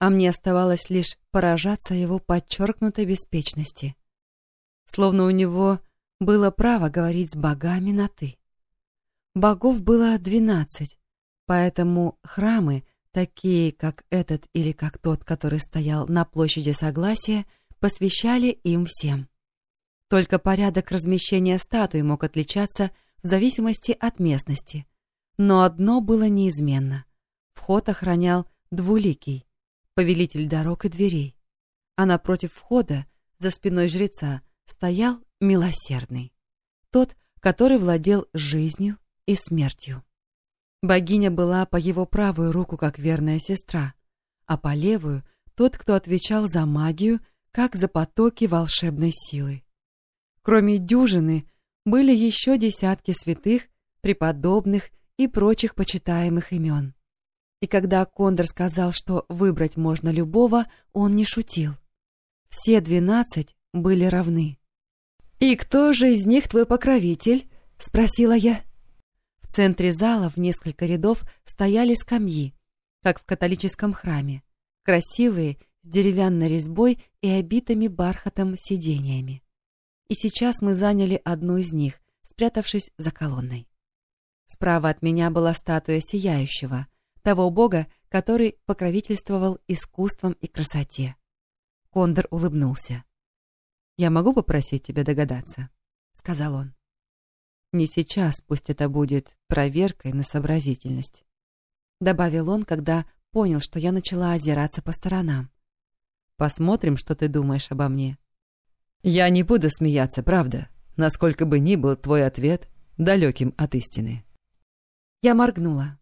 а мне оставалось лишь поражаться его подчеркнутой беспечности. Словно у него было право говорить с богами на «ты». Богов было двенадцать, Поэтому храмы, такие как этот или как тот, который стоял на площади Согласия, посвящали им всем. Только порядок размещения статуй мог отличаться в зависимости от местности. Но одно было неизменно. Вход охранял двуликий, повелитель дорог и дверей. А напротив входа, за спиной жреца, стоял милосердный. Тот, который владел жизнью и смертью. Богиня была по его правую руку как верная сестра, а по левую — тот, кто отвечал за магию, как за потоки волшебной силы. Кроме дюжины, были еще десятки святых, преподобных и прочих почитаемых имен. И когда Кондор сказал, что выбрать можно любого, он не шутил. Все двенадцать были равны. «И кто же из них твой покровитель?» — спросила я. В центре зала в несколько рядов стояли скамьи, как в католическом храме, красивые, с деревянной резьбой и обитыми бархатом сидениями. И сейчас мы заняли одну из них, спрятавшись за колонной. Справа от меня была статуя Сияющего, того бога, который покровительствовал искусством и красоте. Кондор улыбнулся. «Я могу попросить тебя догадаться?» — сказал он. «Не сейчас, пусть это будет проверкой на сообразительность», — добавил он, когда понял, что я начала озираться по сторонам. «Посмотрим, что ты думаешь обо мне». «Я не буду смеяться, правда, насколько бы ни был твой ответ далеким от истины». Я моргнула.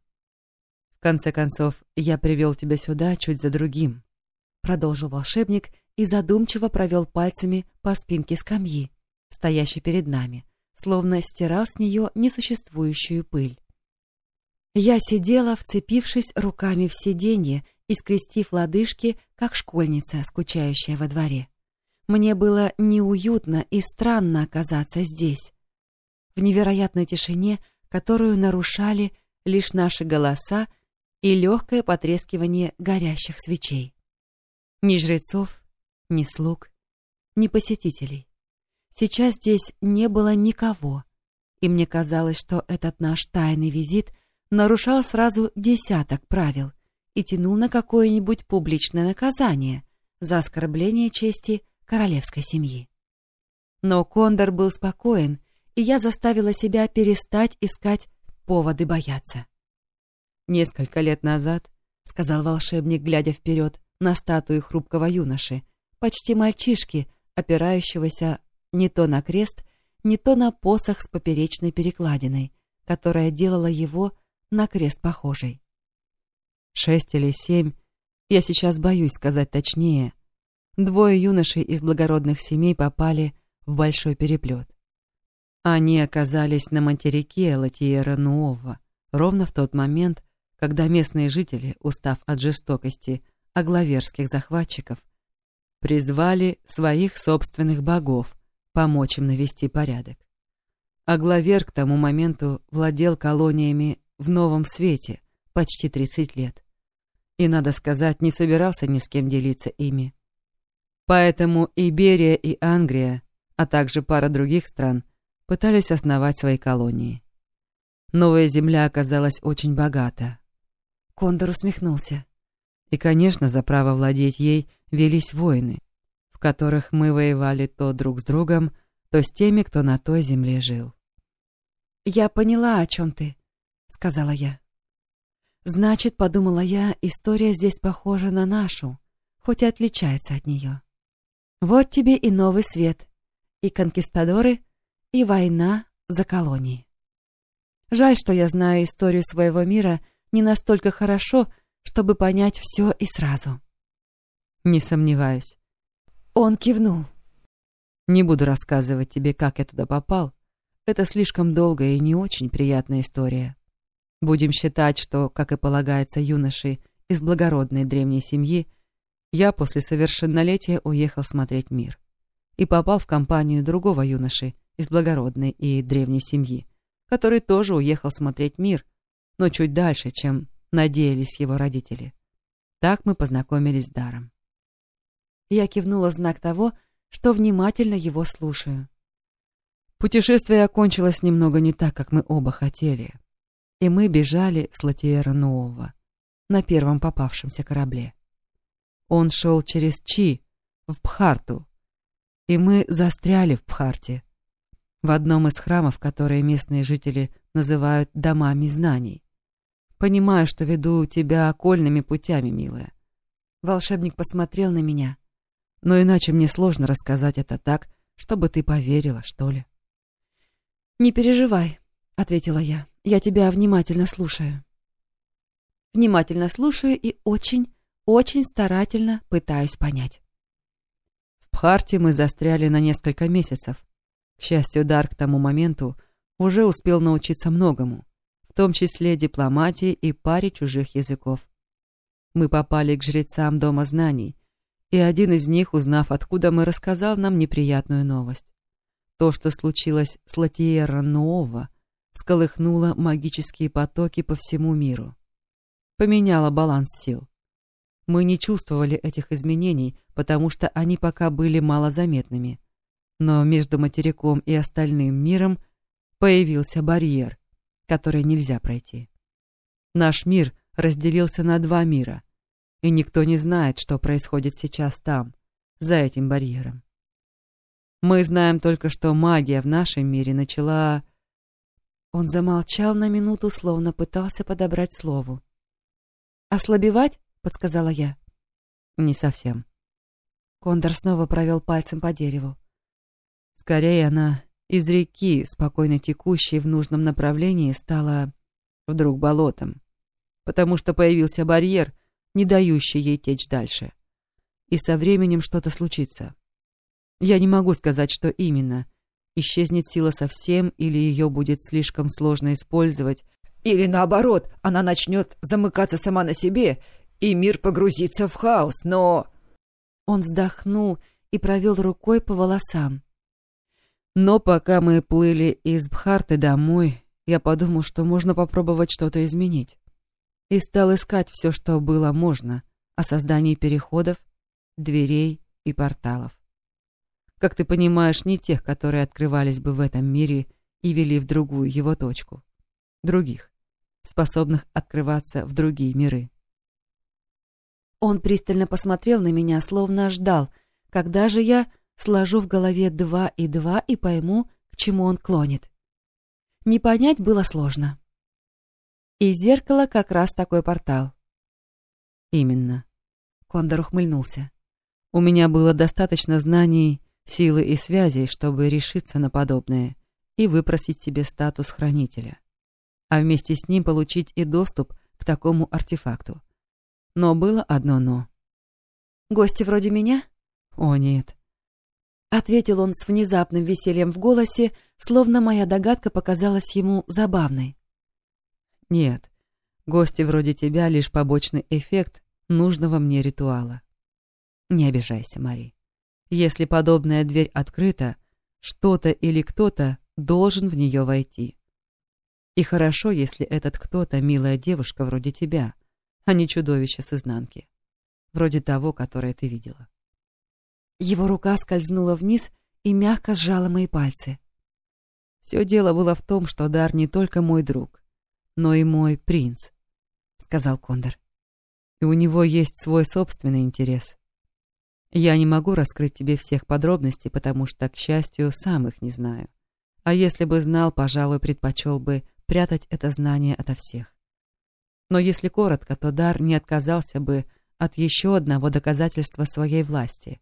«В конце концов, я привел тебя сюда чуть за другим», — продолжил волшебник и задумчиво провел пальцами по спинке скамьи, стоящей перед нами, словно стирал с нее несуществующую пыль. Я сидела, вцепившись руками в сиденье и скрестив лодыжки, как школьница, скучающая во дворе. Мне было неуютно и странно оказаться здесь. В невероятной тишине — которую нарушали лишь наши голоса и легкое потрескивание горящих свечей. Ни жрецов, ни слуг, ни посетителей. Сейчас здесь не было никого, и мне казалось, что этот наш тайный визит нарушал сразу десяток правил и тянул на какое-нибудь публичное наказание за оскорбление чести королевской семьи. Но Кондор был спокоен и я заставила себя перестать искать поводы бояться. «Несколько лет назад», — сказал волшебник, глядя вперед на статую хрупкого юноши, почти мальчишки, опирающегося не то на крест, не то на посох с поперечной перекладиной, которая делала его на крест похожей. Шесть или семь, я сейчас боюсь сказать точнее, двое юношей из благородных семей попали в большой переплет. Они оказались на материке Латиера-Нуова ровно в тот момент, когда местные жители, устав от жестокости аглаверских захватчиков, призвали своих собственных богов помочь им навести порядок. Аглавер к тому моменту владел колониями в Новом Свете почти 30 лет. И, надо сказать, не собирался ни с кем делиться ими. Поэтому Иберия и Ангрия, а также пара других стран – пытались основать свои колонии. Новая земля оказалась очень богата. Кондор усмехнулся. И, конечно, за право владеть ей велись войны, в которых мы воевали то друг с другом, то с теми, кто на той земле жил. «Я поняла, о чем ты», — сказала я. «Значит, — подумала я, — история здесь похожа на нашу, хоть и отличается от нее. Вот тебе и новый свет, и конкистадоры и война за колонии. Жаль, что я знаю историю своего мира не настолько хорошо, чтобы понять все и сразу. Не сомневаюсь. Он кивнул. Не буду рассказывать тебе, как я туда попал. Это слишком долгая и не очень приятная история. Будем считать, что, как и полагается юноши из благородной древней семьи, я после совершеннолетия уехал смотреть мир и попал в компанию другого юноши, из благородной и древней семьи, который тоже уехал смотреть мир, но чуть дальше, чем надеялись его родители. Так мы познакомились с Даром. Я кивнула знак того, что внимательно его слушаю. Путешествие окончилось немного не так, как мы оба хотели, и мы бежали с Латиера Нового на первом попавшемся корабле. Он шел через Чи, в Пхарту, и мы застряли в Пхарте, в одном из храмов, которые местные жители называют «домами знаний». Понимаю, что веду тебя окольными путями, милая. Волшебник посмотрел на меня. Но иначе мне сложно рассказать это так, чтобы ты поверила, что ли. «Не переживай», — ответила я. «Я тебя внимательно слушаю». Внимательно слушаю и очень, очень старательно пытаюсь понять. В Пхарте мы застряли на несколько месяцев. К счастью, Дар к тому моменту уже успел научиться многому, в том числе дипломатии и паре чужих языков. Мы попали к жрецам Дома знаний, и один из них, узнав, откуда мы, рассказал нам неприятную новость. То, что случилось с Латиера Нова, сколыхнуло магические потоки по всему миру. Поменяло баланс сил. Мы не чувствовали этих изменений, потому что они пока были малозаметными. Но между материком и остальным миром появился барьер, который нельзя пройти. Наш мир разделился на два мира, и никто не знает, что происходит сейчас там, за этим барьером. Мы знаем только, что магия в нашем мире начала... Он замолчал на минуту, словно пытался подобрать слово. «Ослабевать?» — подсказала я. «Не совсем». Кондор снова провел пальцем по дереву. Скорее, она из реки, спокойно текущей в нужном направлении, стала вдруг болотом, потому что появился барьер, не дающий ей течь дальше. И со временем что-то случится. Я не могу сказать, что именно. Исчезнет сила совсем, или ее будет слишком сложно использовать, или наоборот, она начнет замыкаться сама на себе и мир погрузится в хаос, но...» Он вздохнул и провел рукой по волосам. «Но пока мы плыли из Бхарты домой, я подумал, что можно попробовать что-то изменить. И стал искать все, что было можно, о создании переходов, дверей и порталов. Как ты понимаешь, не тех, которые открывались бы в этом мире и вели в другую его точку. Других, способных открываться в другие миры. Он пристально посмотрел на меня, словно ждал, когда же я сложу в голове два и два и пойму, к чему он клонит. Не понять было сложно. И зеркало как раз такой портал. Именно. Кондор ухмыльнулся. У меня было достаточно знаний, силы и связей, чтобы решиться на подобное и выпросить себе статус хранителя. А вместе с ним получить и доступ к такому артефакту. Но было одно «но». «Гости вроде меня?» «О, нет». Ответил он с внезапным весельем в голосе, словно моя догадка показалась ему забавной. «Нет, гости вроде тебя — лишь побочный эффект нужного мне ритуала. Не обижайся, Мари. Если подобная дверь открыта, что-то или кто-то должен в нее войти. И хорошо, если этот кто-то милая девушка вроде тебя — а не чудовище с изнанки. Вроде того, которое ты видела. Его рука скользнула вниз и мягко сжала мои пальцы. Все дело было в том, что Дар не только мой друг, но и мой принц, сказал Кондор. И у него есть свой собственный интерес. Я не могу раскрыть тебе всех подробностей, потому что, к счастью, сам их не знаю. А если бы знал, пожалуй, предпочел бы прятать это знание ото всех. Но если коротко, то Дар не отказался бы от еще одного доказательства своей власти.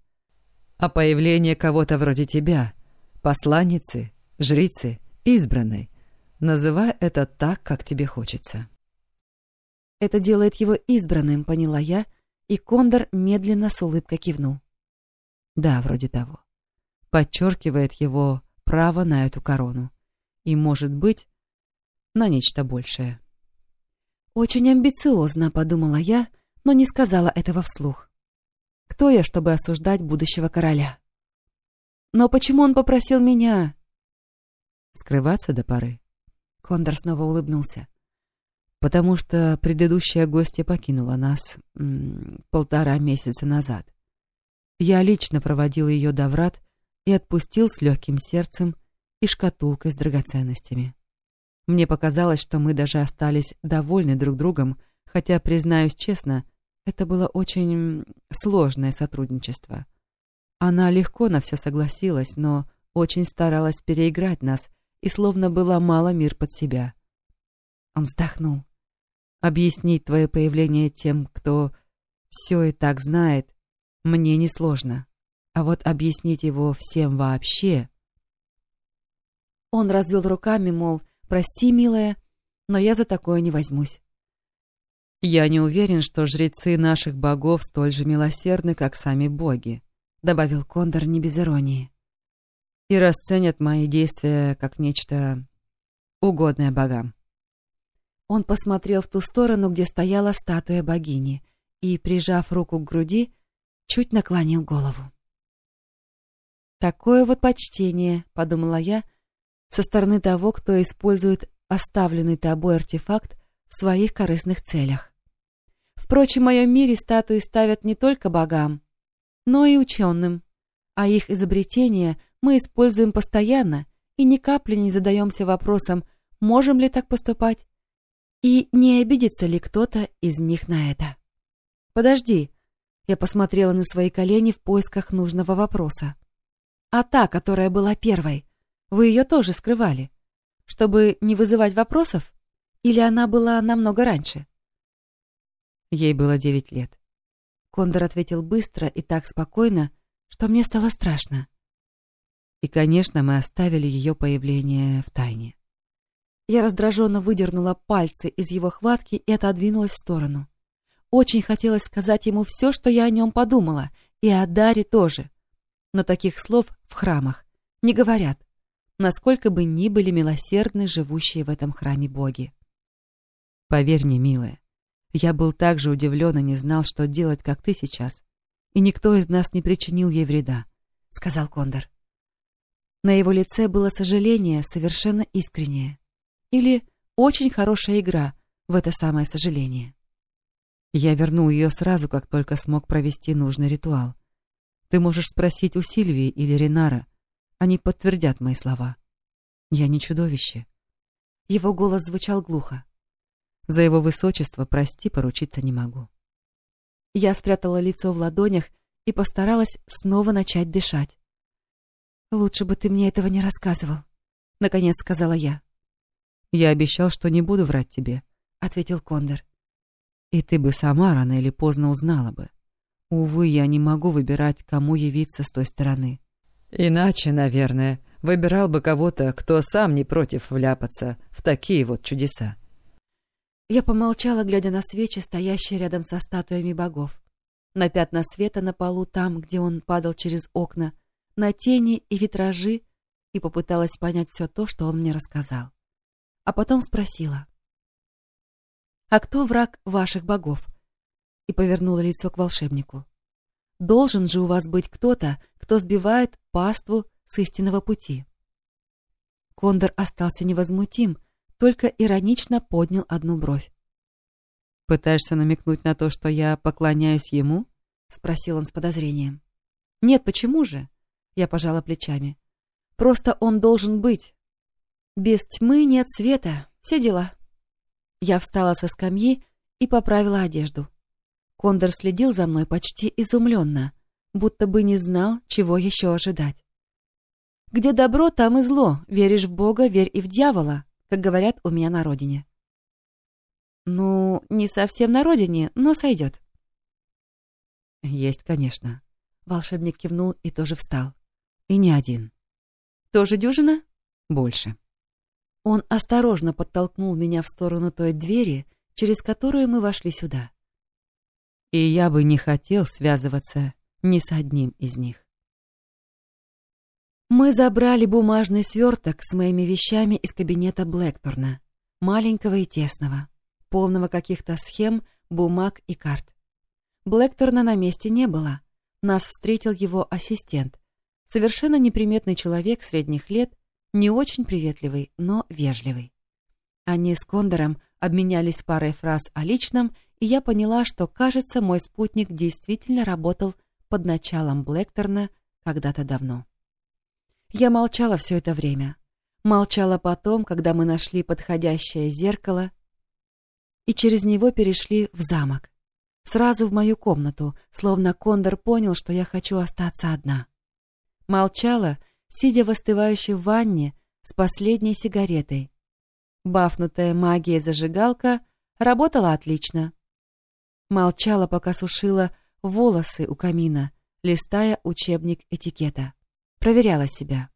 А появление кого-то вроде тебя, посланницы, жрицы, избранной, называй это так, как тебе хочется. Это делает его избранным, поняла я, и Кондор медленно с улыбкой кивнул. Да, вроде того. Подчеркивает его право на эту корону. И, может быть, на нечто большее. Очень амбициозно, подумала я, но не сказала этого вслух. Кто я, чтобы осуждать будущего короля? Но почему он попросил меня? Скрываться до поры. Кондор снова улыбнулся. Потому что предыдущая гостья покинула нас м, полтора месяца назад. Я лично проводил ее до врат и отпустил с легким сердцем и шкатулкой с драгоценностями. Мне показалось, что мы даже остались довольны друг другом, хотя, признаюсь честно, это было очень сложное сотрудничество. Она легко на все согласилась, но очень старалась переиграть нас и словно была мало мир под себя. Он вздохнул. Объяснить твое появление тем, кто все и так знает, мне несложно. А вот объяснить его всем вообще... Он развел руками, мол, Прости, милая, но я за такое не возьмусь. Я не уверен, что жрецы наших богов столь же милосердны, как сами боги, добавил Кондор не без иронии. И расценят мои действия как нечто угодное богам. Он посмотрел в ту сторону, где стояла статуя богини, и, прижав руку к груди, чуть наклонил голову. «Такое вот почтение», — подумала я, со стороны того, кто использует оставленный тобой артефакт в своих корыстных целях. Впрочем, в моем мире статуи ставят не только богам, но и ученым, а их изобретения мы используем постоянно и ни капли не задаемся вопросом, можем ли так поступать, и не обидится ли кто-то из них на это. «Подожди», — я посмотрела на свои колени в поисках нужного вопроса. «А та, которая была первой, вы ее тоже скрывали, чтобы не вызывать вопросов? Или она была намного раньше?» Ей было девять лет. Кондор ответил быстро и так спокойно, что мне стало страшно. И, конечно, мы оставили ее появление в тайне. Я раздраженно выдернула пальцы из его хватки и отодвинулась в сторону. Очень хотелось сказать ему все, что я о нем подумала, и о Даре тоже. Но таких слов в храмах не говорят, насколько бы ни были милосердны живущие в этом храме боги. Поверь мне, милая, я был так же удивлен и не знал, что делать, как ты сейчас. И никто из нас не причинил ей вреда, — сказал Кондор. На его лице было сожаление, совершенно искреннее. Или очень хорошая игра в это самое сожаление. Я вернул ее сразу, как только смог провести нужный ритуал. Ты можешь спросить у Сильвии или Ренара. Они подтвердят мои слова. Я не чудовище. Его голос звучал глухо. За его высочество, прости, поручиться не могу. Я спрятала лицо в ладонях и постаралась снова начать дышать. «Лучше бы ты мне этого не рассказывал», — наконец сказала я. «Я обещал, что не буду врать тебе», — ответил Кондор. «И ты бы сама рано или поздно узнала бы. Увы, я не могу выбирать, кому явиться с той стороны». «Иначе, наверное, выбирал бы кого-то, кто сам не против вляпаться в такие вот чудеса», я помолчала, глядя на свечи, стоящие рядом со статуями богов. На пятна света на полу там, где он падал через окна, на тени и витражи, и попыталась понять все то, что он мне рассказал. А потом спросила. «А кто враг ваших богов?» И повернула лицо к волшебнику. «Должен же у вас быть кто-то, кто сбивает паству с истинного пути». Кондор остался невозмутим, только иронично поднял одну бровь. «Пытаешься намекнуть на то, что я поклоняюсь ему?» — спросил он с подозрением. «Нет, почему же?» — я пожала плечами. «Просто он должен быть. Без тьмы нет света, все дела». Я встала со скамьи и поправила одежду. Кондор следил за мной почти изумленно, будто бы не знал, чего еще ожидать. «Где добро, там и зло. Веришь в Бога, верь и в дьявола», как говорят у меня на родине. Ну, не совсем на родине, но сойдет. Есть, конечно. Волшебник кивнул и тоже встал. И не один. Тоже дюжина? Больше. Он осторожно подтолкнул меня в сторону той двери, через которую мы вошли сюда. И я бы не хотел связываться ни с одним из них. Мы забрали бумажный сверток с моими вещами из кабинета Блэкторна, маленького и тесного, полного каких-то схем, бумаг и карт. Блэкторна на месте не было. Нас встретил его ассистент, совершенно неприметный человек средних лет, не очень приветливый, но вежливый. Они с Кондором обменялись парой фраз о личном, и я поняла, что, кажется, мой спутник действительно работал под началом Блэкторна когда-то давно. Я молчала все это время. Молчала потом, когда мы нашли подходящее зеркало и через него перешли в замок. Сразу в мою комнату, словно Кондор понял, что я хочу остаться одна. Молчала, сидя в остывающей ванне с последней сигаретой. Бафнутая магией зажигалка работала отлично. Молчала, пока сушила волосы у камина, листая учебник этикета проверяла себя.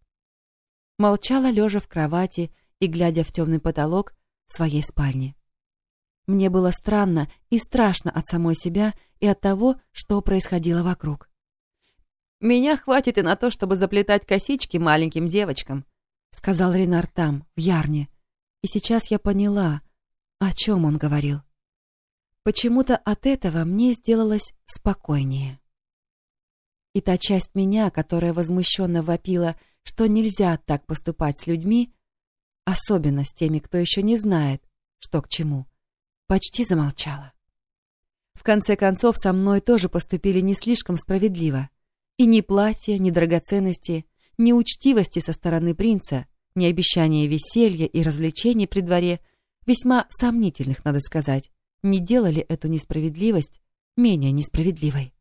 Молчала, лежа в кровати и глядя в темный потолок своей спальни. Мне было странно и страшно от самой себя и от того, что происходило вокруг. «Меня хватит и на то, чтобы заплетать косички маленьким девочкам», — сказал Ренар там, в Ярне. И сейчас я поняла, О чем он говорил? Почему-то от этого мне сделалось спокойнее. И та часть меня, которая возмущенно вопила, что нельзя так поступать с людьми, особенно с теми, кто еще не знает, что к чему, почти замолчала. В конце концов, со мной тоже поступили не слишком справедливо. И ни платья, ни драгоценности, ни учтивости со стороны принца, ни обещания веселья и развлечений при дворе, весьма сомнительных, надо сказать, не делали эту несправедливость менее несправедливой.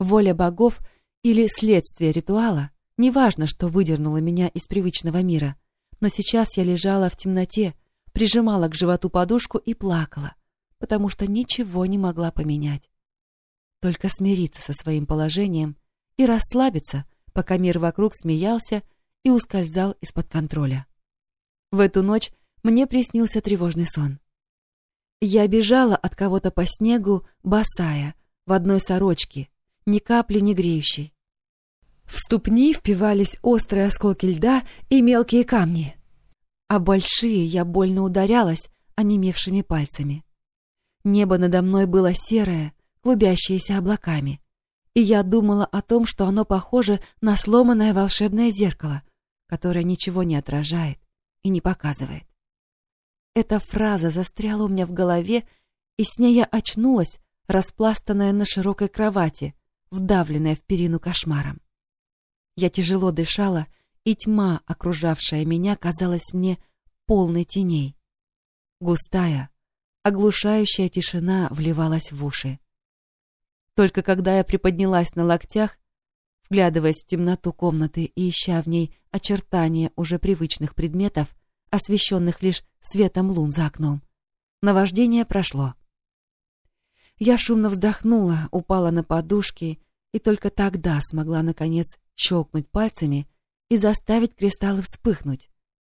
Воля богов или следствие ритуала, неважно, что выдернуло меня из привычного мира, но сейчас я лежала в темноте, прижимала к животу подушку и плакала, потому что ничего не могла поменять. Только смириться со своим положением и расслабиться, пока мир вокруг смеялся и ускользал из-под контроля. В эту ночь мне приснился тревожный сон. Я бежала от кого-то по снегу, босая, в одной сорочке, ни капли не греющей. В ступни впивались острые осколки льда и мелкие камни, а большие я больно ударялась онемевшими пальцами. Небо надо мной было серое, клубящееся облаками, и я думала о том, что оно похоже на сломанное волшебное зеркало, которое ничего не отражает и не показывает. Эта фраза застряла у меня в голове, и с ней я очнулась, распластанная на широкой кровати, вдавленная в перину кошмаром. Я тяжело дышала, и тьма, окружавшая меня, казалась мне полной теней. Густая, оглушающая тишина вливалась в уши. Только когда я приподнялась на локтях, вглядываясь в темноту комнаты и ища в ней очертания уже привычных предметов, освещенных лишь светом лун за окном, наваждение прошло. Я шумно вздохнула, упала на подушки и только тогда смогла, наконец, щелкнуть пальцами и заставить кристаллы вспыхнуть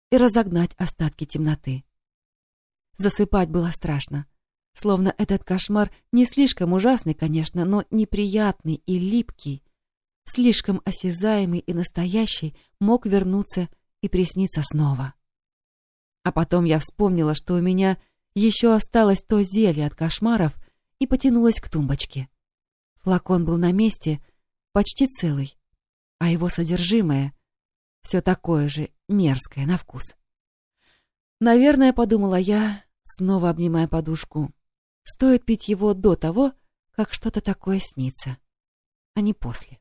и разогнать остатки темноты. Засыпать было страшно. Словно этот кошмар не слишком ужасный, конечно, но неприятный и липкий, слишком осязаемый и настоящий, мог вернуться и присниться снова. А потом я вспомнила, что у меня еще осталось то зелье от кошмаров, и потянулась к тумбочке. Флакон был на месте, почти целый, а его содержимое все такое же мерзкое на вкус. Наверное, подумала я, снова обнимая подушку, стоит пить его до того, как что-то такое снится, а не после.